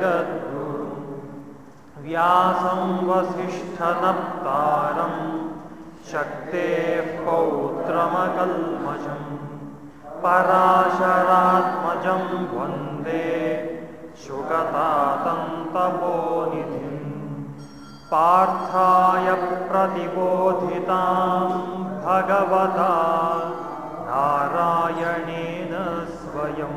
जगद्गुरुं व्यासं वसिष्ठनप्तारं शक्तेः पौत्रमकल्मषम् पराशरात्मजं वन्दे शुकतातन्तपोनिधिं पार्थाय प्रतिबोधितां भगवता नारायणेन स्वयं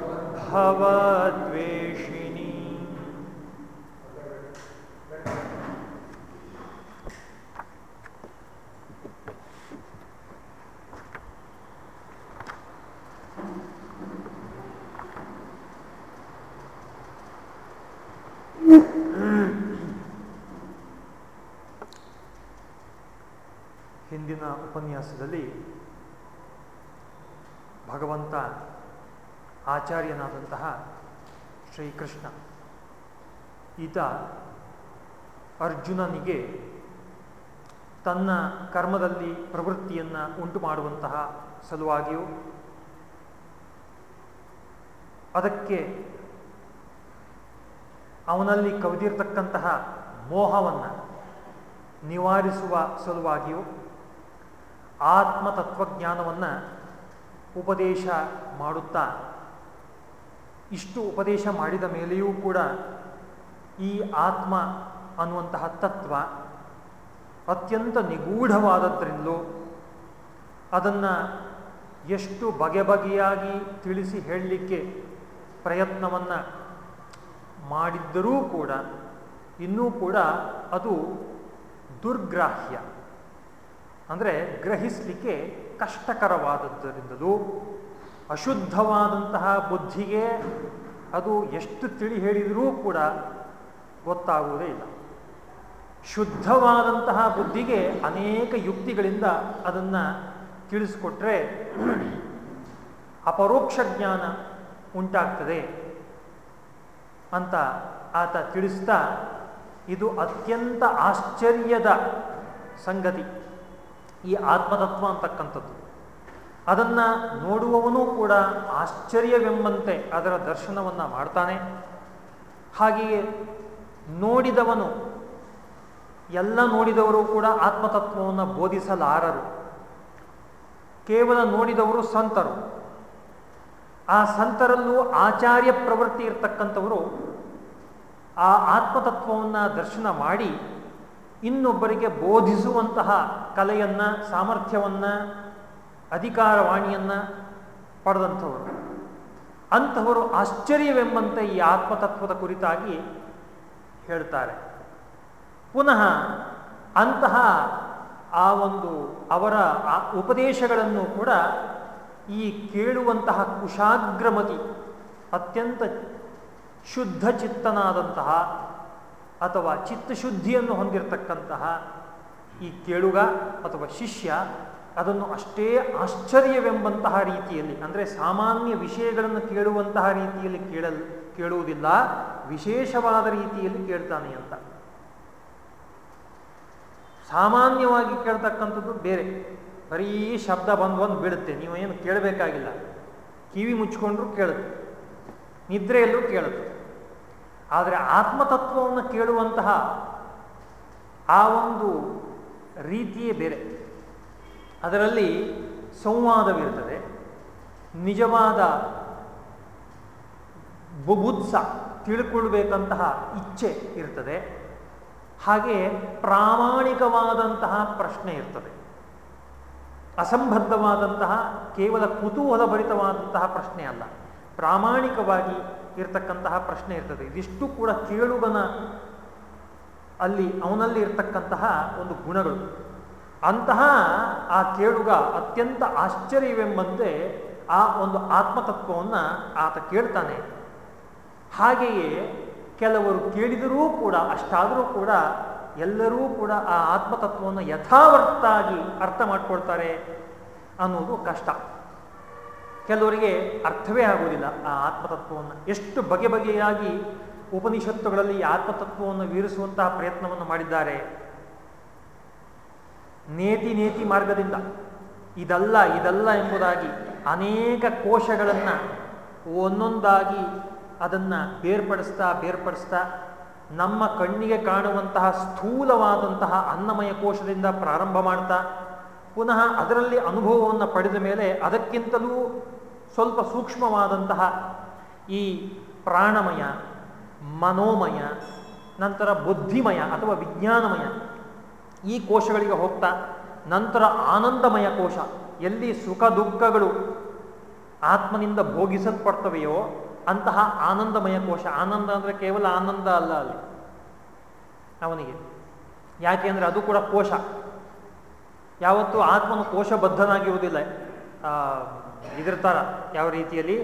ಭವದ್ವೇಷಿಣಿ ಹಿಂದಿನ ಉಪನ್ಯಾಸದಲ್ಲಿ ಭಗವಂತ ಆಚಾರ್ಯನಾದಂತಹ ಶ್ರೀಕೃಷ್ಣ. ಈತ ಅರ್ಜುನನಿಗೆ ತನ್ನ ಕರ್ಮದಲ್ಲಿ ಪ್ರವೃತ್ತಿಯನ್ನು ಉಂಟು ಮಾಡುವಂತಹ ಸಲುವಾಗಿಯೂ ಅದಕ್ಕೆ ಅವನಲ್ಲಿ ಕವಿದಿರ್ತಕ್ಕಂತಹ ಮೋಹವನ್ನು ನಿವಾರಿಸುವ ಸಲುವಾಗಿಯೂ ಆತ್ಮ ತತ್ವಜ್ಞಾನವನ್ನು ಉಪದೇಶ ಮಾಡುತ್ತಾ ಇಷ್ಟು ಉಪದೇಶ ಮಾಡಿದ ಮೇಲೆಯೂ ಕೂಡ ಈ ಆತ್ಮ ಅನ್ನುವಂತಹ ತತ್ವ ಅತ್ಯಂತ ನಿಗೂಢವಾದದ್ರಿಂದಲೂ ಅದನ್ನು ಎಷ್ಟು ಬಗೆ ಬಗೆಯಾಗಿ ತಿಳಿಸಿ ಹೇಳಲಿಕ್ಕೆ ಪ್ರಯತ್ನವನ್ನು ಮಾಡಿದ್ದರೂ ಕೂಡ ಇನ್ನೂ ಕೂಡ ಅದು ದುರ್ಗ್ರಾಹ್ಯ. ಅಂದರೆ ಗ್ರಹಿಸಲಿಕ್ಕೆ ಕಷ್ಟಕರವಾದದ್ದರಿಂದಲೂ ಅಶುದ್ಧವಾದಂತಹ ಬುದ್ಧಿಗೆ ಅದು ಎಷ್ಟು ತಿಳಿ ಹೇಳಿದರೂ ಕೂಡ ಗೊತ್ತಾಗುವುದೇ ಇಲ್ಲ. ಶುದ್ಧವಾದಂತಹ ಬುದ್ಧಿಗೆ ಅನೇಕ ಯುಕ್ತಿಗಳಿಂದ ಅದನ್ನು ತಿಳಿಸ್ಕೊಟ್ರೆ ಅಪರೋಕ್ಷ ಜ್ಞಾನ ಉಂಟಾಗ್ತದೆ ಅಂತ ಆತ ತಿಳಿಸ್ತಾ, ಇದು ಅತ್ಯಂತ ಆಶ್ಚರ್ಯದ ಸಂಗತಿ. ಈ ಆತ್ಮತತ್ವ ಅಂತಕ್ಕಂಥದ್ದು. ಅದನ್ನು ನೋಡುವವನೂ ಕೂಡ ಆಶ್ಚರ್ಯವೆಂಬಂತೆ ಅದರ ದರ್ಶನವನ್ನು ಮಾಡ್ತಾನೆ. ಹಾಗೆಯೇ ನೋಡಿದವನು, ಎಲ್ಲ ನೋಡಿದವರು ಕೂಡ ಆತ್ಮತತ್ವವನ್ನು ಬೋಧಿಸಲಾರರು. ಕೇವಲ ನೋಡಿದವರು ಸಂತರು. ಆ ಸಂತರಲ್ಲೂ ಆಚಾರ್ಯ ಪ್ರವೃತ್ತಿ ಇರತಕ್ಕಂಥವರು ಆ ಆತ್ಮತತ್ವವನ್ನು ದರ್ಶನ ಮಾಡಿ ಇನ್ನೊಬ್ಬರಿಗೆ ಬೋಧಿಸುವಂತಹ ಕಲೆಯನ್ನು, ಸಾಮರ್ಥ್ಯವನ್ನು ಅಧಿಕಾರವಾಣಿಯನ್ನು ಪಡೆದಂಥವರು. ಅಂಥವರು ಆಶ್ಚರ್ಯವೆಂಬಂತೆ ಈ ಆತ್ಮತತ್ವದ ಕುರಿತಾಗಿ ಹೇಳ್ತಾರೆ. ಪುನಃ ಅಂತಹ ಆ ಒಂದು ಅವರ ಉಪದೇಶಗಳನ್ನು ಕೂಡ ಈ ಕೇಳುವಂತಹ ಕುಶಾಗ್ರಮತಿ, ಅತ್ಯಂತ ಶುದ್ಧ ಚಿತ್ತನಾದಂತಹ ಅಥವಾ ಚಿತ್ತಶುದ್ಧಿಯನ್ನು ಹೊಂದಿರತಕ್ಕಂತಹ ಈ ಕೇಳುಗ ಅಥವಾ ಶಿಷ್ಯ ಅದನ್ನು ಅಷ್ಟೇ ಆಶ್ಚರ್ಯವೆಂಬಂತಹ ರೀತಿಯಲ್ಲಿ, ಅಂದರೆ ಸಾಮಾನ್ಯ ವಿಷಯಗಳನ್ನು ಕೇಳುವಂತಹ ರೀತಿಯಲ್ಲಿ ಕೇಳಲ್, ಕೇಳುವುದಿಲ್ಲ, ವಿಶೇಷವಾದ ರೀತಿಯಲ್ಲಿ ಕೇಳ್ತಾನೆ ಅಂತ. ಸಾಮಾನ್ಯವಾಗಿ ಕೇಳ್ತಕ್ಕಂಥದ್ದು ಬೇರೆ. ಬರೀ ಶಬ್ದ ಬಂದು ಬಂದು ಬಿಡುತ್ತೆ ನೀವು ಏನು ಕೇಳಬೇಕಾಗಿಲ್ಲ. ಕಿವಿ ಮುಚ್ಕೊಂಡ್ರು ಕೇಳುತ್ತೆ, ನಿದ್ರೆಯಲ್ಲೂ ಕೇಳುತ್ತೆ. ಆದರೆ ಆತ್ಮತತ್ವವನ್ನು ಕೇಳುವಂತಹ ಆ ಒಂದು ರೀತಿಯೇ ಬೇರೆ. ಅದರಲ್ಲಿ ಸಂವಾದವಿರ್ತದೆ ನಿಜವಾದ ಬುಭುತ್ಸ ತಿಳ್ಕೊಳ್ಬೇಕಂತಹ ಇಚ್ಛೆ ಇರ್ತದೆ. ಹಾಗೆ ಪ್ರಾಮಾಣಿಕವಾದಂತಹ ಪ್ರಶ್ನೆ ಇರ್ತದೆ. ಅಸಂಬದ್ಧವಾದಂತಹ, ಕೇವಲ ಕುತೂಹಲ ಭರಿತವಾದಂತಹ ಪ್ರಶ್ನೆ ಅಲ್ಲ. ಪ್ರಾಮಾಣಿಕವಾಗಿ ಇರತಕ್ಕಂತಹ ಪ್ರಶ್ನೆ ಇರ್ತದೆ. ಇದಿಷ್ಟು ಕೂಡ ಕೇಳುಗನ ಅಲ್ಲಿ, ಅವನಲ್ಲಿ ಇರ್ತಕ್ಕಂತಹ ಒಂದು ಗುಣಗಳು. ಅಂತಹ ಆ ಕೇಳುಗ ಅತ್ಯಂತ ಆಶ್ಚರ್ಯವೆಂಬಂತೆ ಆ ಒಂದು ಆತ್ಮತತ್ವವನ್ನು ಆತ ಕೇಳ್ತಾನೆ. ಹಾಗೆಯೇ ಕೆಲವರು ಕೇಳಿದರೂ ಕೂಡ, ಅಷ್ಟಾದರೂ ಕೂಡ ಎಲ್ಲರೂ ಕೂಡ ಆ ಆತ್ಮತತ್ವವನ್ನು ಯಥಾವರ್ತಾಗಿ ಅರ್ಥ ಮಾಡ್ಕೊಳ್ತಾರೆ ಅನ್ನೋದು ಕಷ್ಟ. ಕೆಲವರಿಗೆ ಅರ್ಥವೇ ಆಗುವುದಿಲ್ಲ ಆ ಆತ್ಮತತ್ವವನ್ನು. ಎಷ್ಟು ಬಗೆ ಬಗೆಯಾಗಿ ಉಪನಿಷತ್ತುಗಳಲ್ಲಿ ಆತ್ಮತತ್ವವನ್ನು ವೀರಿಸುವಂತಹ ಪ್ರಯತ್ನವನ್ನು ಮಾಡಿದ್ದಾರೆ. ನೇತಿ ನೇತಿ ಮಾರ್ಗದಿಂದ. ಇದಲ್ಲ ಇದಲ್ಲ ಎಂಬುದಾಗಿ ಅನೇಕ ಕೋಶಗಳನ್ನು ಒಂದೊಂದಾಗಿ ಅದನ್ನು ಬೇರ್ಪಡಿಸ್ತಾ ಬೇರ್ಪಡಿಸ್ತಾ ನಮ್ಮ ಕಣ್ಣಿಗೆ ಕಾಣುವಂತಹ ಸ್ಥೂಲವಾದಂತಹ ಅನ್ನಮಯ ಕೋಶದಿಂದ ಪ್ರಾರಂಭ ಮಾಡ್ತಾ, ಪುನಃ ಅದರಲ್ಲಿ ಅನುಭವವನ್ನು ಪಡೆದ ಮೇಲೆ ಅದಕ್ಕಿಂತಲೂ ಸ್ವಲ್ಪ ಸೂಕ್ಷ್ಮವಾದಂತಹ ಈ ಪ್ರಾಣಮಯ, ಮನೋಮಯ, ನಂತರ ಬುದ್ಧಿಮಯ ಅಥವಾ ವಿಜ್ಞಾನಮಯ ಈ ಕೋಶಗಳಿಗೆ ಹೋಗ್ತಾ ನಂತರ ಆನಂದಮಯ ಕೋಶ. ಎಲ್ಲಿ ಸುಖ ದುಃಖಗಳು ಆತ್ಮನಿಂದ ಭೋಗಿಸಲ್ಪಡ್ತವೆಯೋ ಅಂತಹ ಆನಂದಮಯ ಕೋಶ. ಆನಂದ ಅಂದರೆ ಕೇವಲ ಆನಂದ ಅಲ್ಲ ಅಲ್ಲಿ. ಅವನಿಗೆ. ಯಾಕೆ ಅಂದರೆ ಅದು ಕೂಡ ಕೋಶ. ಯಾವತ್ತೂ ಆತ್ಮನು ಕೋಶಬದ್ಧನಾಗಿರುವುದಿಲ್ಲ. ಇದ್ರ ಥರ ಯಾವ ರೀತಿಯಲ್ಲಿ?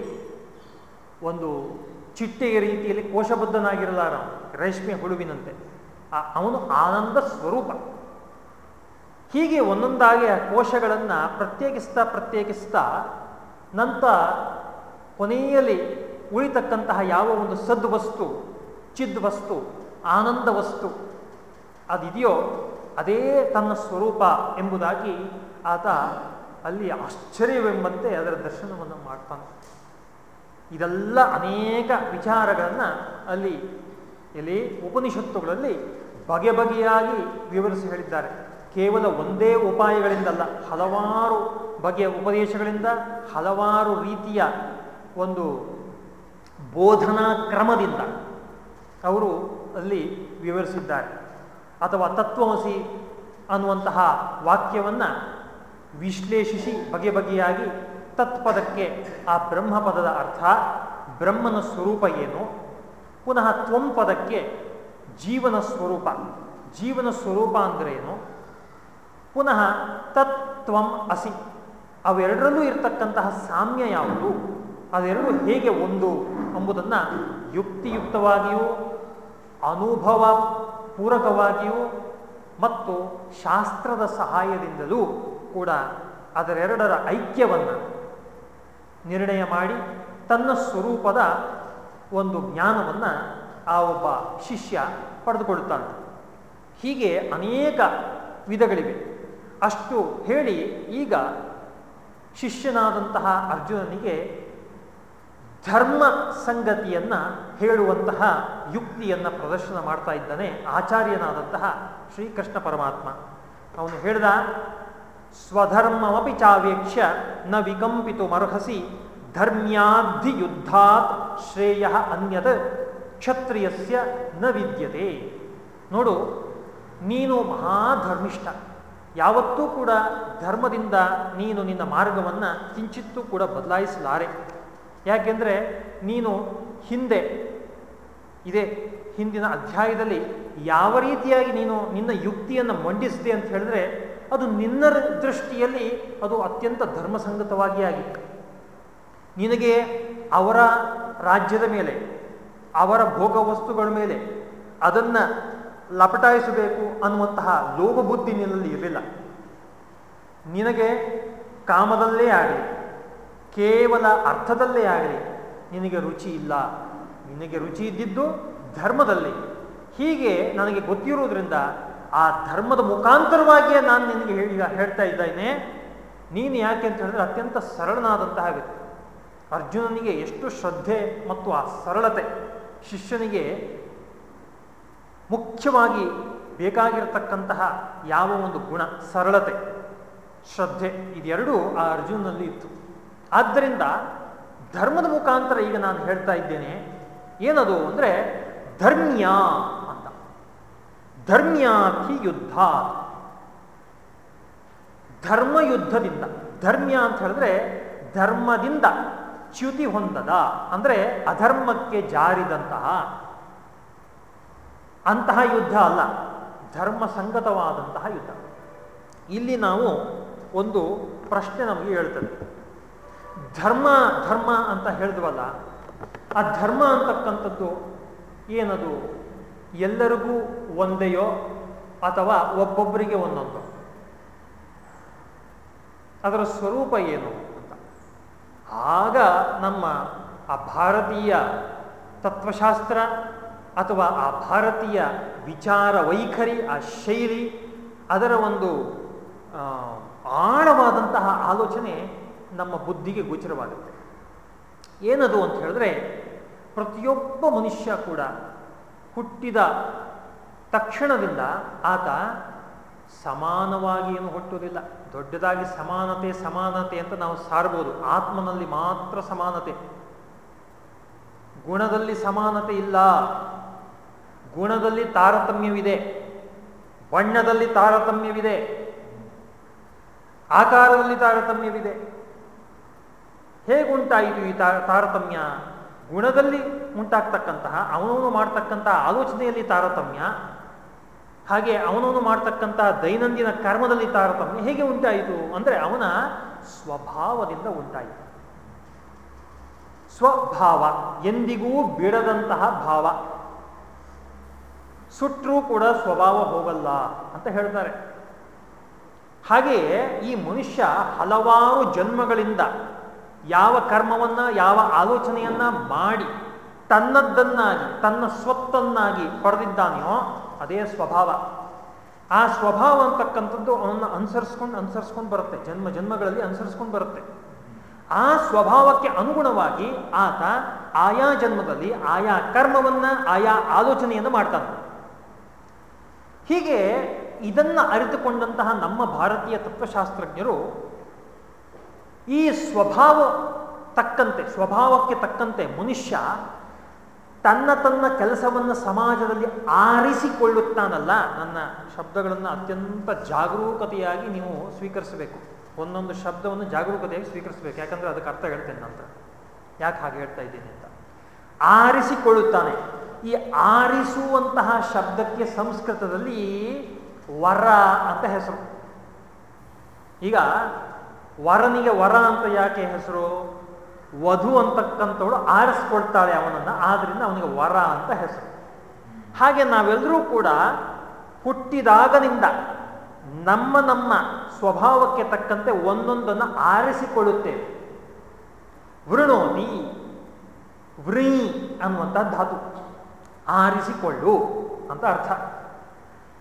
ಒಂದು ಚಿಟ್ಟೆಯ ರೀತಿಯಲ್ಲಿ ಕೋಶಬದ್ಧನಾಗಿರಲಾರ ರೇಷ್ಮೆ ಹುಳುವಿನಂತೆ. ಅವನು ಆನಂದ ಸ್ವರೂಪ. ಹೀಗೆ ಒಂದೊಂದಾಗಿ ಆ ಕೋಶಗಳನ್ನು ಪ್ರತ್ಯೇಕಿಸ್ತಾ ಪ್ರತ್ಯೇಕಿಸ್ತಾ ನಂತರ ಕೊನೆಯಲ್ಲಿ ಉಳಿತಕ್ಕಂತಹ ಯಾವ ಒಂದು ಸದ್ವಸ್ತು ಚಿದ್ವಸ್ತು ಚಿದ್ ವಸ್ತು, ಆನಂದ ವಸ್ತು, ಅದಿದೆಯೋ ಅದೇ ತನ್ನ ಸ್ವರೂಪ ಎಂಬುದಾಗಿ ಆತ ಅಲ್ಲಿ ಆಶ್ಚರ್ಯವೆಂಬಂತೆ ಅದರ ದರ್ಶನವನ್ನು ಮಾಡ್ತಾನೆ. ಇದೆಲ್ಲ ಅನೇಕ ವಿಚಾರಗಳನ್ನು ಅಲ್ಲಿ ಎಲ್ಲಿ ಉಪನಿಷತ್ತುಗಳಲ್ಲಿ ಬಗೆ ಬಗೆಯಾಗಿ ವಿವರಿಸಿ ಹೇಳಿದ್ದಾರೆ. ಕೇವಲ ಒಂದೇ ಉಪಾಯಗಳಿಂದಲ್ಲ, ಹಲವಾರು ಬಗೆಯ ಉಪದೇಶಗಳಿಂದ ಹಲವಾರು ರೀತಿಯ ಒಂದು ಬೋಧನಾ ಕ್ರಮದಿಂದ ಅವರು ಅಲ್ಲಿ ವಿವರಿಸಿದ್ದಾರೆ. ಅಥವಾ ತತ್ವಮಸಿ ಅನ್ನುವಂತಹ ವಾಕ್ಯವನ್ನು ವಿಶ್ಲೇಷಿಸಿ ಬಗೆ ಬಗೆಯಾಗಿ ತತ್ಪದಕ್ಕೆ ಆ ಬ್ರಹ್ಮಪದದ ಅರ್ಥ, ಬ್ರಹ್ಮನ ಸ್ವರೂಪ ಏನು, ಪುನಃ ತ್ವಂಪದಕ್ಕೆ ಜೀವನ ಸ್ವರೂಪ. ಜೀವನ ಸ್ವರೂಪ ಅಂದ್ರೇನು ಪುನಃ ತತ್ವಂ ಅಸಿ. ಅವೆರಡರಲ್ಲೂ ಇರತಕ್ಕಂತಹ ಸಾಮ್ಯ ಯಾವುದು? ಅದೆರಡು ಹೇಗೆ ಒಂದು ಎಂಬುದನ್ನು ಯುಕ್ತಿಯುಕ್ತವಾಗಿಯೂ ಅನುಭವ ಪೂರಕವಾಗಿಯೂ ಮತ್ತು ಶಾಸ್ತ್ರದ ಸಹಾಯದಿಂದಲೂ ಕೂಡ ಅದರೆರಡರ ಐಕ್ಯವನ್ನು ನಿರ್ಣಯ ಮಾಡಿ ತನ್ನ ಸ್ವರೂಪದ ಒಂದು ಜ್ಞಾನವನ್ನು ಆ ಒಬ್ಬ ಶಿಷ್ಯ ಪಡೆದುಕೊಳ್ಳುತ್ತಾನೆ. ಹೀಗೆ ಅನೇಕ ವಿಧಗಳಿವೆ. ಅಷ್ಟು ಹೇಳಿ ಈಗ ಶಿಷ್ಯನಾದಂತಹ ಅರ್ಜುನನಿಗೆ ಧರ್ಮ ಸಂಗತಿಯನ್ನು ಹೇಳುವಂತಹ ಯುಕ್ತಿಯನ್ನು ಪ್ರದರ್ಶನ ಮಾಡ್ತಾ ಇದ್ದಾನೆ ಆಚಾರ್ಯನಾದಂತಹ ಶ್ರೀಕೃಷ್ಣ ಪರಮಾತ್ಮ. ಅವನು ಹೇಳಿದ, ಸ್ವಧರ್ಮಮಪಿ ಚಾವೇಕ್ಷ್ಯ ನ ವಿಕಂಪಿತು ಮರ್ಹಸಿ ಧರ್ಮ್ಯಾಧಿ ಯುದ್ಧಾತ್ ಶ್ರೇಯ ಅನ್ಯತ್ ಕ್ಷತ್ರಿಯಸ್ಯ ನ ವಿದ್ಯತೆ. ನೋಡು, ನೀನು ಮಹಾಧರ್ಮಿಷ್ಠ. ಯಾವತ್ತೂ ಕೂಡ ಧರ್ಮದಿಂದ ನೀನು ನಿನ್ನ ಮಾರ್ಗವನ್ನು ಕಿಂಚಿತ್ತೂ ಕೂಡ ಬದಲಾಯಿಸಲಾರೆ. ಯಾಕೆಂದರೆ ನೀನು ಹಿಂದೆ, ಇದೆ ಹಿಂದಿನ ಅಧ್ಯಾಯದಲ್ಲಿ ಯಾವ ರೀತಿಯಾಗಿ ನೀನು ನಿನ್ನ ಯುಕ್ತಿಯನ್ನು ಮಂಡಿಸಿದೆ ಅಂತ ಹೇಳಿದ್ರೆ ಅದು ನಿನ್ನ ದೃಷ್ಟಿಯಲ್ಲಿ ಅದು ಅತ್ಯಂತ ಧರ್ಮಸಂಗತವಾಗಿ ಆಗಿತ್ತು ನಿನಗೆ ಅವರ ರಾಜ್ಯದ ಮೇಲೆ, ಅವರ ಭೋಗ ವಸ್ತುಗಳ ಮೇಲೆ ಅದನ್ನು ಲಪಟಾಯಿಸಬೇಕು ಅನ್ನುವಂತಹ ಲೋಭ ಬುದ್ಧಿ ನಿನ್ನಲ್ಲಿ ಇರಲಿಲ್ಲ. ನಿನಗೆ ಕಾಮದಲ್ಲೇ ಆಗಲಿ, ಕೇವಲ ಅರ್ಥದಲ್ಲೇ ಆಗಲಿ ನಿನಗೆ ರುಚಿ ಇಲ್ಲ. ನಿನಗೆ ರುಚಿ ಇದ್ದಿದ್ದು ಧರ್ಮದಲ್ಲಿ. ಹೀಗೆ ನನಗೆ ಗೊತ್ತಿರುವುದರಿಂದ ಆ ಧರ್ಮದ ಮುಖಾಂತರವಾಗಿಯೇ ನಾನು ನಿನಗೆ ಹೇಳಿ ಹೇಳ್ತಾ ಇದ್ದೇನೆ. ನೀನು ಯಾಕೆ ಅಂತ ಹೇಳಿದ್ರೆ ಅತ್ಯಂತ ಸರಳನಾದಂತಹ ವ್ಯಕ್ತಿ. ಅರ್ಜುನನಿಗೆ ಎಷ್ಟು ಶ್ರದ್ಧೆ ಮತ್ತು ಆ ಸರಳತೆ. ಶಿಷ್ಯನಿಗೆ ಮುಖ್ಯವಾಗಿ ಬೇಕಾಗಿರತಕ್ಕಂತಹ ಯಾವ ಒಂದು ಗುಣ? ಸರಳತೆ. ಶ್ರದ್ಧೆ. ಇದೆರಡೂ ಆ ಅರ್ಜುನಲ್ಲಿ ಇತ್ತು. ಆದ್ದರಿಂದ ಧರ್ಮದ ಮುಖಾಂತರ ಈಗ ನಾನು ಹೇಳ್ತಾ ಇದ್ದೇನೆ, ಏನದು ಅಂದರೆ ಧರ್ಮ್ಯ ಅಂತ. ಧರ್ಮ್ಯಾತಿ ಯುದ್ಧ. ಧರ್ಮಯುದ್ಧದಿಂದ ಧರ್ಮ್ಯ ಅಂತ ಹೇಳಿದ್ರೆ ಧರ್ಮದಿಂದ ಚ್ಯುತಿ ಹೊಂದದ. ಅಂದರೆ ಅಧರ್ಮಕ್ಕೆ ಜಾರಿದಂತಹ ಅಂತಹ ಯುದ್ಧ ಅಲ್ಲ ಧರ್ಮ ಸಂಗತವಾದಂತಹ ಯುದ್ಧ. ಇಲ್ಲಿ ನಾವು ಒಂದು ಪ್ರಶ್ನೆ ನಮಗೆ ಹೇಳ್ತದೆ. ಧರ್ಮ ಧರ್ಮ ಅಂತ ಹೇಳಿದ್ವಲ್ಲ, ಆ ಧರ್ಮ ಅಂತಕ್ಕಂಥದ್ದು ಏನದು? ಎಲ್ಲರಿಗೂ ಒಂದೆಯೋ ಅಥವಾ ಒಬ್ಬೊಬ್ಬರಿಗೆ ಒಂದೊಂದು? ಅದರ ಸ್ವರೂಪ ಏನು ಅಂತ. ಆಗ ನಮ್ಮ ಆ ಭಾರತೀಯ ತತ್ವಶಾಸ್ತ್ರ ಅಥವಾ ಆ ಭಾರತೀಯ ವಿಚಾರ ವೈಖರಿ, ಆ ಶೈಲಿ, ಅದರ ಒಂದು ಆಳವಾದಂತಹ ಆಲೋಚನೆ ನಮ್ಮ ಬುದ್ಧಿಗೆ ಗೋಚರವಾಗುತ್ತೆ. ಏನದು ಅಂತ ಹೇಳಿದ್ರೆ, ಪ್ರತಿಯೊಬ್ಬ ಮನುಷ್ಯ ಕೂಡ ಹುಟ್ಟಿದ ತಕ್ಷಣದಿಂದ ಆತ ಸಮಾನವಾಗಿ ಏನು ಹುಟ್ಟುವುದಿಲ್ಲ. ದೊಡ್ಡದಾಗಿ ಸಮಾನತೆ ಸಮಾನತೆ ಅಂತ ನಾವು ಸಾರ್ಬೋದು ಆತ್ಮನಲ್ಲಿ ಮಾತ್ರ ಸಮಾನತೆ. ಗುಣದಲ್ಲಿ ಸಮಾನತೆ ಇಲ್ಲ. ಗುಣದಲ್ಲಿ ತಾರತಮ್ಯವಿದೆ, ಬಣ್ಣದಲ್ಲಿ ತಾರತಮ್ಯವಿದೆ, ಆಕಾರದಲ್ಲಿ ತಾರತಮ್ಯವಿದೆ. ಹೇಗುಂಟಾಯಿತು ಈ ತಾರತಮ್ಯ? ಗುಣದಲ್ಲಿ ಉಂಟಾಗ್ತಕ್ಕಂತಹ, ಅವನವನು ಮಾಡ್ತಕ್ಕಂತಹ ಆಲೋಚನೆಯಲ್ಲಿ ತಾರತಮ್ಯ, ಹಾಗೆ ಅವನವನು ಮಾಡ್ತಕ್ಕಂತಹ ದೈನಂದಿನ ಕರ್ಮದಲ್ಲಿ ತಾರತಮ್ಯ ಹೇಗೆ ಉಂಟಾಯಿತು ಅಂದರೆ ಅವನ ಸ್ವಭಾವದಿಂದ ಉಂಟಾಯಿತು. ಸ್ವಭಾವ ಎಂದಿಗೂ ಬಿಡದಂತಹ ಭಾವ. ಸುಟ್ಟರೂ ಕೂಡ ಸ್ವಭಾವ ಹೋಗಲ್ಲ ಅಂತ ಹೇಳ್ತಾರೆ. ಹಾಗೆಯೇ ಈ ಮನುಷ್ಯ ಹಲವಾರು ಜನ್ಮಗಳಿಂದ ಯಾವ ಕರ್ಮವನ್ನ, ಯಾವ ಆಲೋಚನೆಯನ್ನ ಮಾಡಿ ತನ್ನದ್ದನ್ನಾಗಿ, ತನ್ನ ಸ್ವತ್ತನ್ನಾಗಿ ಪಡೆದಿದ್ದಾನೆಯೋ ಅದೇ ಸ್ವಭಾವ. ಆ ಸ್ವಭಾವ ಅಂತಕ್ಕಂಥದ್ದು ಅವನ್ನ ಅನುಸರಿಸ್ಕೊಂಡು ಅನುಸರಿಸ್ಕೊಂಡು ಬರುತ್ತೆ. ಜನ್ಮ, ಜನ್ಮಗಳಲ್ಲಿ ಅನುಸರಿಸ್ಕೊಂಡು ಬರುತ್ತೆ. ಆ ಸ್ವಭಾವಕ್ಕೆ ಅನುಗುಣವಾಗಿ ಆತ ಆಯಾ ಜನ್ಮದಲ್ಲಿ ಆಯಾ ಕರ್ಮವನ್ನ, ಆಯಾ ಆಲೋಚನೆಯನ್ನು ಮಾಡ್ತಾನೆ. ಹೀಗೆ ಇದನ್ನು ಅರಿತುಕೊಂಡಂತಹ ನಮ್ಮ ಭಾರತೀಯ ತತ್ವಶಾಸ್ತ್ರಜ್ಞರು ಈ ಸ್ವಭಾವ ತಕ್ಕಂತೆ, ಸ್ವಭಾವಕ್ಕೆ ತಕ್ಕಂತೆ ಮನುಷ್ಯ ತನ್ನ ತನ್ನ ಕೆಲಸವನ್ನು ಸಮಾಜದಲ್ಲಿ ಆರಿಸಿಕೊಳ್ಳುತ್ತಾನಲ್ಲ, ನನ್ನ ಶಬ್ದಗಳನ್ನು ಅತ್ಯಂತ ಜಾಗರೂಕತೆಯಾಗಿ ನೀವು ಸ್ವೀಕರಿಸಬೇಕು. ಒಂದೊಂದು ಶಬ್ದವನ್ನು ಜಾಗರೂಕತೆಯಾಗಿ ಸ್ವೀಕರಿಸಬೇಕು. ಯಾಕಂದರೆ ಅದಕ್ಕೆ ಅರ್ಥ ಹೇಳ್ತೇನೆ ನಂತರ ಯಾಕೆ ಹಾಗೆ ಹೇಳ್ತಾ ಇದ್ದೀನಿ ಅಂತ. ಆರಿಸಿಕೊಳ್ಳುತ್ತಾನೆ. ಈ ಆರಿಸುವಂತಹ ಶಬ್ದಕ್ಕೆ ಸಂಸ್ಕೃತದಲ್ಲಿ ವರ ಅಂತ ಹೆಸರು. ಈಗ ವರನಿಗೆ ವರ ಅಂತ ಯಾಕೆ ಹೆಸರು? ವಧು ಅಂತಕ್ಕಂಥವಳು ಆರಿಸ್ಕೊಳ್ತಾಳೆ ಅವನನ್ನು, ಆದ್ರಿಂದ ಅವನಿಗೆ ವರ ಅಂತ ಹೆಸರು. ಹಾಗೆ ನಾವೆಲ್ಲರೂ ಕೂಡ ಹುಟ್ಟಿದಾಗನಿಂದ ನಮ್ಮ ನಮ್ಮ ಸ್ವಭಾವಕ್ಕೆ ತಕ್ಕಂತೆ ಒಂದೊಂದನ್ನು ಆರಿಸಿಕೊಳ್ಳುತ್ತೇವೆ. ವೃಣೋದಿ ವ್ರೀ ಅನ್ನುವಂಥ ಧಾತು. ಆರಿಸಿಕೊಳ್ಳು ಅಂತ ಅರ್ಥ.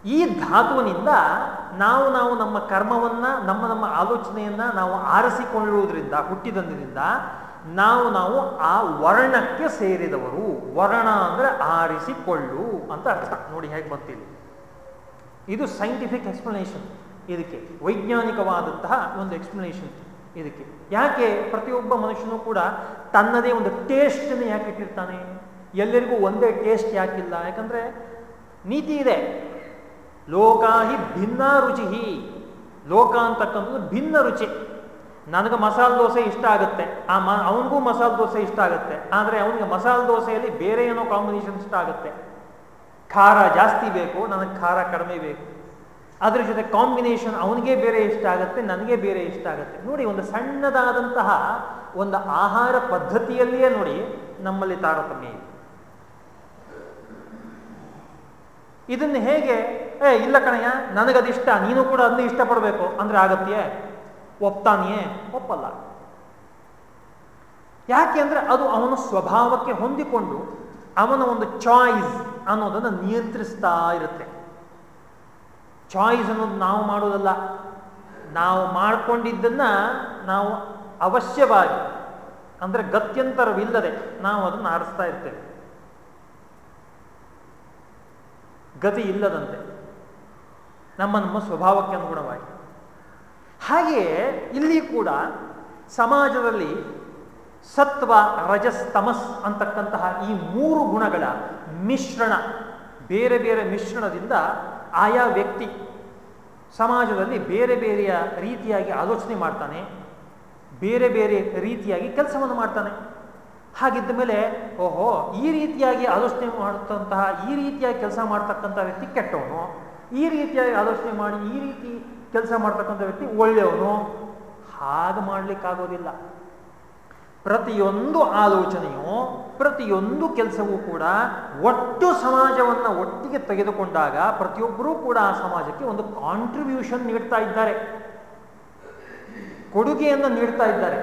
ಈ ಧಾತುವಿನಿಂದ ನಾವು ನಾವು ನಮ್ಮ ಕರ್ಮವನ್ನ, ನಮ್ಮ ನಮ್ಮ ಆಲೋಚನೆಯನ್ನ ನಾವು ಆರಿಸಿಕೊಳ್ಳುವುದರಿಂದ, ಹುಟ್ಟಿದಂದಿನಿಂದ ನಾವು ನಾವು ಆ ವರ್ಣಕ್ಕೆ ಸೇರಿದವರು. ವರ್ಣ ಅಂದ್ರೆ ಆರಿಸಿಕೊಳ್ಳು ಅಂತ ಅರ್ಥ. ನೋಡಿ ಹೇಗೆ ಬಂತಿಲ್ಲ. ಇದು ಸೈಂಟಿಫಿಕ್ ಎಕ್ಸ್ಪ್ಲನೇಷನ್ ಇದಕ್ಕೆ ವೈಜ್ಞಾನಿಕವಾದಂತಹ ಒಂದು ಎಕ್ಸ್ಪ್ಲನೇಷನ್ ಇದಕ್ಕೆ. ಯಾಕೆ? ಪ್ರತಿಯೊಬ್ಬ ಮನುಷ್ಯನೂ ಕೂಡ ತನ್ನದೇ ಒಂದು ಟೇಸ್ಟನ್ನು ಯಾಕೆ ಇಟ್ಟಿರ್ತಾನೆ? ಎಲ್ಲರಿಗೂ ಒಂದೇ ಟೇಸ್ಟ್ ಯಾಕಿಲ್ಲ? ಯಾಕಂದ್ರೆ ನೀತಿ ಇದೆ. ಲೋಕಾಹಿ ಭಿನ್ನ ರುಚಿ ಲೋಕ ಅಂತಕ್ಕಂಥದ್ದು ಭಿನ್ನ ರುಚಿ. ನನಗೆ ಮಸಾಲೆ ದೋಸೆ ಇಷ್ಟ ಆಗುತ್ತೆ. ಆ ಮ, ಅವನಿಗೂ ಮಸಾಲೆ ದೋಸೆ ಇಷ್ಟ ಆಗುತ್ತೆ. ಆದರೆ ಅವನಿಗೆ ಮಸಾಲೆ ದೋಸೆಯಲ್ಲಿ ಬೇರೆ ಏನೋ ಕಾಂಬಿನೇಷನ್ ಇಷ್ಟ ಆಗುತ್ತೆ. ಖಾರ ಜಾಸ್ತಿ ಬೇಕು, ನನಗೆ ಖಾರ ಕಡಿಮೆ ಬೇಕು. ಅದ್ರ ಜೊತೆ ಕಾಂಬಿನೇಷನ್ ಅವನಿಗೆ ಬೇರೆ ಇಷ್ಟ ಆಗುತ್ತೆ, ನನಗೆ ಬೇರೆ ಇಷ್ಟ ಆಗುತ್ತೆ. ನೋಡಿ, ಒಂದು ಸಣ್ಣದಾದಂತಹ ಒಂದು ಆಹಾರ ಪದ್ಧತಿಯಲ್ಲಿಯೇ ನೋಡಿ ನಮ್ಮಲ್ಲಿ ತಾರತಮ್ಯ ಇದೆ. ಇದನ್ನು ಹೇಗೆ, ಏ, ಇಲ್ಲ ಕಣಯ್ಯ, ನನಗದಿಷ್ಟ, ನೀನು ಕೂಡ ಅದನ್ನ ಇಷ್ಟಪಡಬೇಕು. ಅಂದ್ರೆ ಆಗತ್ತೆಯೇ? ಒಪ್ತಾನೆಯೇ? ಒಪ್ಪಲ್ಲ. ಯಾಕೆ ಅಂದ್ರೆ ಅದು ಅವನ ಸ್ವಭಾವಕ್ಕೆ ಹೊಂದಿಕೊಂಡು ಅವನ ಒಂದು ಚಾಯ್ಸ್ ಅನ್ನೋದನ್ನು ನಿಯಂತ್ರಿಸ್ತಾ ಇರುತ್ತೆ. ಚಾಯ್ಸ್ ಅನ್ನೋದು ನಾವು ಮಾಡೋದಲ್ಲ. ನಾವು ಮಾಡ್ಕೊಂಡಿದ್ದನ್ನ ನಾವು ಅವಶ್ಯವಾಗಿ, ಅಂದ್ರೆ ಗತ್ಯಂತರವಿಲ್ಲದೆ ನಾವು ಅದನ್ನು ಆಡಿಸ್ತಾ ಇರ್ತೇವೆ. ಗತಿ ಇಲ್ಲದಂತೆ. ನಮ್ಮ ನಮ್ಮ ಸ್ವಭಾವಕ್ಕೆ ಅನುಗುಣವಾಗಿ. ಹಾಗೆಯೇ ಇಲ್ಲಿ ಕೂಡ ಸಮಾಜದಲ್ಲಿ ಸತ್ವ, ರಜಸ್, ತಮಸ್ ಅಂತಕ್ಕಂತಹ ಈ ಮೂರು ಗುಣಗಳ ಮಿಶ್ರಣ, ಬೇರೆ ಬೇರೆ ಮಿಶ್ರಣದಿಂದ ಆಯಾ ವ್ಯಕ್ತಿ ಸಮಾಜದಲ್ಲಿ ಬೇರೆ ಬೇರೆಯ ರೀತಿಯಾಗಿ ಆಲೋಚನೆ ಮಾಡ್ತಾನೆ, ಬೇರೆ ಬೇರೆ ರೀತಿಯಾಗಿ ಕೆಲಸವನ್ನು ಮಾಡ್ತಾನೆ. ಹಾಗಿದ್ದ ಮೇಲೆ, ಓಹೋ, ಈ ರೀತಿಯಾಗಿ ಆಲೋಚನೆ ಮಾಡುತ್ತಂತಹ, ಈ ರೀತಿಯಾಗಿ ಕೆಲಸ ಮಾಡ್ತಕ್ಕಂಥ ವ್ಯಕ್ತಿ ಕೆಟ್ಟವನು. ಈ ರೀತಿಯಾಗಿ ಆಲೋಚನೆ ಮಾಡಿ, ಈ ರೀತಿ ಕೆಲಸ ಮಾಡ್ತಕ್ಕಂಥ ವ್ಯಕ್ತಿ ಒಳ್ಳೆಯವನು. ಹಾಗೆ ಮಾಡಲಿಕ್ಕಾಗೋದಿಲ್ಲ. ಪ್ರತಿಯೊಂದು ಆಲೋಚನೆಯು, ಪ್ರತಿಯೊಂದು ಕೆಲಸವೂ ಕೂಡ ಒಟ್ಟು ಸಮಾಜವನ್ನು ಒಟ್ಟಿಗೆ ತೆಗೆದುಕೊಂಡಾಗ ಪ್ರತಿಯೊಬ್ಬರೂ ಕೂಡ ಆ ಸಮಾಜಕ್ಕೆ ಒಂದು ಕಾಂಟ್ರಿಬ್ಯೂಷನ್ ನೀಡ್ತಾ ಇದ್ದಾರೆ. ಕೊಡುಗೆಯನ್ನು ನೀಡ್ತಾ ಇದ್ದಾರೆ.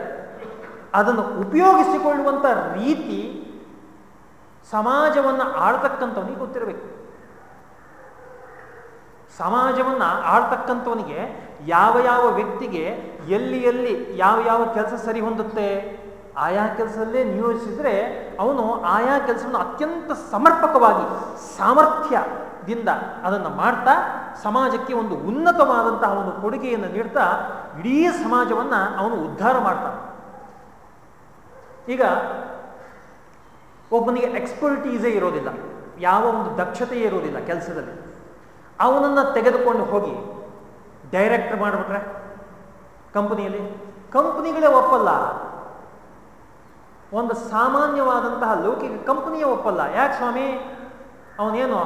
ಅದನ್ನು ಉಪಯೋಗಿಸಿಕೊಳ್ಳುವಂಥ ರೀತಿ ಸಮಾಜವನ್ನು ಆಳ್ತಕ್ಕಂಥವನಿಗೆ ಗೊತ್ತಿರಬೇಕು. ಸಮಾಜವನ್ನು ಆಳ್ತಕ್ಕಂಥವನಿಗೆ ಯಾವ ಯಾವ ವ್ಯಕ್ತಿಗೆ ಎಲ್ಲಿ ಎಲ್ಲಿ ಯಾವ ಯಾವ ಕೆಲಸ ಸರಿ ಹೊಂದುತ್ತೆ, ಆಯಾ ಕೆಲಸದಲ್ಲೇ ನಿಯೋಜಿಸಿದರೆ ಅವನು ಆಯಾ ಕೆಲಸವನ್ನು ಅತ್ಯಂತ ಸಮರ್ಪಕವಾಗಿ ಸಾಮರ್ಥ್ಯದಿಂದ ಅದನ್ನು ಮಾಡ್ತಾ ಸಮಾಜಕ್ಕೆ ಒಂದು ಉನ್ನತವಾದಂತಹ ಒಂದು ಕೊಡುಗೆಯನ್ನು ನೀಡ್ತಾ ಇಡೀ ಸಮಾಜವನ್ನು ಅವನು ಉದ್ಧಾರ ಮಾಡ್ತಾನೆ. ಈಗ ಒಬ್ಬನಿಗೆ ಎಕ್ಸ್ಪರ್ಟೀಸೇ ಇರೋದಿಲ್ಲ, ಯಾವ ಒಂದು ದಕ್ಷತೆಯೇ ಇರೋದಿಲ್ಲ ಕೆಲಸದಲ್ಲಿ, ಅವನನ್ನು ತೆಗೆದುಕೊಂಡು ಹೋಗಿ ಡೈರೆಕ್ಟರ್ ಮಾಡಿಬಿಟ್ರೆ ಕಂಪನಿಯಲ್ಲಿ ಕಂಪನಿಗಳೇ ಒಪ್ಪಲ್ಲ. ಒಂದು ಸಾಮಾನ್ಯವಾದಂತಹ ಲೌಕಿಕ ಕಂಪನಿಯೇ ಒಪ್ಪಲ್ಲ. ಯಾಕೆ ಸ್ವಾಮಿ? ಅವನೇನು,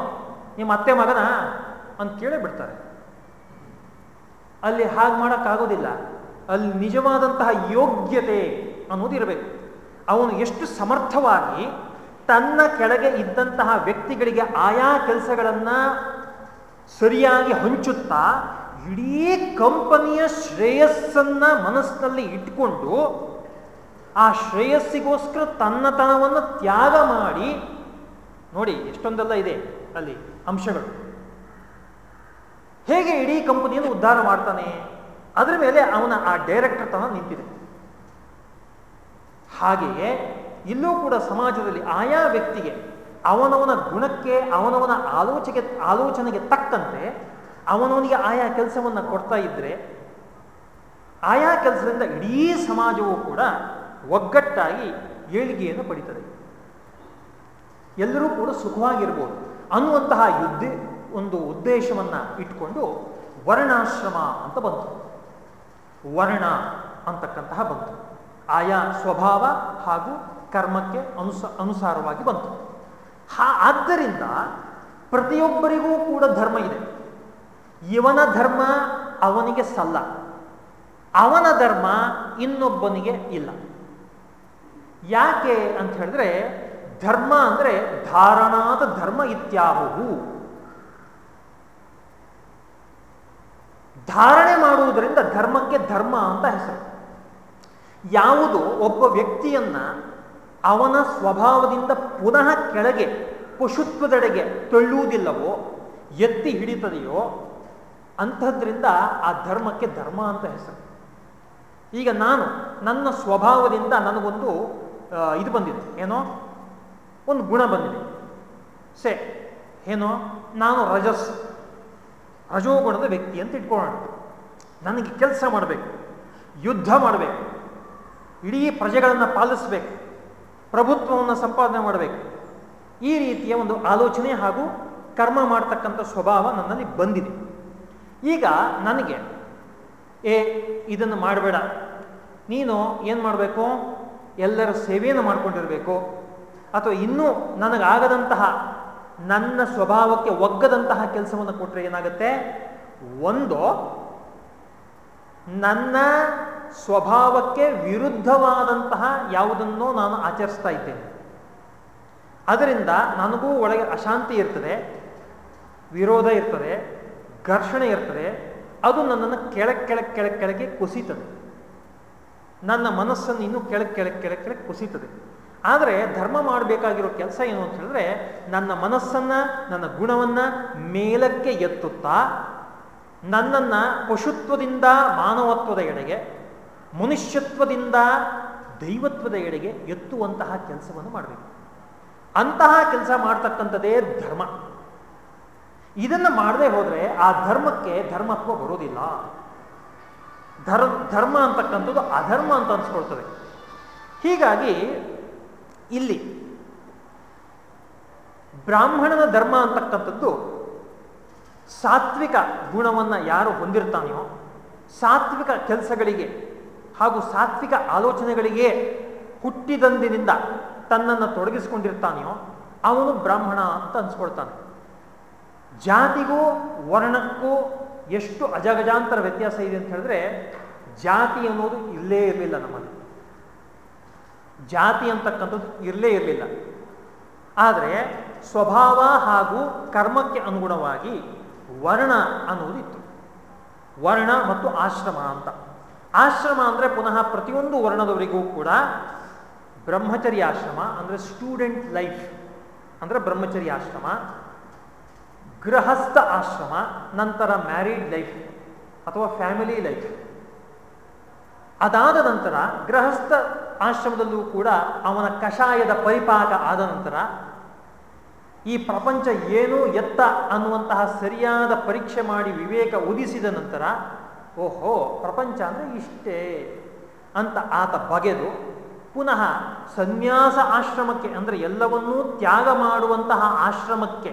ನಿಮ್ಮ ಅತ್ತೆ ಮಗನ ಅಂತ ಕೇಳೇ ಬಿಡ್ತಾರೆ. ಅಲ್ಲಿ ಹಾಗೆ ಮಾಡೋಕ್ಕಾಗೋದಿಲ್ಲ. ಅಲ್ಲಿ ನಿಜವಾದಂತಹ ಯೋಗ್ಯತೆ ಅನ್ನೋದು ಇರಬೇಕು. ಅವನು ಎಷ್ಟು ಸಮರ್ಥವಾಗಿ ತನ್ನ ಕೆಳಗೆ ಇದ್ದಂತಹ ವ್ಯಕ್ತಿಗಳಿಗೆ ಆಯಾ ಕೆಲಸಗಳನ್ನು ಸರಿಯಾಗಿ ಹಂಚುತ್ತಾ ಇಡೀ ಕಂಪನಿಯ ಶ್ರೇಯಸ್ಸನ್ನ ಮನಸ್ಸಿನಲ್ಲಿ ಇಟ್ಕೊಂಡು ಆ ಶ್ರೇಯಸ್ಸಿಗೋಸ್ಕರ ತನ್ನತನವನ್ನು ತ್ಯಾಗ ಮಾಡಿ, ನೋಡಿ ಎಷ್ಟೊಂದೆಲ್ಲ ಇದೆ ಅಲ್ಲಿ ಅಂಶಗಳು. ಹೇಗೆ ಇಡೀ ಕಂಪನಿಯನ್ನು ಉದ್ಧಾರ ಮಾಡ್ತಾನೆ? ಅದರ ಮೇಲೆ ಅವನ ಆ ಡೈರೆಕ್ಟರ್ ತನ ನಿಂತಿದೆ. ಹಾಗೆಯೇ ಇಲ್ಲೂ ಕೂಡ ಸಮಾಜದಲ್ಲಿ ಆಯಾ ವ್ಯಕ್ತಿಗೆ ಅವನವನ ಗುಣಕ್ಕೆ, ಅವನವನ ಆಲೋಚನೆಗೆ ಆಲೋಚನೆಗೆ ತಕ್ಕಂತೆ ಅವನವನಿಗೆ ಆಯಾ ಕೆಲಸವನ್ನು ಕೊಡ್ತಾ ಇದ್ರೆ ಆಯಾ ಕೆಲಸದಿಂದ ಇಡೀ ಸಮಾಜವು ಕೂಡ ಒಗ್ಗಟ್ಟಾಗಿ ಏಳಿಗೆಯನ್ನು ಪಡಿತದೆ. ಎಲ್ಲರೂ ಕೂಡ ಸುಖವಾಗಿರ್ಬೋದು ಅನ್ನುವಂತಹ ಯುದ್ಧ, ಒಂದು ಉದ್ದೇಶವನ್ನ ಇಟ್ಕೊಂಡು ವರ್ಣಾಶ್ರಮ ಅಂತ ಬಂತು. ವರ್ಣ ಅಂತಕ್ಕಂತಹ ಬಂತು. ಆಯಾ ಸ್ವಭಾವ ಹಾಗೂ ಕರ್ಮಕ್ಕೆ ಅನುಸ, ಅನುಸಾರವಾಗಿ ಬಂತು. ಹಾ, ಆದ್ದರಿಂದ ಪ್ರತಿಯೊಬ್ಬರಿಗೂ ಕೂಡ ಧರ್ಮ ಇದೆ. ಇವನ ಧರ್ಮ ಅವನಿಗೆ ಸಲ್ಲ. ಅವನ ಧರ್ಮ ಇನ್ನೊಬ್ಬನಿಗೆ ಇಲ್ಲ. ಯಾಕೆ ಅಂತ ಹೇಳಿದ್ರೆ, ಧರ್ಮ ಅಂದ್ರೆ ಧಾರಣಾದ ಧರ್ಮ ಇತ್ಯಾಹು ಧಾರಣೆ ಮಾಡುವುದರಿಂದ ಧರ್ಮಕ್ಕೆ ಧರ್ಮ ಅಂತ ಹೆಸರು. ಯಾವುದು ಒಬ್ಬ ವ್ಯಕ್ತಿಯನ್ನ ಅವನ ಸ್ವಭಾವದಿಂದ ಪುನಃ ಕೆಳಗೆ, ಪಶುತ್ವದೆಡೆಗೆ ತಳ್ಳುವುದಿಲ್ಲವೋ, ಎತ್ತಿ ಹಿಡಿತದೆಯೋ, ಅಂಥದ್ರಿಂದ ಆ ಧರ್ಮಕ್ಕೆ ಧರ್ಮ ಅಂತ ಹೆಸರು. ಈಗ ನಾನು ನನ್ನ ಸ್ವಭಾವದಿಂದ ನನಗೊಂದು ಇದು ಬಂದಿದೆ. ಏನೋ? ಒಂದು ಗುಣ ಬಂದಿದೆ. ಸೇ, ಏನೋ? ನಾನು ರಜಸ್. ರಜೋಗುಣದ ವ್ಯಕ್ತಿ ಅಂತ ಇಟ್ಕೊಳ್ಳೋಣ. ನನಗೆ ಕೆಲಸ ಮಾಡಬೇಕು. ಯುದ್ಧ ಮಾಡಬೇಕು. ಇಡೀ ಪ್ರಜೆಗಳನ್ನು ಪಾಲಿಸಬೇಕು, ಪ್ರಭುತ್ವವನ್ನು ಸಂಪಾದನೆ ಮಾಡಬೇಕು. ಈ ರೀತಿಯ ಒಂದು ಆಲೋಚನೆ ಹಾಗೂ ಕರ್ಮ ಮಾಡ್ತಕ್ಕಂಥ ಸ್ವಭಾವ ನನ್ನಲ್ಲಿ ಬಂದಿದೆ. ಈಗ ನನಗೆ, ಏ, ಇದನ್ನು ಮಾಡಬೇಡ. ನೀನು ಏನು ಮಾಡಬೇಕು? ಎಲ್ಲರ ಸೇವೆಯನ್ನು ಮಾಡ್ಕೊಂಡಿರಬೇಕು. ಅಥವಾ ಇನ್ನೂ ನನಗಾಗದಂತಹ, ನನ್ನ ಸ್ವಭಾವಕ್ಕೆ ಒಗ್ಗದಂತಹ ಕೆಲಸವನ್ನು ಕೊಟ್ಟರೆ ಏನಾಗುತ್ತೆ? ಒಂದು, ನನ್ನ ಸ್ವಭಾವಕ್ಕೆ ವಿರುದ್ಧವಾದಂತಹ ಯಾವುದನ್ನೋ ನಾನು ಆಚರಿಸ್ತಾ ಇದ್ದೇನೆ. ಅದರಿಂದ ನನಗೂ ಒಳಗೆ ಅಶಾಂತಿ ಇರ್ತದೆ, ವಿರೋಧ ಇರ್ತದೆ, ಘರ್ಷಣೆ ಇರ್ತದೆ, ಅದು ನನ್ನನ್ನು ಕೆಳ ಕೆಳ ಕೆಳ ಕೆಳಗೆ ಕುಸಿತದೆ. ನನ್ನ ಮನಸ್ಸನ್ನು ಇನ್ನೂ ಕೆಳಗೆ ಕೆಳ ಕೆಳ ಕೆಳಗೆ ಕುಸಿತದೆ. ಆದರೆ ಧರ್ಮ ಮಾಡಬೇಕಾಗಿರೋ ಕೆಲಸ ಏನು ಅಂತ ಹೇಳಿದ್ರೆ, ನನ್ನ ಮನಸ್ಸನ್ನು, ನನ್ನ ಗುಣವನ್ನು ಮೇಲಕ್ಕೆ ಎತ್ತುತ್ತಾ, ನನ್ನನ್ನ ಪಶುತ್ವದಿಂದ ಮಾನವತ್ವದ ಎಡೆಗೆ ಮನುಷ್ಯತ್ವದಿಂದ ದೈವತ್ವದ ಎಡೆಗೆ ಎತ್ತುವಂತಹ ಕೆಲಸವನ್ನು ಮಾಡಬೇಕು. ಅಂತಹ ಕೆಲಸ ಮಾಡ್ತಕ್ಕಂಥದ್ದೇ ಧರ್ಮ. ಇದನ್ನು ಮಾಡದೆ ಹೋದರೆ ಆ ಧರ್ಮಕ್ಕೆ ಧರ್ಮತ್ವ ಬರೋದಿಲ್ಲ. ಧರ್ಮ ಧರ್ಮ ಅಂತಕ್ಕಂಥದ್ದು ಅಧರ್ಮ ಅಂತ ಅನ್ಸ್ಕೊಳ್ತದೆ. ಹೀಗಾಗಿ ಇಲ್ಲಿ ಬ್ರಾಹ್ಮಣನ ಧರ್ಮ ಅಂತಕ್ಕಂಥದ್ದು ಸಾತ್ವಿಕ ಗುಣವನ್ನು ಯಾರು ಹೊಂದಿರ್ತಾನೆಯೋ, ಸಾತ್ವಿಕ ಕೆಲಸಗಳಿಗೆ ಹಾಗೂ ಸಾತ್ವಿಕ ಆಲೋಚನೆಗಳಿಗೆ ಹುಟ್ಟಿದಂದಿನಿಂದ ತನ್ನನ್ನು ತೊಡಗಿಸಿಕೊಂಡಿರ್ತಾನೆಯೋ ಅವನು ಬ್ರಾಹ್ಮಣ ಅಂತ ಅನ್ಸ್ಕೊಳ್ತಾನೆ. ಜಾತಿಗೂ ವರ್ಣಕ್ಕೂ ಎಷ್ಟು ಅಜಗಜಾಂತರ ವ್ಯತ್ಯಾಸ ಇದೆ ಅಂತ ಹೇಳಿದ್ರೆ ಜಾತಿ ಅನ್ನೋದು ಇಲ್ಲೇ ಇರಲಿಲ್ಲ ನಮ್ಮಲ್ಲಿ. ಜಾತಿ ಅಂತಕ್ಕಂಥದ್ದು ಇರಲೇ ಇರಲಿಲ್ಲ. ಆದರೆ ಸ್ವಭಾವ ಹಾಗೂ ಕರ್ಮಕ್ಕೆ ಅನುಗುಣವಾಗಿ ವರ್ಣ ಅನ್ನುವುದು ಇತ್ತು ವರ್ಣ ಮತ್ತು ಆಶ್ರಮ ಅಂತ. ಆಶ್ರಮ ಅಂದರೆ ಪುನಃ ಪ್ರತಿಯೊಂದು ವರ್ಣದವರಿಗೂ ಕೂಡ ಬ್ರಹ್ಮಚರ್ಯ ಆಶ್ರಮ ಅಂದರೆ ಸ್ಟೂಡೆಂಟ್ ಲೈಫ್ ಅಂದರೆ ಬ್ರಹ್ಮಚರ್ಯ ಆಶ್ರಮ, ಗೃಹಸ್ಥ ಆಶ್ರಮ, ನಂತರ ಮ್ಯಾರಿಡ್ ಲೈಫ್ ಅಥವಾ ಫ್ಯಾಮಿಲಿ ಲೈಫ್ ಅದಾದ ನಂತರ ಗೃಹಸ್ಥ ಆಶ್ರಮದಲ್ಲೂ ಕೂಡ ಅವನ ಕಷಾಯದ ಪರಿಪಾಕ ಆದ ನಂತರ ಈ ಪ್ರಪಂಚ ಏನು ಎತ್ತ ಅನ್ನುವಂತಹ ಸರಿಯಾದ ಪರೀಕ್ಷೆ ಮಾಡಿ ವಿವೇಕ ಉದಿಸಿದ ನಂತರ ಓಹೋ, ಪ್ರಪಂಚ ಅಂದರೆ ಇಷ್ಟೇ ಅಂತ ಆತ ಬಗೆದು ಪುನಃ ಸನ್ಯಾಸ ಆಶ್ರಮಕ್ಕೆ ಅಂದರೆ ಎಲ್ಲವನ್ನೂ ತ್ಯಾಗ ಮಾಡುವಂತಹ ಆಶ್ರಮಕ್ಕೆ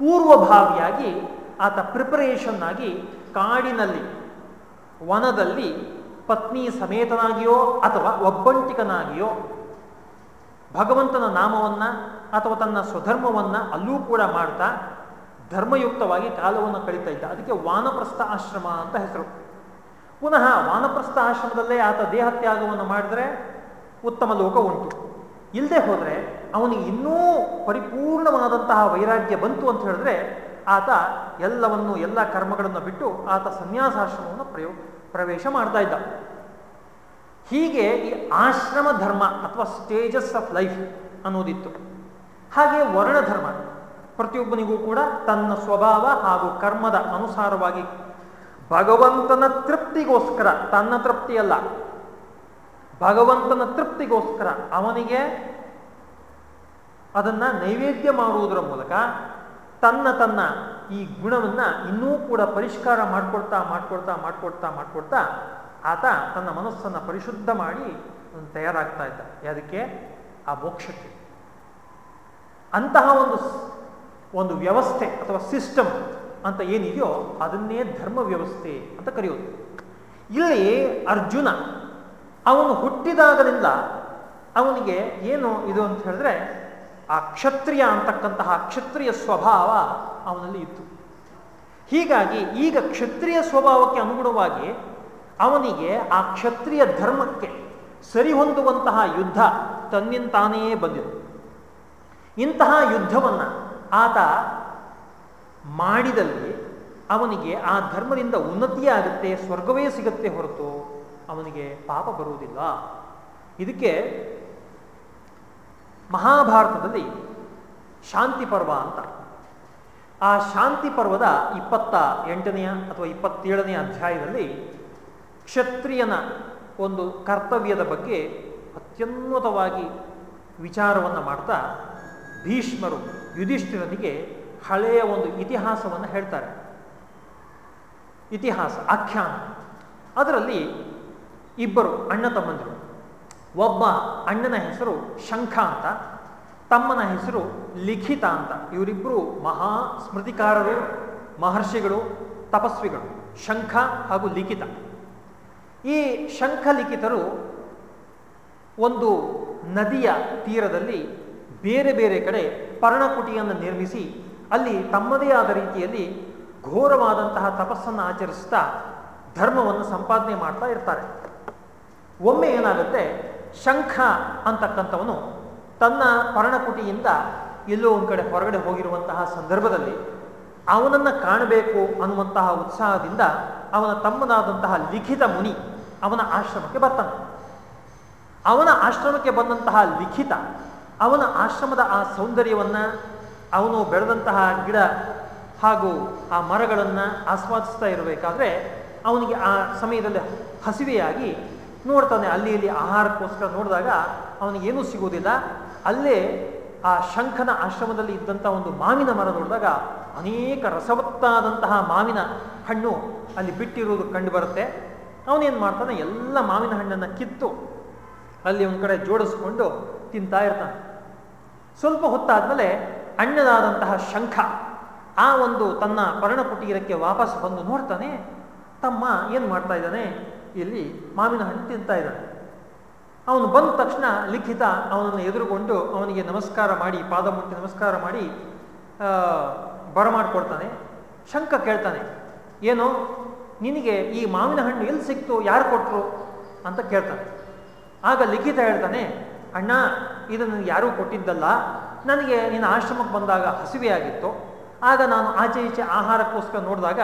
ಪೂರ್ವಭಾವಿಯಾಗಿ ಆತ ಪ್ರಿಪರೇಷನ್ ಆಗಿ ಕಾಡಿನಲ್ಲಿ, ವನದಲ್ಲಿ ಪತ್ನಿ ಸಮೇತನಾಗಿಯೋ ಅಥವಾ ಒಬ್ಬಂಟಿಕನಾಗಿಯೋ ಭಗವಂತನ ನಾಮವನ್ನ ಅಥವಾ ತನ್ನ ಸ್ವಧರ್ಮವನ್ನ ಅಲ್ಲೂ ಕೂಡ ಮಾಡ್ತಾ ಧರ್ಮಯುಕ್ತವಾಗಿ ಕಾಲವನ್ನು ಕಳೀತಾ ಇದ್ದ. ಅದಕ್ಕೆ ವಾನಪ್ರಸ್ಥ ಆಶ್ರಮ ಅಂತ ಹೆಸರು. ಪುನಃ ವಾನಪ್ರಸ್ಥ ಆಶ್ರಮದಲ್ಲೇ ಆತ ದೇಹತ್ಯಾಗವನ್ನು ಮಾಡಿದ್ರೆ ಉತ್ತಮ ಲೋಕ ಉಂಟು. ಇಲ್ಲದೆ ಹೋದರೆ ಅವನಿಗೆ ಇನ್ನೂ ಪರಿಪೂರ್ಣವಾದಂತಹ ವೈರಾಗ್ಯ ಬಂತು ಅಂತ ಹೇಳಿದ್ರೆ ಆತ ಎಲ್ಲವನ್ನು, ಎಲ್ಲ ಕರ್ಮಗಳನ್ನು ಬಿಟ್ಟು ಆತ ಸನ್ಯಾಸಾಶ್ರಮವನ್ನು ಪ್ರಯೋ, ಪ್ರವೇಶ ಮಾಡ್ತಾ ಇದ್ದ. ಹೀಗೆ ಈ ಆಶ್ರಮ ಧರ್ಮ ಅಥವಾ ಸ್ಟೇಜಸ್ ಆಫ್ ಲೈಫ್ ಅನ್ನೋದಿತ್ತು. ಹಾಗೆ ವರ್ಣಧರ್ಮ. ಪ್ರತಿಯೊಬ್ಬನಿಗೂ ಕೂಡ ತನ್ನ ಸ್ವಭಾವ ಹಾಗೂ ಕರ್ಮದ ಅನುಸಾರವಾಗಿ ಭಗವಂತನ ತೃಪ್ತಿಗೋಸ್ಕರ, ತನ್ನ ತೃಪ್ತಿಯಲ್ಲ, ಭಗವಂತನ ತೃಪ್ತಿಗೋಸ್ಕರ ಅವನಿಗೆ ಅದನ್ನ ನೈವೇದ್ಯ ಮಾಡುವುದರ ಮೂಲಕ ತನ್ನ ತನ್ನ ಈ ಗುಣವನ್ನ ಇನ್ನೂ ಕೂಡ ಪರಿಷ್ಕಾರ ಮಾಡ್ಕೊಡ್ತಾ ಮಾಡ್ಕೊಡ್ತಾ ಮಾಡ್ಕೊಡ್ತಾ ಮಾಡ್ಕೊಡ್ತಾ ಆತ ತನ್ನ ಮನಸ್ಸನ್ನು ಪರಿಶುದ್ಧ ಮಾಡಿ ತಯಾರಾಗ್ತಾ ಇದ್ದ. ಅದಕ್ಕೆ ಆ ಮೋಕ್ಷಕ್ಕೆ. ಅಂತಹ ಒಂದು ಒಂದು ವ್ಯವಸ್ಥೆ ಅಥವಾ ಸಿಸ್ಟಮ್ ಅಂತ ಏನಿದೆಯೋ ಅದನ್ನೇ ಧರ್ಮ ವ್ಯವಸ್ಥೆ ಅಂತ ಕರೆಯೋದು. ಇಲ್ಲಿ ಅರ್ಜುನ ಅವನು ಹುಟ್ಟಿದಾಗಲಿಂದ ಅವನಿಗೆ ಏನು ಇದು ಅಂತ ಹೇಳಿದ್ರೆ ಆ ಕ್ಷತ್ರಿಯ ಅಂತಕ್ಕಂತಹ ಕ್ಷತ್ರಿಯ ಸ್ವಭಾವ ಅವನಲ್ಲಿ ಇತ್ತು. ಹೀಗಾಗಿ ಈಗ ಕ್ಷತ್ರಿಯ ಸ್ವಭಾವಕ್ಕೆ ಅನುಗುಣವಾಗಿ ಅವನಿಗೆ ಆ ಕ್ಷತ್ರಿಯ ಧರ್ಮಕ್ಕೆ ಸರಿಹೊಂದುವಂತಹ ಯುದ್ಧ ತನ್ನಿಂತಾನೆಯೇ ಬಂದಿದೆ ಇಂತಹ ಯುದ್ಧವನ್ನು ಆತ ಮಾಡಿದಲ್ಲಿ ಅವನಿಗೆ ಆ ಧರ್ಮದಿಂದ ಉನ್ನತಿಯೇ ಆಗುತ್ತೆ, ಸ್ವರ್ಗವೇ ಸಿಗುತ್ತೆ ಹೊರತು ಅವನಿಗೆ ಪಾಪ ಬರುವುದಿಲ್ಲ. ಇದಕ್ಕೆ ಮಹಾಭಾರತದಲ್ಲಿ ಶಾಂತಿ ಪರ್ವ ಅಂತ. ಆ ಶಾಂತಿ ಪರ್ವದ ಇಪ್ಪತ್ತ ಎಂಟನೆಯ ಅಥವಾ ಇಪ್ಪತ್ತೇಳನೆಯ ಅಧ್ಯಾಯದಲ್ಲಿ ಕ್ಷತ್ರಿಯನ ಒಂದು ಕರ್ತವ್ಯದ ಬಗ್ಗೆ ಅತ್ಯುನ್ನತವಾಗಿ ವಿಚಾರವನ್ನು ಮಾಡ್ತಾ ಭೀಷ್ಮರು ಯುಧಿಷ್ಠಿರನಿಗೆ ಹಳೆಯ ಒಂದು ಇತಿಹಾಸವನ್ನು ಹೇಳ್ತಾರೆ. ಇತಿಹಾಸ, ಆಖ್ಯಾನ. ಅದರಲ್ಲಿ ಇಬ್ಬರು ಅಣ್ಣ ತಮ್ಮಂದಿರು. ಒಬ್ಬ ಅಣ್ಣನ ಹೆಸರು ಶಂಖ ಅಂತ, ತಮ್ಮನ ಹೆಸರು ಲಿಖಿತ ಅಂತ. ಇವರಿಬ್ಬರು ಮಹಾ ಸ್ಮೃತಿಕಾರರು, ಮಹರ್ಷಿಗಳು, ತಪಸ್ವಿಗಳು, ಶಂಖ ಹಾಗೂ ಲಿಖಿತ. ಈ ಶಂಖ ಲಿಖಿತರು ಒಂದು ನದಿಯ ತೀರದಲ್ಲಿ ಬೇರೆ ಬೇರೆ ಕಡೆ ಪರ್ಣಕುಟಿಯನ್ನು ನಿರ್ಮಿಸಿ ಅಲ್ಲಿ ತಮ್ಮದೇ ಆದ ರೀತಿಯಲ್ಲಿ ಘೋರವಾದಂತಹ ತಪಸ್ಸನ್ನು ಆಚರಿಸ್ತಾ ಧರ್ಮವನ್ನು ಸಂಪಾದನೆ ಮಾಡ್ತಾ ಇರ್ತಾರೆ. ಒಮ್ಮೆ ಏನಾಗುತ್ತೆ? ಶಂಖ ಅಂತಕ್ಕಂಥವನು ತನ್ನ ಪರ್ಣಕುಟಿಯಿಂದ ಎಲ್ಲೋ ಒಂದು ಕಡೆ ಹೊರಗಡೆ ಹೋಗಿರುವಂತಹ ಸಂದರ್ಭದಲ್ಲಿ ಅವನನ್ನು ಕಾಣಬೇಕು ಅನ್ನುವಂತಹ ಉತ್ಸಾಹದಿಂದ ಅವನ ತಮ್ಮನಾದಂತಹ ಲಿಖಿತ ಮುನಿ ಅವನ ಆಶ್ರಮಕ್ಕೆ ಬರ್ತಾನೆ. ಅವನ ಆಶ್ರಮಕ್ಕೆ ಬಂದಂತಹ ಲಿಖಿತ ಅವನ ಆಶ್ರಮದ ಆ ಸೌಂದರ್ಯವನ್ನು ಅವನು ಬೆಳೆದಂತಹ ಗಿಡ ಹಾಗೂ ಆ ಮರಗಳನ್ನು ಆಸ್ವಾದಿಸ್ತಾ ಇರಬೇಕಾದ್ರೆ ಅವನಿಗೆ ಆ ಸಮಯದಲ್ಲಿ ಹಸಿವೆಯಾಗಿ ನೋಡ್ತಾನೆ. ಅಲ್ಲಿ ಇಲ್ಲಿ ಆಹಾರಕ್ಕೋಸ್ಕರ ನೋಡಿದಾಗ ಅವನಿಗೇನೂ ಸಿಗುವುದಿಲ್ಲ. ಅಲ್ಲೇ ಆ ಶಂಖನ ಆಶ್ರಮದಲ್ಲಿ ಇದ್ದಂಥ ಒಂದು ಮಾವಿನ ಮರ ನೋಡಿದಾಗ ಅನೇಕ ರಸವತ್ತಾದಂತಹ ಮಾವಿನ ಹಣ್ಣು ಅಲ್ಲಿ ಬಿಟ್ಟಿರುವುದು ಕಂಡು ಬರುತ್ತೆ. ಅವನೇನು ಮಾಡ್ತಾನೆ? ಎಲ್ಲ ಮಾವಿನ ಹಣ್ಣನ್ನು ಕಿತ್ತು ಅಲ್ಲಿ ಒಂದು ಕಡೆ ಜೋಡಿಸ್ಕೊಂಡು ತಿಂತಾ ಇರ್ತಾನೆ. ಸ್ವಲ್ಪ ಹೊತ್ತಾದ್ಮೇಲೆ ಅಣ್ಣನಾದಂತಹ ಶಂಖ ಆ ಒಂದು ತನ್ನ ಪರ್ಣಕುಟೀರಕ್ಕೆ ವಾಪಸ್ ಬಂದು ನೋಡ್ತಾನೆ, ತಮ್ಮ ಏನು ಮಾಡ್ತಾ ಇದ್ದಾನೆ? ಇಲ್ಲಿ ಮಾವಿನ ಹಣ್ಣು ತಿಂತಾ ಇದ್ದಾನೆ. ಅವನು ಬಂದ ತಕ್ಷಣ ಲಿಖಿತ ಅವನನ್ನು ಎದುರುಗೊಂಡು ಅವನಿಗೆ ನಮಸ್ಕಾರ ಮಾಡಿ ಪಾದ ಮುಟ್ಟಿ ನಮಸ್ಕಾರ ಮಾಡಿ ಬರಮಾಡ್ಕೊಡ್ತಾನೆ ಶಂಕ ಕೇಳ್ತಾನೆ, ಏನು, ನಿನಗೆ ಈ ಮಾವಿನ ಹಣ್ಣು ಎಲ್ಲಿ ಸಿಕ್ತು? ಯಾರು ಕೊಟ್ಟರು ಅಂತ ಕೇಳ್ತಾನೆ. ಆಗ ಲಿಖಿತ ಹೇಳ್ತಾನೆ, ಅಣ್ಣ ಇದನ್ನು ಯಾರೂ ಕೊಟ್ಟಿದ್ದಲ್ಲ. ನನಗೆ ನಿನ್ನ ಆಶ್ರಮಕ್ಕೆ ಬಂದಾಗ ಹಸಿವೆ ಆಗಿತ್ತು. ಆಗ ನಾನು ಆಚೆ ಈಚೆ ಆಹಾರಕ್ಕೋಸ್ಕರ ನೋಡಿದಾಗ